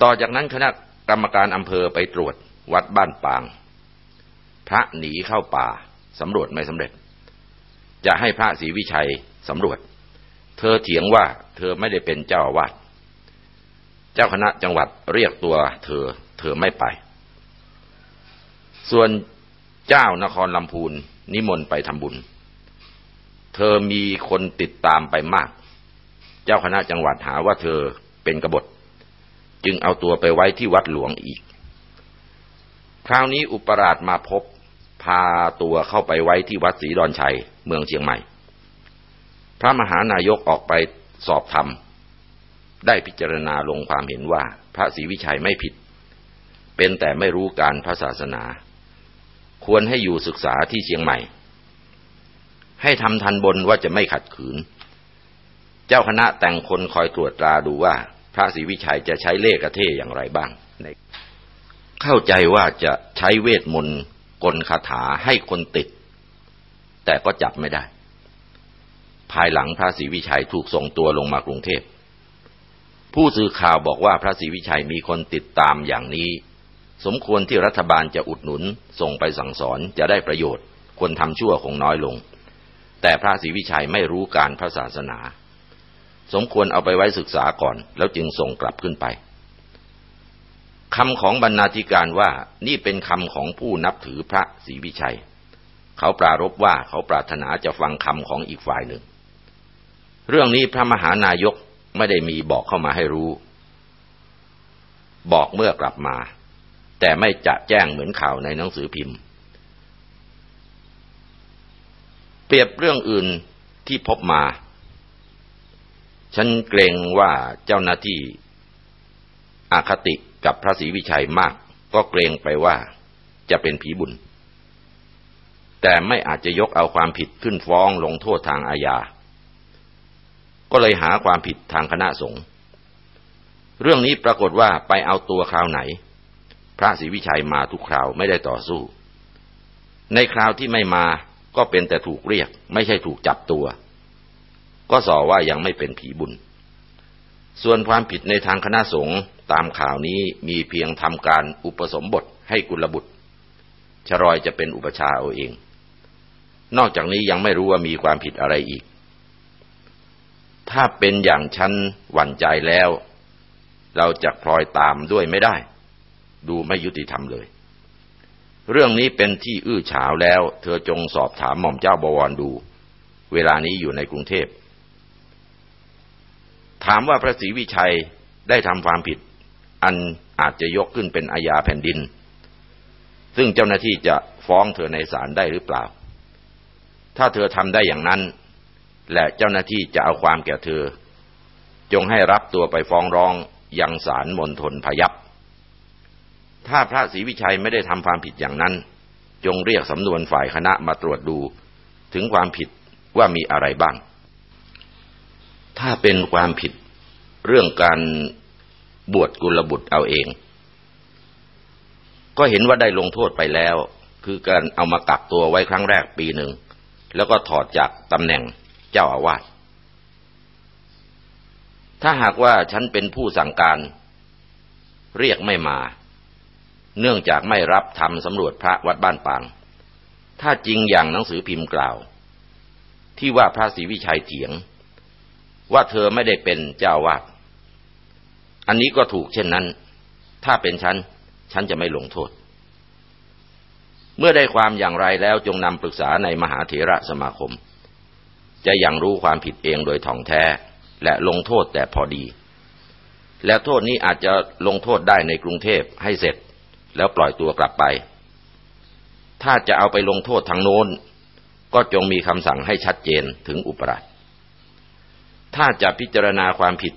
ต่อจากนั้นคณะกรรมการอำเภอไปตรวจวัดบ้านปาง พระหนีเข้าป่าสำรวจไม่สำเร็จ จะให้พระศรีวิชัยสำรวจ เธอเถียงว่าเธอไม่ได้เป็นเจ้าอาวาสเจ้าคณะจังหวัดเรียกตัวเธอ เธอไม่ไป ส่วน เจ้านครลำพูนนิมนต์ไปทำบุญ เธอมีคนติดตามไปมาก เจ้าคณะจังหวัดหาว่าเธอเป็นกบฏ จึงเอาตัวไปไว้ที่วัดหลวงอีก คราวนี้อุปราชมาพบพาตัวเข้าไปไว้ที่วัดศรีดอนชัย เมืองเชียงใหม่ พระมหานายกออกไปสอบธรรม ได้พิจารณาลงความเห็นว่า พระศรีวิชัยไม่ผิด เป็นแต่ไม่รู้การพระศาสนา ควรให้อยู่ศึกษาที่เชียงใหม่ ให้ทำทันบนว่าจะไม่ขัดขืน เจ้าคณะแต่งคนคอยตรวจตราดูว่า พระศรีวิชัยจะใช้เลขกระเทยอย่างไรบ้าง เข้าใจว่าจะใช้เวทมนต์กลคาถาให้คนติด แต่ก็จับไม่ได้ ภายหลังพระศรีวิชัยถูกส่งตัวลงมากรุงเทพผู้สื่อข่าวบอกว่าพระศรีวิชัยมีคนติดตามอย่างนี้ สมควรที่รัฐบาลจะอุดหนุนส่งไปสั่งสอนจะได้ประโยชน์ คนทำชั่วคงน้อยลง แต่พระศรีวิชัยไม่รู้การพระศาสนา สมควรเอาไปไว้ศึกษาก่อน แล้วจึงส่งกลับขึ้นไปคำของบรรณาธิการว่านี่เป็นคำของผู้นับถือพระศรีวิชัย เขาปรารบว่าเขาปรารถนาจะฟังคำของอีกฝ่ายหนึ่ง เรื่องนี้พระมหานายกไม่ได้มีบอกเข้ามาให้รู้ บอกเมื่อกลับมา แต่ไม่จะแจ้งเหมือนข่าวในหนังสือพิมพ์ เปรียบเรื่องอื่นที่พบมา ฉันเกรงว่าเจ้าหน้าที่อาคติกับพระศรีวิชัยมาก ก็เกรงไปว่าจะเป็นผีบุญ แต่ไม่อาจจะยกเอาความผิดขึ้นฟ้องลงโทษทางอาญา ก็เลยหาความผิดทางคณะสงฆ์เรื่องนี้ปรากฏว่าไปเอาตัวคราวไหน พระศรีวิชัยมาทุกคราวไม่ได้ต่อสู้ ในคราวที่ไม่มาก็เป็นแต่ถูกเรียก ไม่ใช่ถูกจับตัว ก็สอว่ายังไม่เป็นผีบุญ ส่วนความผิดในทางคณะสงฆ์ตามข่าวนี้มีเพียงทำการอุปสมบทให้กุลบุตรชรอยจะเป็นอุปชาเอาเอง นอกจากนี้ยังไม่รู้ว่ามีความผิดอะไรอีก ถ้าเป็นอย่างฉันหวั่นใจแล้ว เราจะพลอยตามด้วยไม่ได้ ดูไม่ยุติธรรมเลย เรื่องนี้เป็นที่อื้อฉาวแล้ว เธอจงสอบถามหม่อมเจ้าบวรดู เวลานี้อยู่ในกรุงเทพ ถามว่าพระศรีวิชัยได้ทำความผิด อันอาจจะยกขึ้นเป็นอาญาแผ่นดิน ซึ่งเจ้าหน้าที่จะฟ้องเธอในศาลได้หรือเปล่า ถ้าเธอทำได้อย่างนั้น และเจ้าหน้าที่จะเอาความแก่เธอ จงให้รับตัวไปฟ้องร้องยังศาลมณฑลพยับ ถ้าพระศรีวิชัยไม่ได้ทำความผิดอย่างนั้น จงเรียกสำนวนฝ่ายคณะมาตรวจดู ถึงความผิดว่ามีอะไรบ้าง ถ้าเป็นความผิดเรื่องการบวชกุลบุตรเอาเอง ก็เห็นว่าได้ลงโทษไปแล้ว คือการเอามากักตัวไว้ครั้งแรกปีหนึ่ง แล้วก็ถอดจากตำแหน่งเจ้าอาวาสถ้าหากว่าฉันเป็นผู้สั่งการ เรียกไม่มา เนื่องจากไม่รับทำสำรวจพระวัดบ้านปาง ถ้าจริงอย่างหนังสือพิมพ์กล่าว ที่ว่าพระศรีวิชัยเถียง ว่าเธอไม่ได้เป็นเจ้าวาด อันนี้ก็ถูกเช่นนั้น ถ้าเป็นฉัน ฉันจะไม่ลงโทษ เมื่อได้ความอย่างไรแล้วจงนำปรึกษาในมหาเถระสมาคม จะยังรู้ความผิดเองโดยถ่องแท้และลงโทษแต่พอดี และโทษนี้อาจจะลงโทษได้ในกรุงเทพให้เสร็จ แล้วปล่อยตัวกลับไป ถ้าจะเอาไปลงโทษทางโน้น ก็จงมีคำสั่งให้ชัดเจนถึงอุปราชถ้าจะพิจารณาความผิด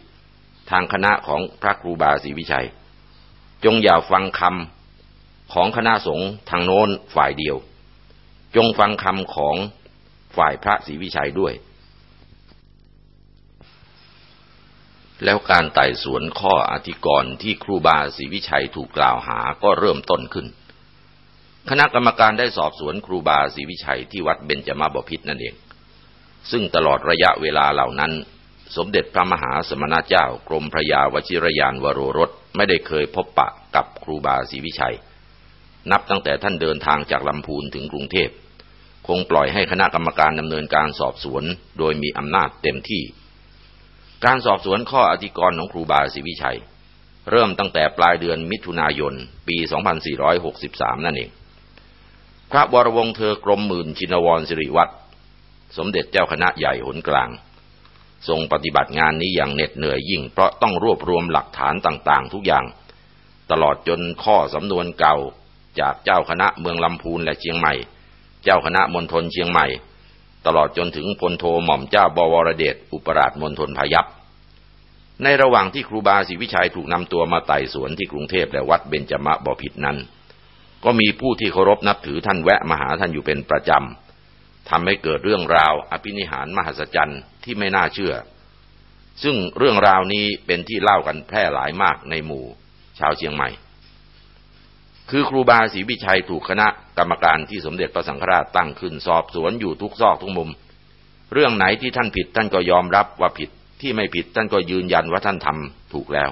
ทางคณะของพระครูบาศรีวิชัย จงอย่าฟังคำของคณะสงฆ์ทางโน้นฝ่ายเดียว จงฟังคำของฝ่ายพระศรีวิชัยด้วย แล้วการไต่สวนข้ออธิกรณ์ที่ครูบาศรีวิชัยถูกกล่าวหาก็เริ่มต้นขึ้น คณะกรรมการได้สอบสวนครูบาศรีวิชัยที่วัดเบญจมาบพิษนั่นเอง ซึ่งตลอดระยะเวลาเหล่านั้น สมเด็จพระมหาสมณเจ้ากรมพระยาวชิรยานวโรรสไม่ได้เคยพบปะกับครูบาศรีวิชัย นับตั้งแต่ท่านเดินทางจากลำพูนถึงกรุงเทพ คงปล่อยให้คณะกรรมการดำเนินการสอบสวน โดยมีอำนาจเต็มที่ การสอบสวนข้ออธิกรณ์ของครูบาศรีวิชัย เริ่มตั้งแต่ปลายเดือนมิถุนายน ปี 2463 นั่นเอง พระวรวงเธอกรมหมื่นชินวรสิริวัตรสมเด็จเจ้าคณะใหญ่หนกลาง ทรงปฏิบัติงานนี้อย่างเหน็ดเหนื่อยยิ่ง เพราะต้องรวบรวมหลักฐานต่างๆ ทุกอย่าง ตลอดจนข้อสำนวนเก่าจากเจ้าคณะเมืองลำพูนและเชียงใหม่ เจ้าคณะมณฑลเชียงใหม่ ตลอดจนถึงพลโทหม่อมเจ้าบวรเดชอุปราชมณฑลพยัพในระหว่างที่ครูบาศรีวิชัยถูกนำตัวมาไต่สวนที่กรุงเทพและวัดเบญจมะบพิษนั้น ก็มีผู้ที่เคารพนับถือท่านแวะมาหาท่านอยู่เป็นประจำทำให้เกิดเรื่องราวอภินิหารมหัศจรรย์ที่ไม่น่าเชื่อ ซึ่งเรื่องราวนี้เป็นที่เล่ากันแพร่หลายมากในหมู่ ชาวเชียงใหม่ คือครูบาศรีวิชัยถูกคณะกรรมการที่สมเด็จพระสังฆราชตั้งขึ้นสอบสวนอยู่ทุกซอกทุกมุม เรื่องไหนที่ท่านผิดท่านก็ยอมรับว่าผิดที่ไม่ผิดท่านก็ยืนยันว่าท่านทำถูกแล้ว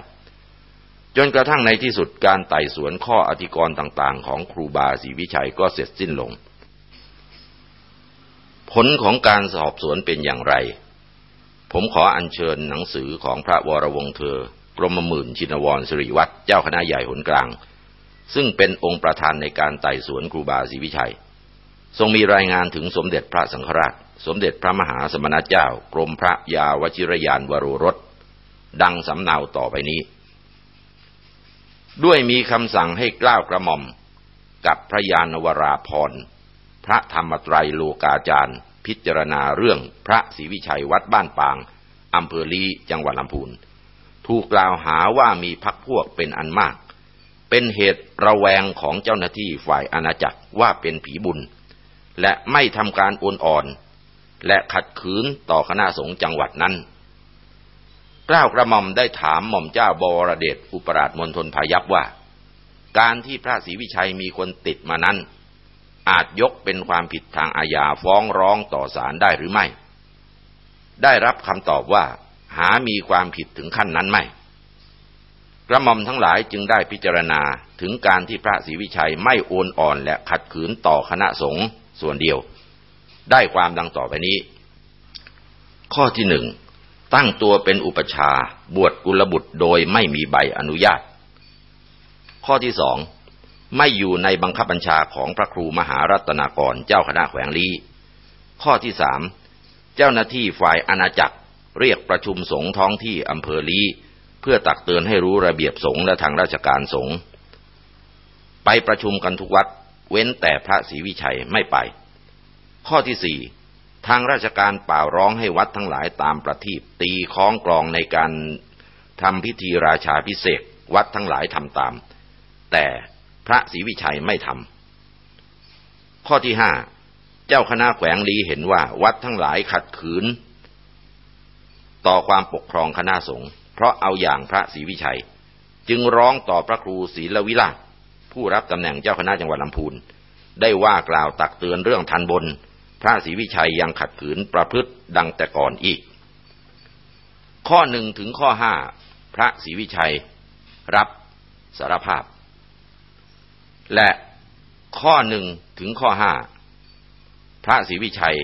จนกระทั่งในที่สุดการไต่สวนข้ออธิกรณ์ต่างๆ ของครูบาศรีวิชัยก็เสร็จสิ้นลง ผลของการสอบสวนเป็นอย่างไร ผมขออัญเชิญหนังสือของพระวรวงเธอกรมหมื่นชินวรสิริวัตรเจ้าคณะใหญ่หนกลาง ซึ่งเป็นองค์ประธานในการไต่สวนครูบาศรีวิชัย ทรงมีรายงานถึงสมเด็จพระสังฆราช สมเด็จพระมหาสมณเจ้า กรมพระยาวชิรยานวโรรส ดังสำเนาต่อไปนี้ ด้วยมีคำสั่งให้กล้าวกระหม่อม กับพระยานวราพร พระธรรมไตรโลกาจารย์ พิจารณาเรื่องพระศรีวิชัยวัดบ้านปางอำเภอลีจังหวัดลำพูน ถูกกล่าวหาว่ามีพักพวกเป็นอันมาก เป็นเหตุระแวงของเจ้าหน้าที่ฝ่ายอาณาจักรว่าเป็นผีบุญ และไม่ทำการโอนอ่อน และขัดขืนต่อคณะสงฆ์จังหวัดนั้นกล้าวกระหม่อมได้ถามหม่อมเจ้าบวรเดชอุปราชมณฑลพายัพว่า การที่พระศรีวิชัยมีคนติดมานั้น อาจยกเป็นความผิดทางอาญาฟ้องร้องต่อศาลได้หรือไม่ ได้รับคำตอบว่า หามีความผิดถึงขั้นนั้นไม่ กระหม่อมทั้งหลายจึงได้พิจารณาถึงการที่พระศรีวิชัยไม่โอนอ่อนและขัดขืนต่อคณะสงฆ์ส่วนเดียว ได้ความดังต่อไปนี้ ข้อที่หนึ่งตั้งตัวเป็นอุปชาบวชกุลบุตรโดยไม่มีใบอนุญาต ข้อที่สองไม่อยู่ในบังคับบัญชาของพระครูมหารัตนากรเจ้าคณะแขวงลีข้อที่สามเจ้าหน้าที่ฝ่ายอาณาจักรเรียกประชุมสงฆ์ท้องที่อำเภอลี พื่อตักเตือนให้รู้ระเบียบสงฆ์และทางราชการสงฆ์ไปประชุมกันทุกวัด เว้นแต่พระศรีวิชัยไม่ไป ข้อที่สี่ทางราชการเป่าร้องให้วัดทั้งหลายตามประทีปตีคล้องกลองในการทำพิธีราชาพิเศษวัดทั้งหลายทำตาม แต่พระศรีวิชัยไม่ทำข้อที่ห้าเจ้าคณะแขวงลีเห็นว่าวัดทั้งหลายขัดขืน ต่อความปกครองคณะสงฆ์ เพราะเอาอย่างพระศรีวิชัย จึงร้องต่อพระครูศรีลวิลาผู้รับตำแหน่งเจ้าคณะจังหวัดลำพูน ได้ว่ากล่าวตักเตือนเรื่องทันบน พระศรีวิชัยยังขัดขืนประพฤติดังแต่ก่อนอีก ข้อหนึ่งถึงข้อห้าพระศรีวิชัย รับสารภาพ และข้อหนึ่งถึงข้อห้าพระศรีวิชัย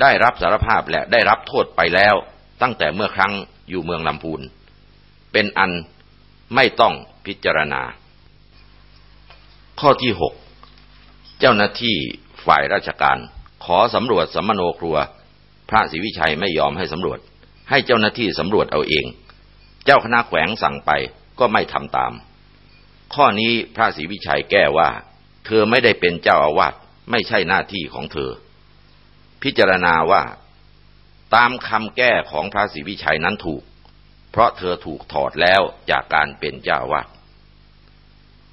ได้รับสารภาพและได้รับโทษไปแล้วตั้งแต่เมื่อครั้ง อยู่เมืองลำพูน เป็นอันไม่ต้องพิจารณา ข้อที่หกเจ้าหน้าที่ฝ่ายราชการ ขอสำรวจสมมโนครัว พระศรีวิชัยไม่ยอมให้สำรวจ ให้เจ้าหน้าที่สำรวจเอาเอง เจ้าคณะแขวงสั่งไปก็ไม่ทำตาม ข้อนี้พระศรีวิชัยแก้ว่า เธอไม่ได้เป็นเจ้าอาวาสไม่ใช่หน้าที่ของเธอ พิจารณาว่า ตามคำแก้ของพระศรีวิชัยนั้นถูก เพราะเธอถูกถอดแล้วจากการเป็นเจ้าวาส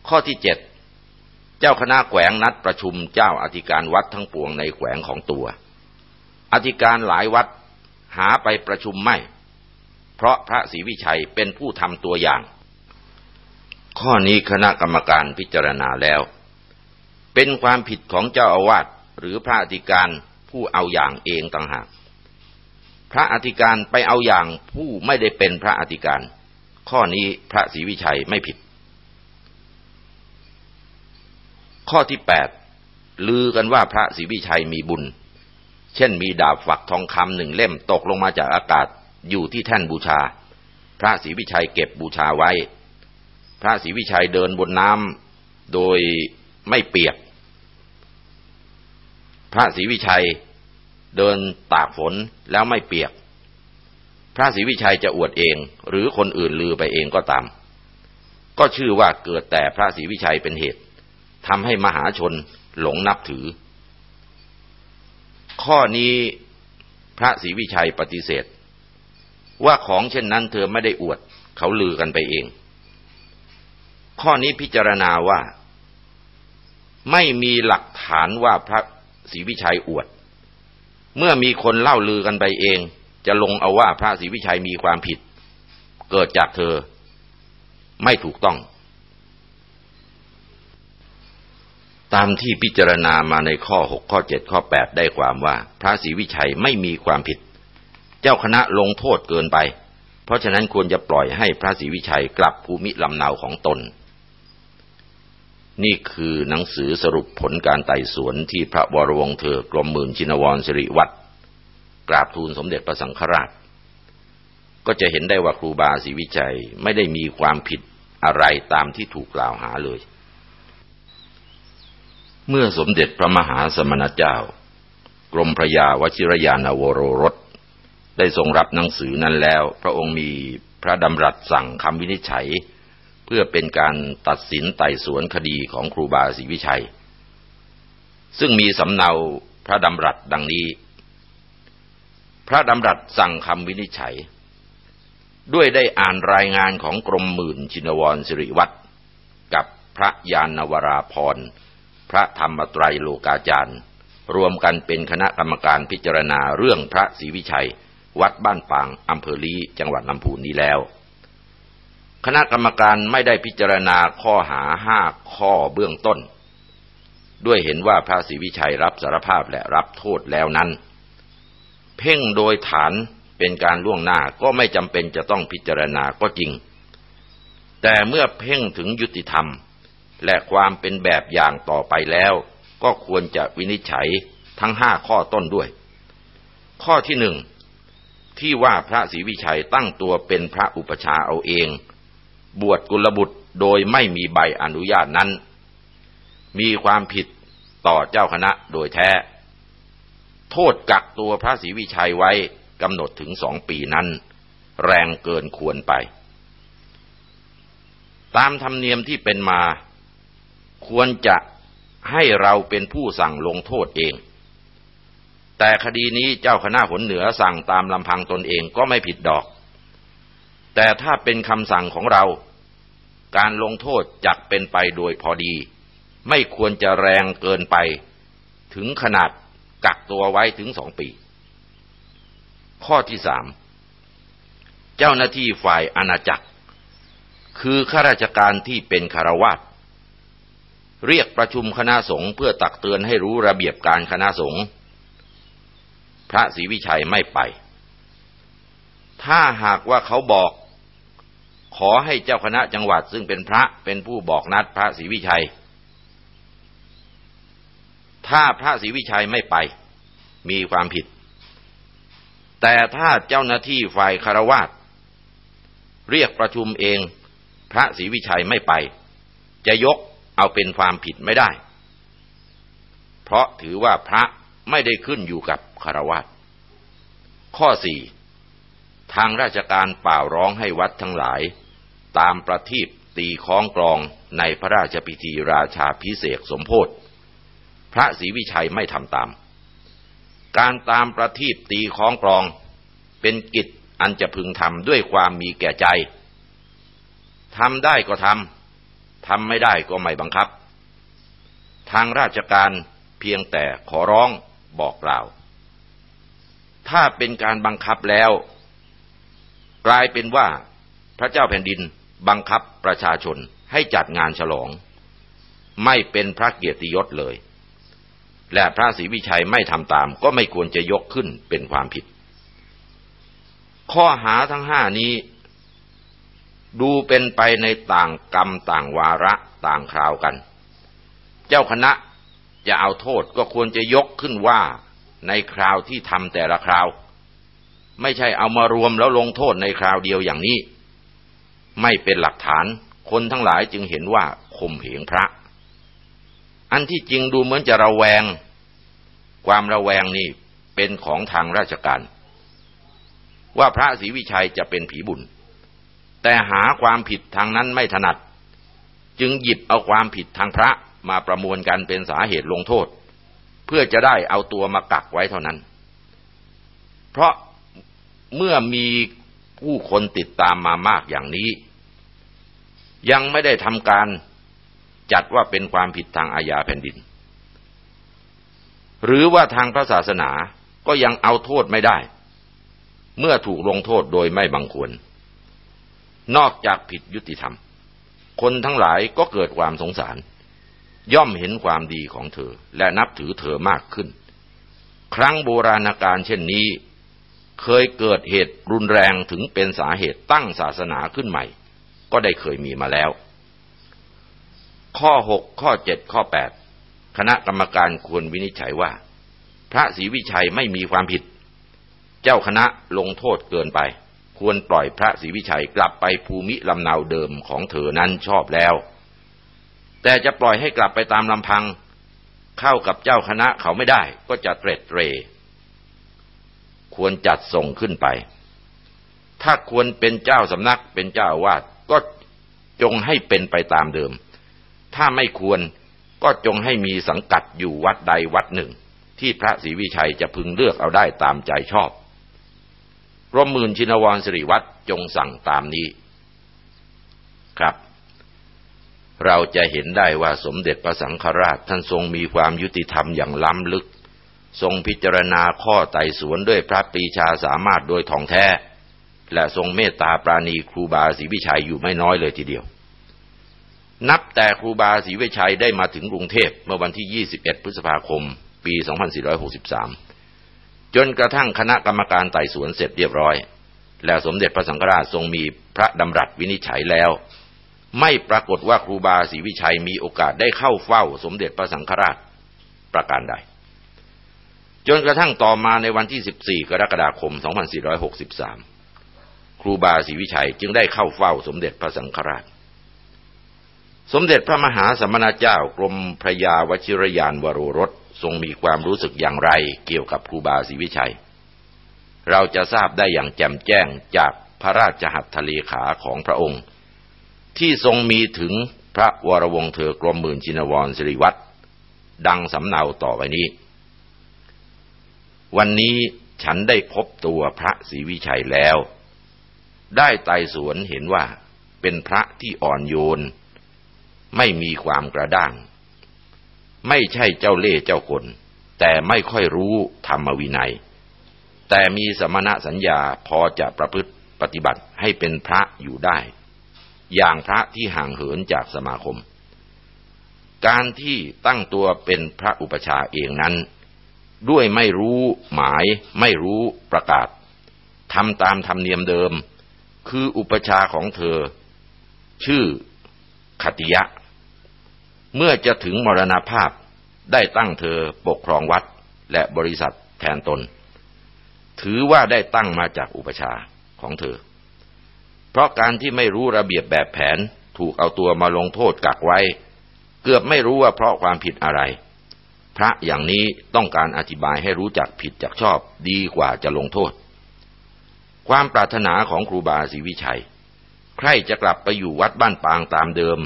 ข้อที่เจ็ดเจ้าคณะแขวงนัดประชุมเจ้าอธิการวัดทั้งปวงในแขวงของตัว อธิการหลายวัดหาไปประชุมไม่ เพราะพระศรีวิชัยเป็นผู้ทำตัวอย่าง ข้อนี้คณะกรรมการพิจารณาแล้ว เป็นความผิดของเจ้าอาวาสหรือพระอธิการผู้เอาอย่างเองต่างหาก พระอธิการไปเอาอย่างผู้ไม่ได้เป็นพระอธิการ ข้อนี้พระศรีวิชัยไม่ผิด ข้อที่แปดลือกันว่าพระศรีวิชัยมีบุญ เช่นมีดาบฝักทองคำหนึ่งเล่มตกลงมาจากอากาศอยู่ที่แท่นบูชา พระศรีวิชัยเก็บบูชาไว้ พระศรีวิชัยเดินบนน้ำโดยไม่เปียก พระศรีวิชัย เดินตากฝนแล้วไม่เปียก พระศรีวิชัยจะอวดเอง หรือคนอื่นลือไปเองก็ตาม ก็ชื่อว่าเกิดแต่พระศรีวิชัยเป็นเหตุทำให้มหาชนหลงนับถือ ข้อนี้พระศรีวิชัยปฏิเสธ ว่าของเช่นนั้นเธอไม่ได้อวด เขาลือกันไปเอง ข้อนี้พิจารณาว่า ไม่มีหลักฐานว่าพระศรีวิชัยอวด เมื่อมีคนเล่าลือกันไปเอง จะลงเอาว่าพระศรีวิชัยมีความผิด เกิดจากเธอ ไม่ถูกต้อง ตามที่พิจารณามาในข้อหกข้อเจ็ดข้อแปดได้ความว่า พระศรีวิชัยไม่มีความผิด เจ้าคณะลงโทษเกินไป เพราะฉะนั้นควรจะปล่อยให้พระศรีวิชัยกลับภูมิลำเนาของตน นี่คือหนังสือสรุปผลการไต่สวนที่พระวรวงเธอกรมหมื่นชินวรสิริวัตรกราบทูลสมเด็จพระสังฆราช ก็จะเห็นได้ว่าครูบาศรีวิชัยไม่ได้มีความผิดอะไรตามที่ถูกกล่าวหาเลย เมื่อสมเด็จพระมหาสมณเจ้า กรมพระยาวชิรยานวโรรสได้ทรงรับหนังสือนั้นแล้ว พระองค์มีพระดำรัสสั่งคำวินิจฉัย เพื่อเป็นการตัดสินไต่สวนคดีของครูบาศรีวิชัย ซึ่งมีสำเนาพระดำรัสดังนี้ พระดำรัสสั่งคำวินิจฉัย ด้วยได้อ่านรายงานของกรมหมื่นชินวรสิริวัตรกับพระยานวราพรพระธรรมตรัยโลกาจารย์ รวมกันเป็นคณะกรรมการพิจารณาเรื่องพระศรีวิชัย วัดบ้านปางอำเภอลีจังหวัดลำพูนนี้แล้ว คณะกรรมการไม่ได้พิจารณาข้อหาห้าข้อเบื้องต้น ด้วยเห็นว่าพระศรีวิชัยรับสารภาพและรับโทษแล้วนั้น เพ่งโดยฐานเป็นการล่วงหน้าก็ไม่จำเป็นจะต้องพิจารณาก็จริง แต่เมื่อเพ่งถึงยุติธรรม และความเป็นแบบอย่างต่อไปแล้ว ก็ควรจะวินิจฉัยทั้งห้าข้อต้นด้วย ข้อที่หนึ่งที่ว่าพระศรีวิชัยตั้งตัวเป็นพระอุปชาเอาเอง บวชกุลบุตรโดยไม่มีใบอนุญาตนั้น มีความผิดต่อเจ้าคณะโดยแท้ โทษกักตัวพระศรีวิชัยไว้กำหนดถึงสองปีนั้น แรงเกินควรไป ตามธรรมเนียมที่เป็นมา ควรจะให้เราเป็นผู้สั่งลงโทษเอง แต่คดีนี้เจ้าคณะหนเหนือสั่งตามลำพังตนเองก็ไม่ผิดดอก แต่ถ้าเป็นคำสั่งของเรา การลงโทษจักเป็นไปโดยพอดี ไม่ควรจะแรงเกินไป ถึงขนาดกักตัวไว้ถึงสองปี ข้อที่สามเจ้าหน้าที่ฝ่ายอาณาจักร คือข้าราชการที่เป็นคารวาสเรียกประชุมคณะสงฆ์เพื่อตักเตือนให้รู้ระเบียบการคณะสงฆ์พระศรีวิชัยไม่ไป ถ้าหากว่าเขาบอก ขอให้เจ้าคณะจังหวัดซึ่งเป็นพระเป็นผู้บอกนัดพระศรีวิชัย ถ้าพระศรีวิชัยไม่ไปมีความผิด แต่ถ้าเจ้าหน้าที่ฝ่ายคารวาสเรียกประชุมเองพระศรีวิชัยไม่ไป จะยกเอาเป็นความผิดไม่ได้ เพราะถือว่าพระไม่ได้ขึ้นอยู่กับคารวาสข้อสี่ทางราชการเป่าร้องให้วัดทั้งหลาย ตามประทีปตีคล้องกรองในพระราชพิธีราชาพิเศษสมโพธิพระศรีวิชัยไม่ทำตาม การตามประทีปตีคล้องกรอง เป็นกิจอันจะพึงทำด้วยความมีแก่ใจทำได้ก็ทำทำไม่ได้ก็ไม่บังคับ ทางราชการเพียงแต่ขอร้องบอกกล่าว ถ้าเป็นการบังคับแล้ว กลายเป็นว่าพระเจ้าแผ่นดิน บังคับประชาชนให้จัดงานฉลอง ไม่เป็นพระเกียรติยศเลย และพระศรีวิชัยไม่ทำตามก็ไม่ควรจะยกขึ้นเป็นความผิด ข้อหาทั้งห้านี้ ดูเป็นไปในต่างกรรมต่างวาระต่างคราวกัน เจ้าคณะจะเอาโทษก็ควรจะยกขึ้นว่าในคราวที่ทำแต่ละคราว ไม่ใช่เอามารวมแล้วลงโทษในคราวเดียวอย่างนี้ ไม่เป็นหลักฐาน คนทั้งหลายจึงเห็นว่าข่มเหงพระ อันที่จริงดูเหมือนจะระแวง ความระแวงนี่เป็นของทางราชการ ว่าพระศรีวิชัยจะเป็นผีบุญ แต่หาความผิดทางนั้นไม่ถนัด จึงหยิบเอาความผิดทางพระมาประมวลกันเป็นสาเหตุลงโทษ เพื่อจะได้เอาตัวมากักไว้เท่านั้น เพราะเมื่อมีผู้คนติดตามมามากอย่างนี้ ยังไม่ได้ทำการจัดว่าเป็นความผิดทางอาญาแผ่นดิน หรือว่าทางพระศาสนาก็ยังเอาโทษไม่ได้ เมื่อถูกลงโทษโดยไม่บังควร นอกจากผิดยุติธรรม คนทั้งหลายก็เกิดความสงสาร ย่อมเห็นความดีของเธอ และนับถือเธอมากขึ้น ครั้งโบราณกาลเช่นนี้ เคยเกิดเหตุรุนแรงถึงเป็นสาเหตุตั้งศาสนาขึ้นใหม่ ก็ได้เคยมีมาแล้ว ข้อหกข้อเจ็ดข้อแปดคณะกรรมการควรวินิจฉัยว่า พระศรีวิชัยไม่มีความผิด เจ้าคณะลงโทษเกินไป ควรปล่อยพระศรีวิชัยกลับไปภูมิลำเนาเดิมของเธอนั้นชอบแล้ว แต่จะปล่อยให้กลับไปตามลำพัง เข้ากับเจ้าคณะเขาไม่ได้ก็จะเตร็ดเตรควรจัดส่งขึ้นไปถ้าควรเป็นเจ้าสำนักเป็นเจ้าวาด ก็จงให้เป็นไปตามเดิม ถ้าไม่ควรก็จงให้มีสังกัดอยู่วัดใดวัดหนึ่ง ที่พระศรีวิชัยจะพึงเลือกเอาได้ตามใจชอบรมมื่นชินวรสิริวัตรจงสั่งตามนี้ครับ เราจะเห็นได้ว่าสมเด็จพระสังฆราชท่านทรงมีความยุติธรรมอย่างล้ำลึก ทรงพิจารณาข้อไต่สวนด้วยพระปรีชาสามารถโดยท่องแท้ และทรงเมตตาปราณีครูบาศรีวิชัยอยู่ไม่น้อยเลยทีเดียว นับแต่ครูบาศรีวิชัยได้มาถึงกรุงเทพเมื่อวันที่ 21 พฤษภาคม ปี 2463 จนกระทั่งคณะกรรมการไต่สวนเสร็จเรียบร้อย และสมเด็จพระสังฆราชทรงมีพระดำรัสวินิจฉัยแล้ว ไม่ปรากฏว่าครูบาศรีวิชัยมีโอกาสได้เข้าเฝ้า สมเด็จพระสังฆราชประการใดจนกระทั่งต่อมาในวันที่ 14 กรกฎาคม 2463 รูบาศรีวิชัยจึงได้เข้าเฝ้าสมเด็จพระสังฆราช สมเด็จพระมหาสมณเจ้ากรมพระยาวชิรยานวโรรสทรงมีความรู้สึกอย่างไรเกี่ยวกับครูบาศรีวิชัย เราจะทราบได้อย่างแจ่มแจ้งจากพระราชหัตถเลขาของพระองค์ ที่ทรงมีถึงพระวรวงเธอกรมหมื่นจินวรสิริวัตรดังสำเนาต่อไปนี้ วันนี้ฉันได้พบตัวพระศรีวิชัยแล้ว ได้ไต่สวนเห็นว่าเป็นพระที่อ่อนโยน ไม่มีความกระด้าง ไม่ใช่เจ้าเล่ห์เจ้าคน แต่ไม่ค่อยรู้ธรรมวินัย แต่มีสมณะสัญญาพอจะประพฤติปฏิบัติให้เป็นพระอยู่ได้ อย่างพระที่ห่างเหินจากสมาคม การที่ตั้งตัวเป็นพระอุปชาเองนั้น ด้วยไม่รู้หมายไม่รู้ประกาศทำตามธรรมเนียมเดิม คืออุปชาของเธอ ชื่อขติยะ เมื่อจะถึงมรณภาพได้ตั้งเธอปกครองวัดและบริษัทแทนตน ถือว่าได้ตั้งมาจากอุปชาของเธอ เพราะการที่ไม่รู้ระเบียบแบบแผนถูกเอาตัวมาลงโทษกักไว้ เกือบไม่รู้ว่าเพราะความผิดอะไร พระอย่างนี้ต้องการอธิบายให้รู้จักผิดจากชอบดีกว่าจะลงโทษ ความปรารถนาของครูบาศรีวิชัย ใครจะกลับไปอยู่วัดบ้านปางตามเดิม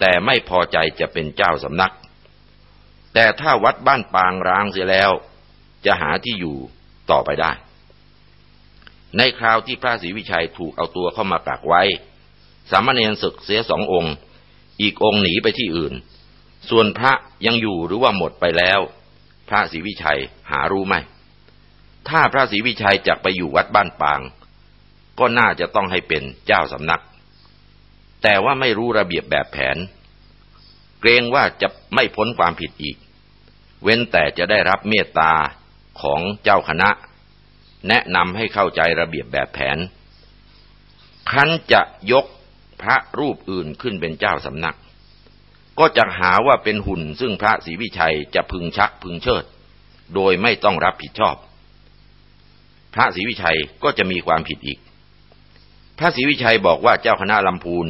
แต่ไม่พอใจจะเป็นเจ้าสำนัก แต่ถ้าวัดบ้านปางร้างเสียแล้ว จะหาที่อยู่ต่อไปได้ ในคราวที่พระศรีวิชัยถูกเอาตัวเข้ามากักไว้ สามเณรศึกเสียสององค์ อีกองค์หนีไปที่อื่น ส่วนพระยังอยู่หรือว่าหมดไปแล้ว พระศรีวิชัยหารู้ไหม ถ้าพระศรีวิชัยจะไปอยู่วัดบ้านปาง ก็น่าจะต้องให้เป็นเจ้าสำนัก แต่ว่าไม่รู้ระเบียบแบบแผน เกรงว่าจะไม่พ้นความผิดอีก เว้นแต่จะได้รับเมตตาของเจ้าคณะ แนะนำให้เข้าใจระเบียบแบบแผนครั้นจะยกพระรูปอื่นขึ้นเป็นเจ้าสำนัก ก็จะหาว่าเป็นหุ่นซึ่งพระศรีวิชัยจะพึงชักพึงเชิด โดยไม่ต้องรับผิดชอบ พระศรีวิชัยก็จะมีความผิดอีก พระศรีวิชัยบอกว่าเจ้าคณะลำพูน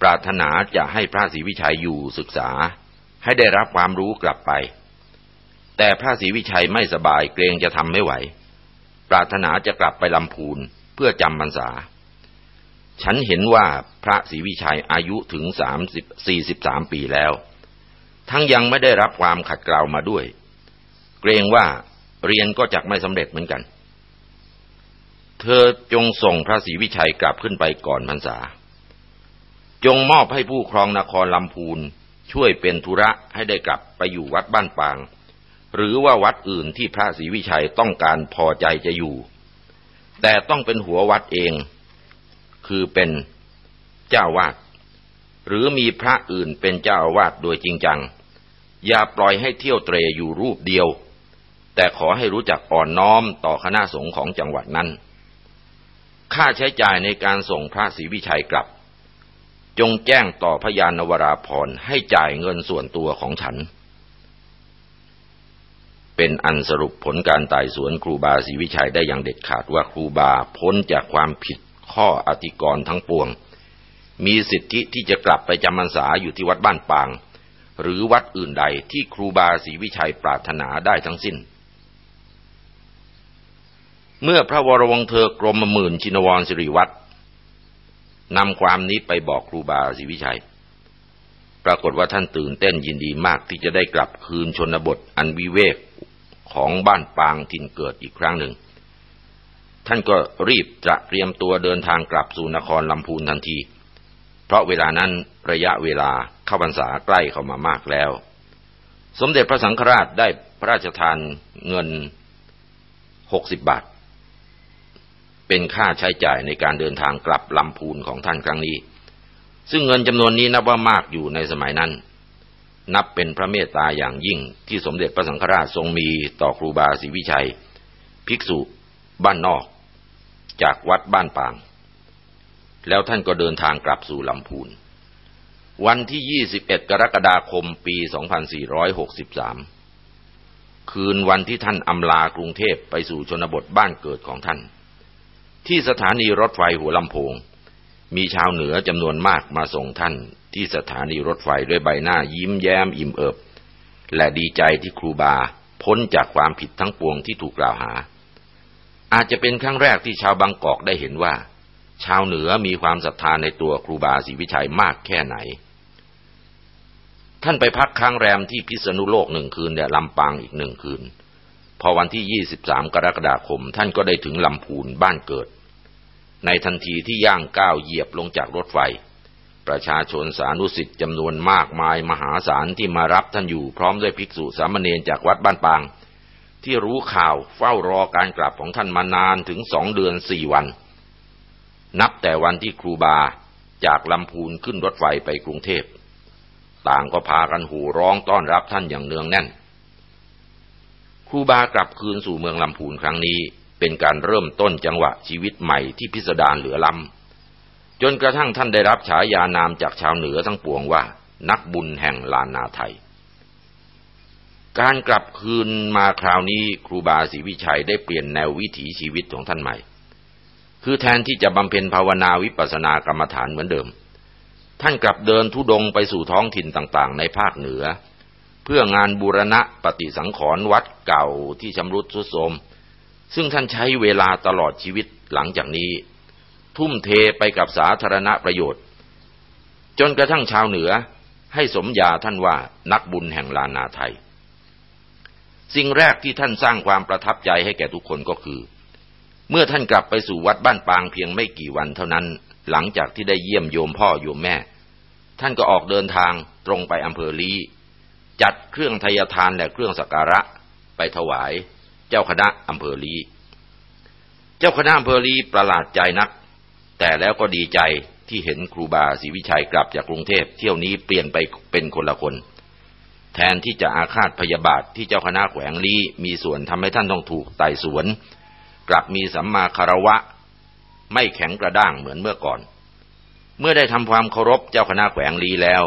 ปรารถนาจะให้พระศรีวิชัยอยู่ศึกษา ให้ได้รับความรู้กลับไป แต่พระศรีวิชัยไม่สบายเกรงจะทำไม่ไหว ปรารถนาจะกลับไปลำพูนเพื่อจำพรรษา ฉันเห็นว่าพระศรีวิชัยอายุถึงสามสิบสี่สิบสามปีแล้ว ทั้งยังไม่ได้รับความขัดเกลามาด้วย เกรงว่าเรียนก็จะไม่สำเร็จเหมือนกัน เธอจงส่งพระศรีวิชัยกลับขึ้นไปก่อนพรรษา จงมอบให้ผู้ครองนครลำพูนช่วยเป็นธุระให้ได้กลับไปอยู่วัดบ้านปาง หรือว่าวัดอื่นที่พระศรีวิชัยต้องการพอใจจะอยู่ แต่ต้องเป็นหัววัดเอง คือเป็นเจ้าวาดหรือมีพระอื่นเป็นเจ้าวาดโดยจริงจัง อย่าปล่อยให้เที่ยวเตรอยู่รูปเดียว แต่ขอให้รู้จักอ่อนน้อมต่อคณะสงฆ์ของจังหวัดนั้น ค่าใช้จ่ายในการส่งพระศรีวิชัยกลับ จงแจ้งต่อพยานนวราพรให้จ่ายเงินส่วนตัวของฉัน เป็นอันสรุปผลการไต่สวนครูบาศรีวิชัยได้อย่างเด็ดขาดว่าครูบาพ้นจากความผิดข้ออธิกรณ์ทั้งปวง มีสิทธิที่จะกลับไปจำพรรษาอยู่ที่วัดบ้านปาง หรือวัดอื่นใดที่ครูบาศรีวิชัยปรารถนาได้ทั้งสิ้น เมื่อพระวรวงเธอกรมหมื่นชินวรสิริวัตรนำความนี้ไปบอกครูบาศรีวิชัย ปรากฏว่าท่านตื่นเต้นยินดีมากที่จะได้กลับคืนชนบทอันวิเวกของบ้านปางถิ่นเกิดอีกครั้งหนึ่ง ท่านก็รีบจะเตรียมตัวเดินทางกลับสู่นครลำพูนทันที เพราะเวลานั้นระยะเวลาเข้าพรรษาใกล้เข้ามามากแล้ว สมเด็จพระสังฆราชได้พระราชทานเงินหกสิบบาท เป็นค่าใช้จ่ายในการเดินทางกลับลำพูนของท่านครั้งนี้ ซึ่งเงินจำนวนนี้นับว่ามากอยู่ในสมัยนั้น นับเป็นพระเมตตาอย่างยิ่งที่สมเด็จพระสังฆราชทรงมีต่อครูบาศรีวิชัย ภิกษุ บ้านนอก จากวัดบ้านปาง แล้วท่านก็เดินทางกลับสู่ลำพูน วันที่ 21 กรกฎาคมปี 2463คืนวันที่ท่านอำลากรุงเทพไปสู่ชนบทบ้านเกิดของท่าน ที่สถานีรถไฟหัวลำโพง มีชาวเหนือจำนวนมากมาส่งท่านที่สถานีรถไฟด้วยใบหน้ายิ้มแย้มอิ่มเอิบ และดีใจที่ครูบาพ้นจากความผิดทั้งปวงที่ถูกกล่าวหา อาจจะเป็นครั้งแรกที่ชาวบางกอกได้เห็นว่า ชาวเหนือมีความศรัทธาในตัวครูบาศรีวิชัยมากแค่ไหน ท่านไปพักค้างแรมที่พิษณุโลกหนึ่งคืนและลำปางอีกหนึ่งคืน พอวันที่ 23 กรกฎาคม ท่านก็ได้ถึงลำพูนบ้านเกิด ในทันทีที่ย่างก้าวเหยียบลงจากรถไฟ ประชาชนสานุสิทธิ์จำนวนมากมายมหาศาลที่มารับท่านอยู่พร้อมด้วยภิกษุสามเณรจากวัดบ้านปาง ที่รู้ข่าวเฝ้ารอการกลับของท่านมานานถึงสองเดือนสี่วัน นับแต่วันที่ครูบาจากลำพูนขึ้นรถไฟไปกรุงเทพ ต่างก็พากันหูร้องต้อนรับท่านอย่างเนืองแน่น รูบากลับคืนสู่เมืองลำพูนครั้งนี้ เป็นการเริ่มต้นจังหวะชีวิตใหม่ที่พิสดารเหลือล้ำจนกระทั่งท่านได้รับฉายานามจากชาวเหนือทั้งปวงว่า นักบุญแห่งลานนาไทย การกลับคืนมาคราวนี้ครูบาศรีวิชัยได้เปลี่ยนแนววิถีชีวิตของท่านใหม่ คือแทนที่จะบำเพ็ญภาวนาวิปัสสนากรรมฐานเหมือนเดิม ท่านกลับเดินทุดงไปสู่ท้องถิ่นต่างๆ ในภาคเหนือ เพื่องานบูรณะปฏิสังขรณ์วัดเก่าที่ชำรุดทรุดโทรมซึ่งท่านใช้เวลาตลอดชีวิตหลังจากนี้ ทุ่มเทไปกับสาธารณประโยชน์ จนกระทั่งชาวเหนือให้สมญาท่านว่านักบุญแห่งลานาไทย สิ่งแรกที่ท่านสร้างความประทับใจให้แก่ทุกคนก็คือ เมื่อท่านกลับไปสู่วัดบ้านปางเพียงไม่กี่วันเท่านั้น หลังจากที่ได้เยี่ยมโยมพ่อโยมแม่ ท่านก็ออกเดินทางตรงไปอำเภอลี จัดเครื่องทยทานและเครื่องสักการะไปถวายเจ้าคณะอำเภอลีเจ้าคณะอำเภอลีประหลาดใจนัก แต่แล้วก็ดีใจที่เห็นครูบาศรีวิชัยกลับจากกรุงเทพเที่ยวนี้เปลี่ยนไปเป็นคนละคน แทนที่จะอาฆาตพยาบาทที่เจ้าคณะแขวงลีมีส่วนทำให้ท่านต้องถูกไต่สวน กลับมีสัมมาคารวะ ไม่แข็งกระด้างเหมือนเมื่อก่อน เมื่อได้ทำความเคารพเจ้าคณะแขวงลีแล้ว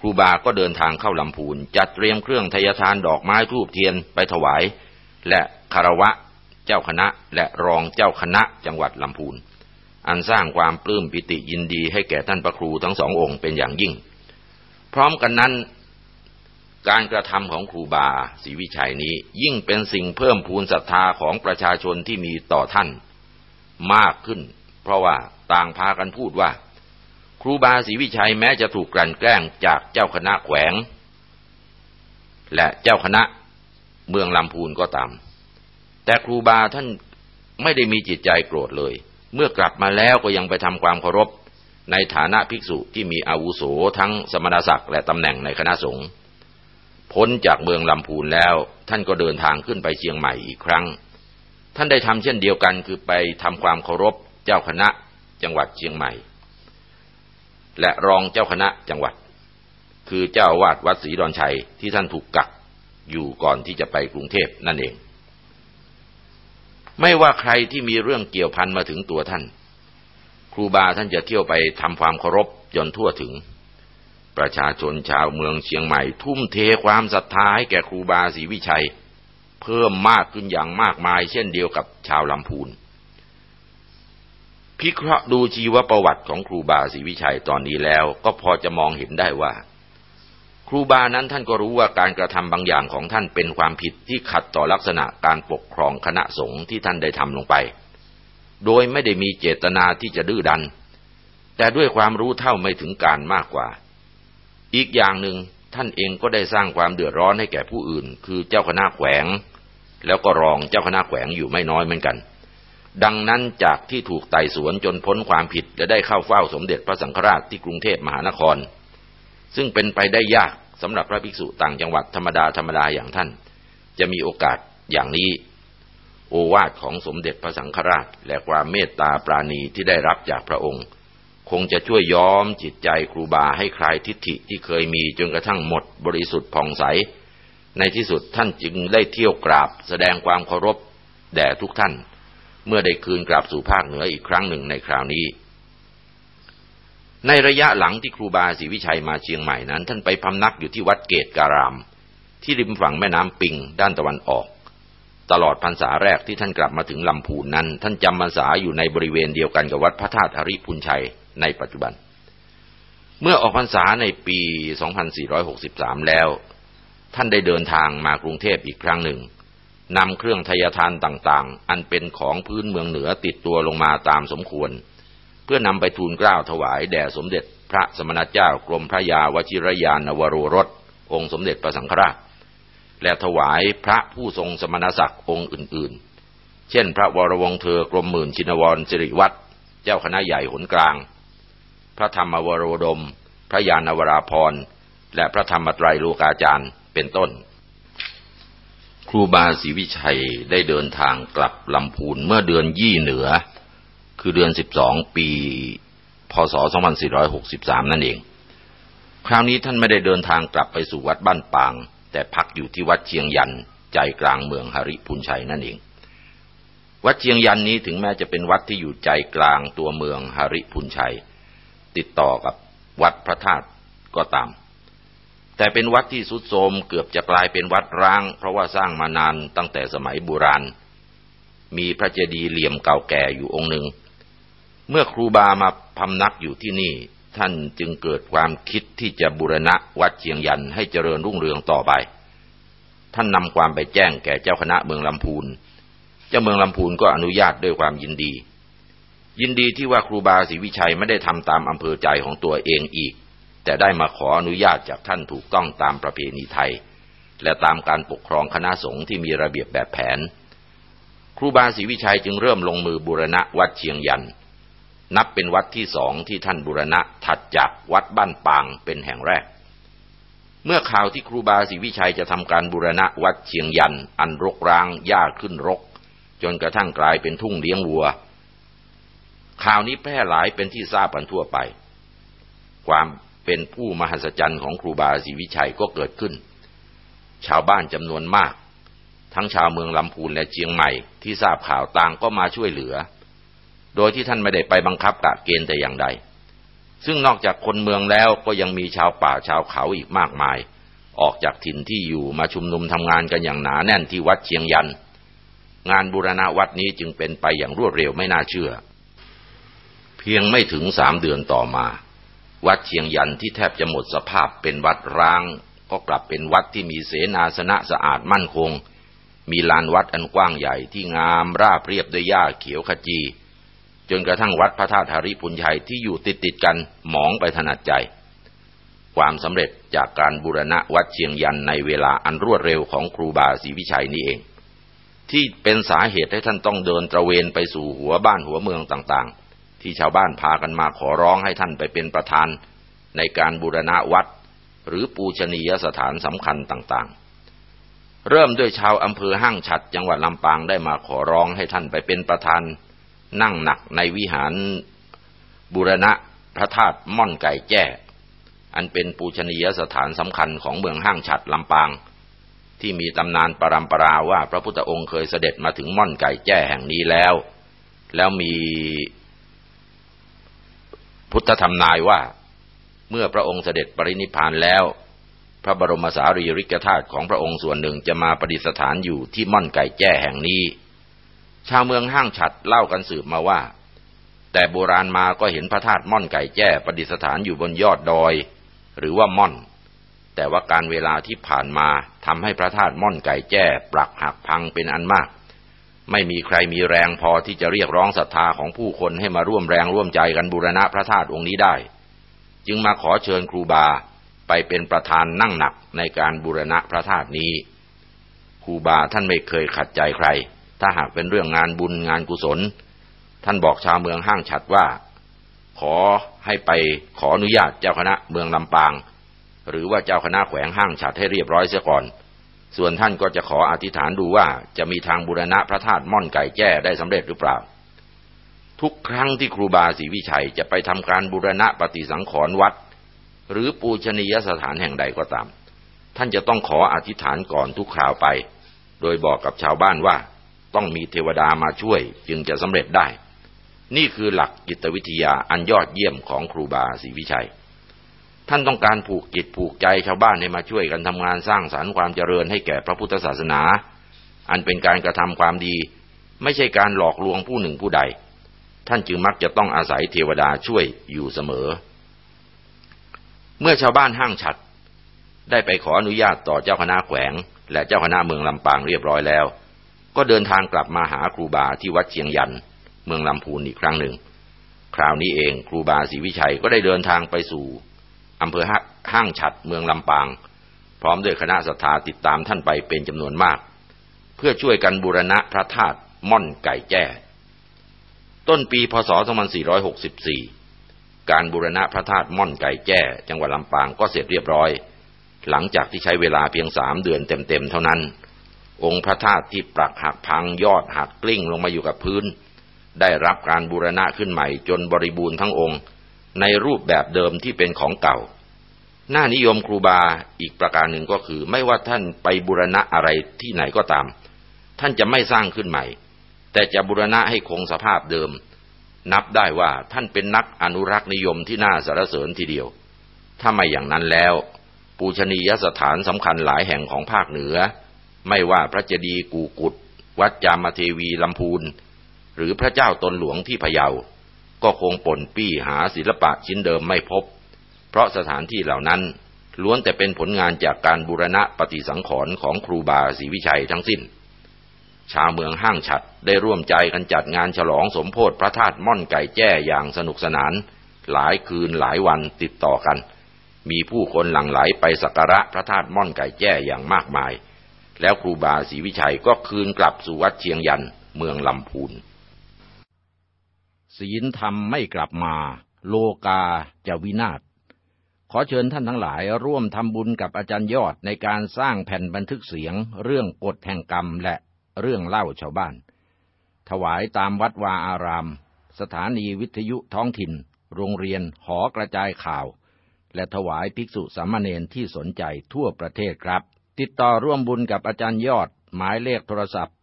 ครูบาก็เดินทางเข้าลำพูน จัดเตรียมเครื่องทยทานดอกไม้ทูบเทียนไปถวาย และคารวะเจ้าคณะและรองเจ้าคณะจังหวัดลำพูน อันสร้างความปลื้มปิติยินดีให้แก่ท่านพระครูทั้งสององค์เป็นอย่างยิ่ง พร้อมกันนั้น การกระทำของครูบาศรีวิชัยนี้ยิ่งเป็นสิ่งเพิ่มพูนศรัทธาของประชาชนที่มีต่อท่านมากขึ้น เพราะว่าต่างพากันพูดว่า รูบาศรีวิชัยแม้จะถูกกลั่นแกล้งจากเจ้าคณะแขวง และเจ้าคณะเมืองลำพูนก็ตาม แต่ครูบาท่านไม่ได้มีจิตใจโกรธเลย เมื่อกลับมาแล้วก็ยังไปทำความเคารพ ในฐานะภิกษุที่มีอาวุโสทั้งสมณศักดิ์และตำแหน่งในคณะสงฆ์พ้นจากเมืองลำพูนแล้ว ท่านก็เดินทางขึ้นไปเชียงใหม่อีกครั้ง ท่านได้ทำเช่นเดียวกันคือไปทำความเคารพเจ้าคณะจังหวัดเชียงใหม่ และรองเจ้าคณะจังหวัด คือเจ้าวาดวัดศรีดอนชัยที่ท่านถูกกักอยู่ก่อนที่จะไปกรุงเทพนั่นเอง ไม่ว่าใครที่มีเรื่องเกี่ยวพันมาถึงตัวท่าน ครูบาท่านจะเที่ยวไปทำความเคารพจนทั่วถึง ประชาชนชาวเมืองเชียงใหม่ ทุ่มเทความศรัทธาให้แก่ครูบาศรีวิชัย เพิ่มมากขึ้นอย่างมากมาย เช่นเดียวกับชาวลำพูน พิเคราะห์ดูชีวประวัติของครูบาศรีวิชัยตอนนี้แล้ว ก็พอจะมองเห็นได้ว่า ครูบานั้นท่านก็รู้ว่าการกระทำบางอย่างของท่านเป็นความผิดที่ขัดต่อลักษณะการปกครองคณะสงฆ์ที่ท่านได้ทำลงไป โดยไม่ได้มีเจตนาที่จะดื้อดัน แต่ด้วยความรู้เท่าไม่ถึงการมากกว่า อีกอย่างหนึ่งท่านเองก็ได้สร้างความเดือดร้อนให้แก่ผู้อื่น คือเจ้าคณะแขวง แล้วก็รองเจ้าคณะแขวงอยู่ไม่น้อยเหมือนกัน ดังนั้นจากที่ถูกไต่สวนจนพ้นความผิดจะได้เข้าเฝ้าสมเด็จพระสังฆราชที่กรุงเทพมหานคร ซึ่งเป็นไปได้ยากสำหรับพระภิกษุต่างจังหวัดธรรมดาธรรมดาอย่างท่าน จะมีโอกาสอย่างนี้ โอวาทของสมเด็จพระสังฆราช และความเมตตาปราณีที่ได้รับจากพระองค์ คงจะช่วยย้อมจิตใจครูบาให้คลายทิฏฐิที่เคยมีจนกระทั่งหมดบริสุทธิ์ผ่องใส ในที่สุดท่านจึงได้เที่ยวกราบแสดงความเคารพแด่ทุกท่าน เมื่อได้คืนกลับสู่ภาคเหนืออีกครั้งหนึ่งในคราวนี้ ในระยะหลังที่ครูบาศรีวิชัยมาเชียงใหม่นั้น ท่านไปพำนักอยู่ที่วัดเกตการาม ที่ริมฝั่งแม่น้ำปิงด้านตะวันออก ตลอดพรรษาแรกที่ท่านกลับมาถึงลำพูนนั้น ท่านจำพรรษาอยู่ในบริเวณเดียวกันกับวัดพระธาตุหริพุนชัยในปัจจุบัน เมื่อออกพรรษาในปี 2463 แล้ว ท่านได้เดินทางมากรุงเทพอีกครั้งหนึ่ง นำเครื่องทยทานต่างๆ อันเป็นของพื้นเมืองเหนือติดตัวลงมาตามสมควร เพื่อนำไปทูลเกล้าถวายแด่สมเด็จพระสมณเจ้ากรมพระยาวชิรยานวโรรส องค์สมเด็จพระสังฆราช และถวายพระผู้ทรงสมณศักดิ์องค์อื่นๆ เช่น พระวรวงเธอกรมหมื่นชินวรสิริวัตรเจ้าคณะใหญ่หนกลาง พระธรรมวโรดม พระยานวราพรและพระธรรมตรัยโลกาจารย์เป็นต้น ครูบาศรีวิชัยได้เดินทางกลับลำพูนเมื่อเดือนยี่เหนือ คือเดือนสิบสองปี พศสองพันสี่ร้อยหกสิบสามนั่นเอง คราวนี้ท่านไม่ได้เดินทางกลับไปสู่วัดบ้านปาง แต่พักอยู่ที่วัดเชียงยัน ใจกลางเมืองหริพุนชัยนั่นเอง วัดเชียงยันนี้ถึงแม้จะเป็นวัดที่อยู่ใจกลางตัวเมืองหริพุนชัย ติดต่อกับวัดพระธาตุก็ตาม แต่เป็นวัดที่สุดโทมเกือบจะกลายเป็นวัดร้าง เพราะว่าสร้างมานานตั้งแต่สมัยโบราณ มีพระเจดีย์เหลี่ยมเก่าแก่อยู่องค์หนึ่ง เมื่อครูบามาพำนักอยู่ที่นี่ ท่านจึงเกิดความคิดที่จะบูรณะวัดเชียงยันให้เจริญรุ่งเรืองต่อไป ท่านนำความไปแจ้งแก่เจ้าคณะเมืองลำพูน เจ้าเมืองลำพูนก็อนุญาตด้วยความยินดี ยินดีที่ว่าครูบาศรีวิชัยไม่ได้ทำตามอำเภอใจของตัวเองอีก แต่ได้มาขออนุญาตจากท่านถูกต้องตามประเพณีไทย และตามการปกครองคณะสงฆ์ที่มีระเบียบแบบแผน ครูบาศรีวิชัยจึงเริ่มลงมือบูรณะวัดเชียงยัน นับเป็นวัดที่สองที่ท่านบูรณะถัดจากวัดบ้านปางเป็นแห่งแรก เมื่อข่าวที่ครูบาศรีวิชัยจะทำการบูรณะวัดเชียงยัน อันรกร้างหญ้าขึ้นรก จนกระทั่งกลายเป็นทุ่งเลี้ยงวัวข่าวนี้แพร่หลายเป็นที่ทราบกันทั่วไป ความ เป็นผู้มหัศจรรย์ของครูบาศรีวิชัยก็เกิดขึ้น ชาวบ้านจำนวนมาก ทั้งชาวเมืองลำพูนและเชียงใหม่ที่ทราบข่าวต่างก็มาช่วยเหลือ โดยที่ท่านไม่ได้ไปบังคับกะเกณฑ์แต่อย่างใด ซึ่งนอกจากคนเมืองแล้วก็ยังมีชาวป่าชาวเขาอีกมากมาย ออกจากถิ่นที่อยู่มาชุมนุมทำงานกันอย่างหนาแน่นที่วัดเชียงยัน งานบูรณะวัดนี้จึงเป็นไปอย่างรวดเร็วไม่น่าเชื่อ เพียงไม่ถึงสามเดือนต่อมา วัดเชียงยันที่แทบจะหมดสภาพเป็นวัดร้าง ก็กลับเป็นวัดที่มีเสนาสนะสะอาดมั่นคง มีลานวัดอันกว้างใหญ่ที่งามราบเรียบด้วยหญ้าเขียวขจี จนกระทั่งวัดพระธาตุาริพุนชัยที่อยู่ติดติดกันหมองไปถนัดใจ ความสำเร็จจากการบูรณะวัดเชียงยันในเวลาอันรวดเร็วของครูบาศรีวิชัยนี้เอง ที่เป็นสาเหตุให้ท่านต้องเดินตระเวนไปสู่หัวบ้านหัวเมืองต่างๆ ที่ชาวบ้านพากันมาขอร้องให้ท่านไปเป็นประธานในการบูรณะวัด หรือปูชนียสถานสำคัญต่างๆ เริ่มด้วยชาวอำเภอห้างฉัดจังหวัดลำปางได้มาขอร้องให้ท่านไปเป็นประธาน นั่งหนักในวิหารบูรณะพระธาตุม่อนไก่แจ้ อันเป็นปูชนียสถานสำคัญของเมืองห้างฉัดลำปาง ที่มีตำนานปรำปราว่าพระพุทธองค์เคยเสด็จมาถึงม่อนไก่แจ้แห่งนี้แล้ว แล้วมี พุทธธรรมนายว่า เมื่อพระองค์เสด็จปรินิพานแล้ว พระบรมสารีริกธาตุของพระองค์ส่วนหนึ่งจะมาประดิษฐานอยู่ที่ม่อนไก่แจ้แห่งนี้ ชาวเมืองห้างฉัดเล่ากันสืบมาว่า แต่โบราณมาก็เห็นพระธาตุม่อนไก่แจ้ประดิษฐานอยู่บนยอดดอย หรือว่าม่อน แต่ว่าการเวลาที่ผ่านมาทำให้พระธาตุม่อนไก่แจ้ปรักหักพังเป็นอันมาก ไม่มีใครมีแรงพอที่จะเรียกร้องศรัทธาของผู้คนให้มาร่วมแรงร่วมใจกันบูรณะพระธาตุองค์นี้ได้ จึงมาขอเชิญครูบาไปเป็นประธานนั่งหนักในการบูรณะพระธาตุนี้ครูบาท่านไม่เคยขัดใจใคร ถ้าหากเป็นเรื่องงานบุญงานกุศล ท่านบอกชาวเมืองห้างฉัดว่า ขอให้ไปขออนุญาตเจ้าคณะเมืองลำปาง หรือว่าเจ้าคณะแขวงห้างฉัดให้เรียบร้อยเสียก่อน ส่วนท่านก็จะขออธิษฐานดูว่าจะมีทางบูรณะพระธาตุม่อนไก่แจ้ได้สำเร็จหรือเปล่า ทุกครั้งที่ครูบาศรีวิชัยจะไปทำการบูรณะปฏิสังขรณ์วัด หรือปูชนียสถานแห่งใดก็ตาม ท่านจะต้องขออธิษฐานก่อนทุกคราวไป โดยบอกกับชาวบ้านว่าต้องมีเทวดามาช่วยจึงจะสำเร็จได้ นี่คือหลักจิตวิทยาอันยอดเยี่ยมของครูบาศรีวิชัย ท่านต้องการผูกจิตผูกใจชาวบ้านให้มาช่วยกันทำงานสร้างสารรค์ความเจริญให้แก่พระพุทธศาสนา อันเป็นการกระทำความดี ไม่ใช่การหลอกลวงผู้หนึ่งผู้ใด ท่านจึงมักจะต้องอาศัยเทวดาช่วยอยู่เสมอ เมื่อชาวบ้านห้างฉัด ได้ไปขออนุญาตต่อเจ้าคณะแขวง และเจ้าคณะเมืองลำปางเรียบร้อยแล้ว ก็เดินทางกลับมาหาครูบาที่วัดเชียงยัน เมืองลำพูนอีกครั้งหนึ่ง คราวนี้เองครูบาศรีวิชัยก็ได้เดินทางไปสู่ อำเภอห้างฉัดเมืองลำปาง พร้อมด้วยคณะศรัทธาติดตามท่านไปเป็นจำนวนมาก เพื่อช่วยกันบูรณะพระธาตุม่อนไก่แจ้ ต้นปีพศ 2464 การบูรณะพระธาตุม่อนไก่แจ้ จังหวัดลำปางก็เสร็จเรียบร้อย หลังจากที่ใช้เวลาเพียงสามเดือนเต็มๆเท่านั้น องค์พระธาตุที่ปรักหักพังยอดหักกลิ้งลงมาอยู่กับพื้น ได้รับการบูรณะขึ้นใหม่จนบริบูรณ์ทั้งองค์ ในรูปแบบเดิมที่เป็นของเก่า หน้านิยมครูบาอีกประการหนึ่งก็คือ ไม่ว่าท่านไปบูรณะอะไรที่ไหนก็ตาม ท่านจะไม่สร้างขึ้นใหม่ แต่จะบูรณะให้คงสภาพเดิม นับได้ว่าท่านเป็นนักอนุรักษ์นิยมที่น่าสรรเสริญทีเดียว ถ้าไม่อย่างนั้นแล้ว ปูชนียสถานสำคัญหลายแห่งของภาคเหนือ ไม่ว่าพระเจดีย์กูกุด วัดจามเทวีลำพูนหรือพระเจ้าตนหลวงที่พะเยา ก็คงปนปี้หาศิลปะชิ้นเดิมไม่พบ เพราะสถานที่เหล่านั้น ล้วนแต่เป็นผลงานจากการบูรณะปฏิสังขรณ์ของครูบาศรีวิชัยทั้งสิ้น ชาวเมืองห้างฉัดได้ร่วมใจกันจัดงานฉลองสมโพธิพระธาตุม่อนไก่แจ้อย่างสนุกสนาน หลายคืนหลายวันติดต่อกัน มีผู้คนหลั่งไหลไปสักการะพระธาตุม่อนไก่แจ้อย่างมากมาย แล้วครูบาศรีวิชัยก็คืนกลับสู่วัดเชียงยันเมืองลำพูน ศีลธรรมไม่กลับมา โลกาจะวินาศ ขอเชิญท่านทั้งหลายร่วมทำบุญกับอาจารย์ยอดในการสร้างแผ่นบันทึกเสียง เรื่องกฎแห่งกรรมและเรื่องเล่าชาวบ้าน ถวายตามวัดวาอาราม สถานีวิทยุท้องถิ่น โรงเรียนหอกระจายข่าว และถวายภิกษุสามเณรที่สนใจทั่วประเทศครับ ติดต่อร่วมบุญกับอาจารย์ยอดหมายเลขโทรศัพท์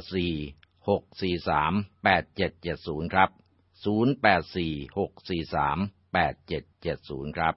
084 0846438770 ครับ 0846438770 ครับ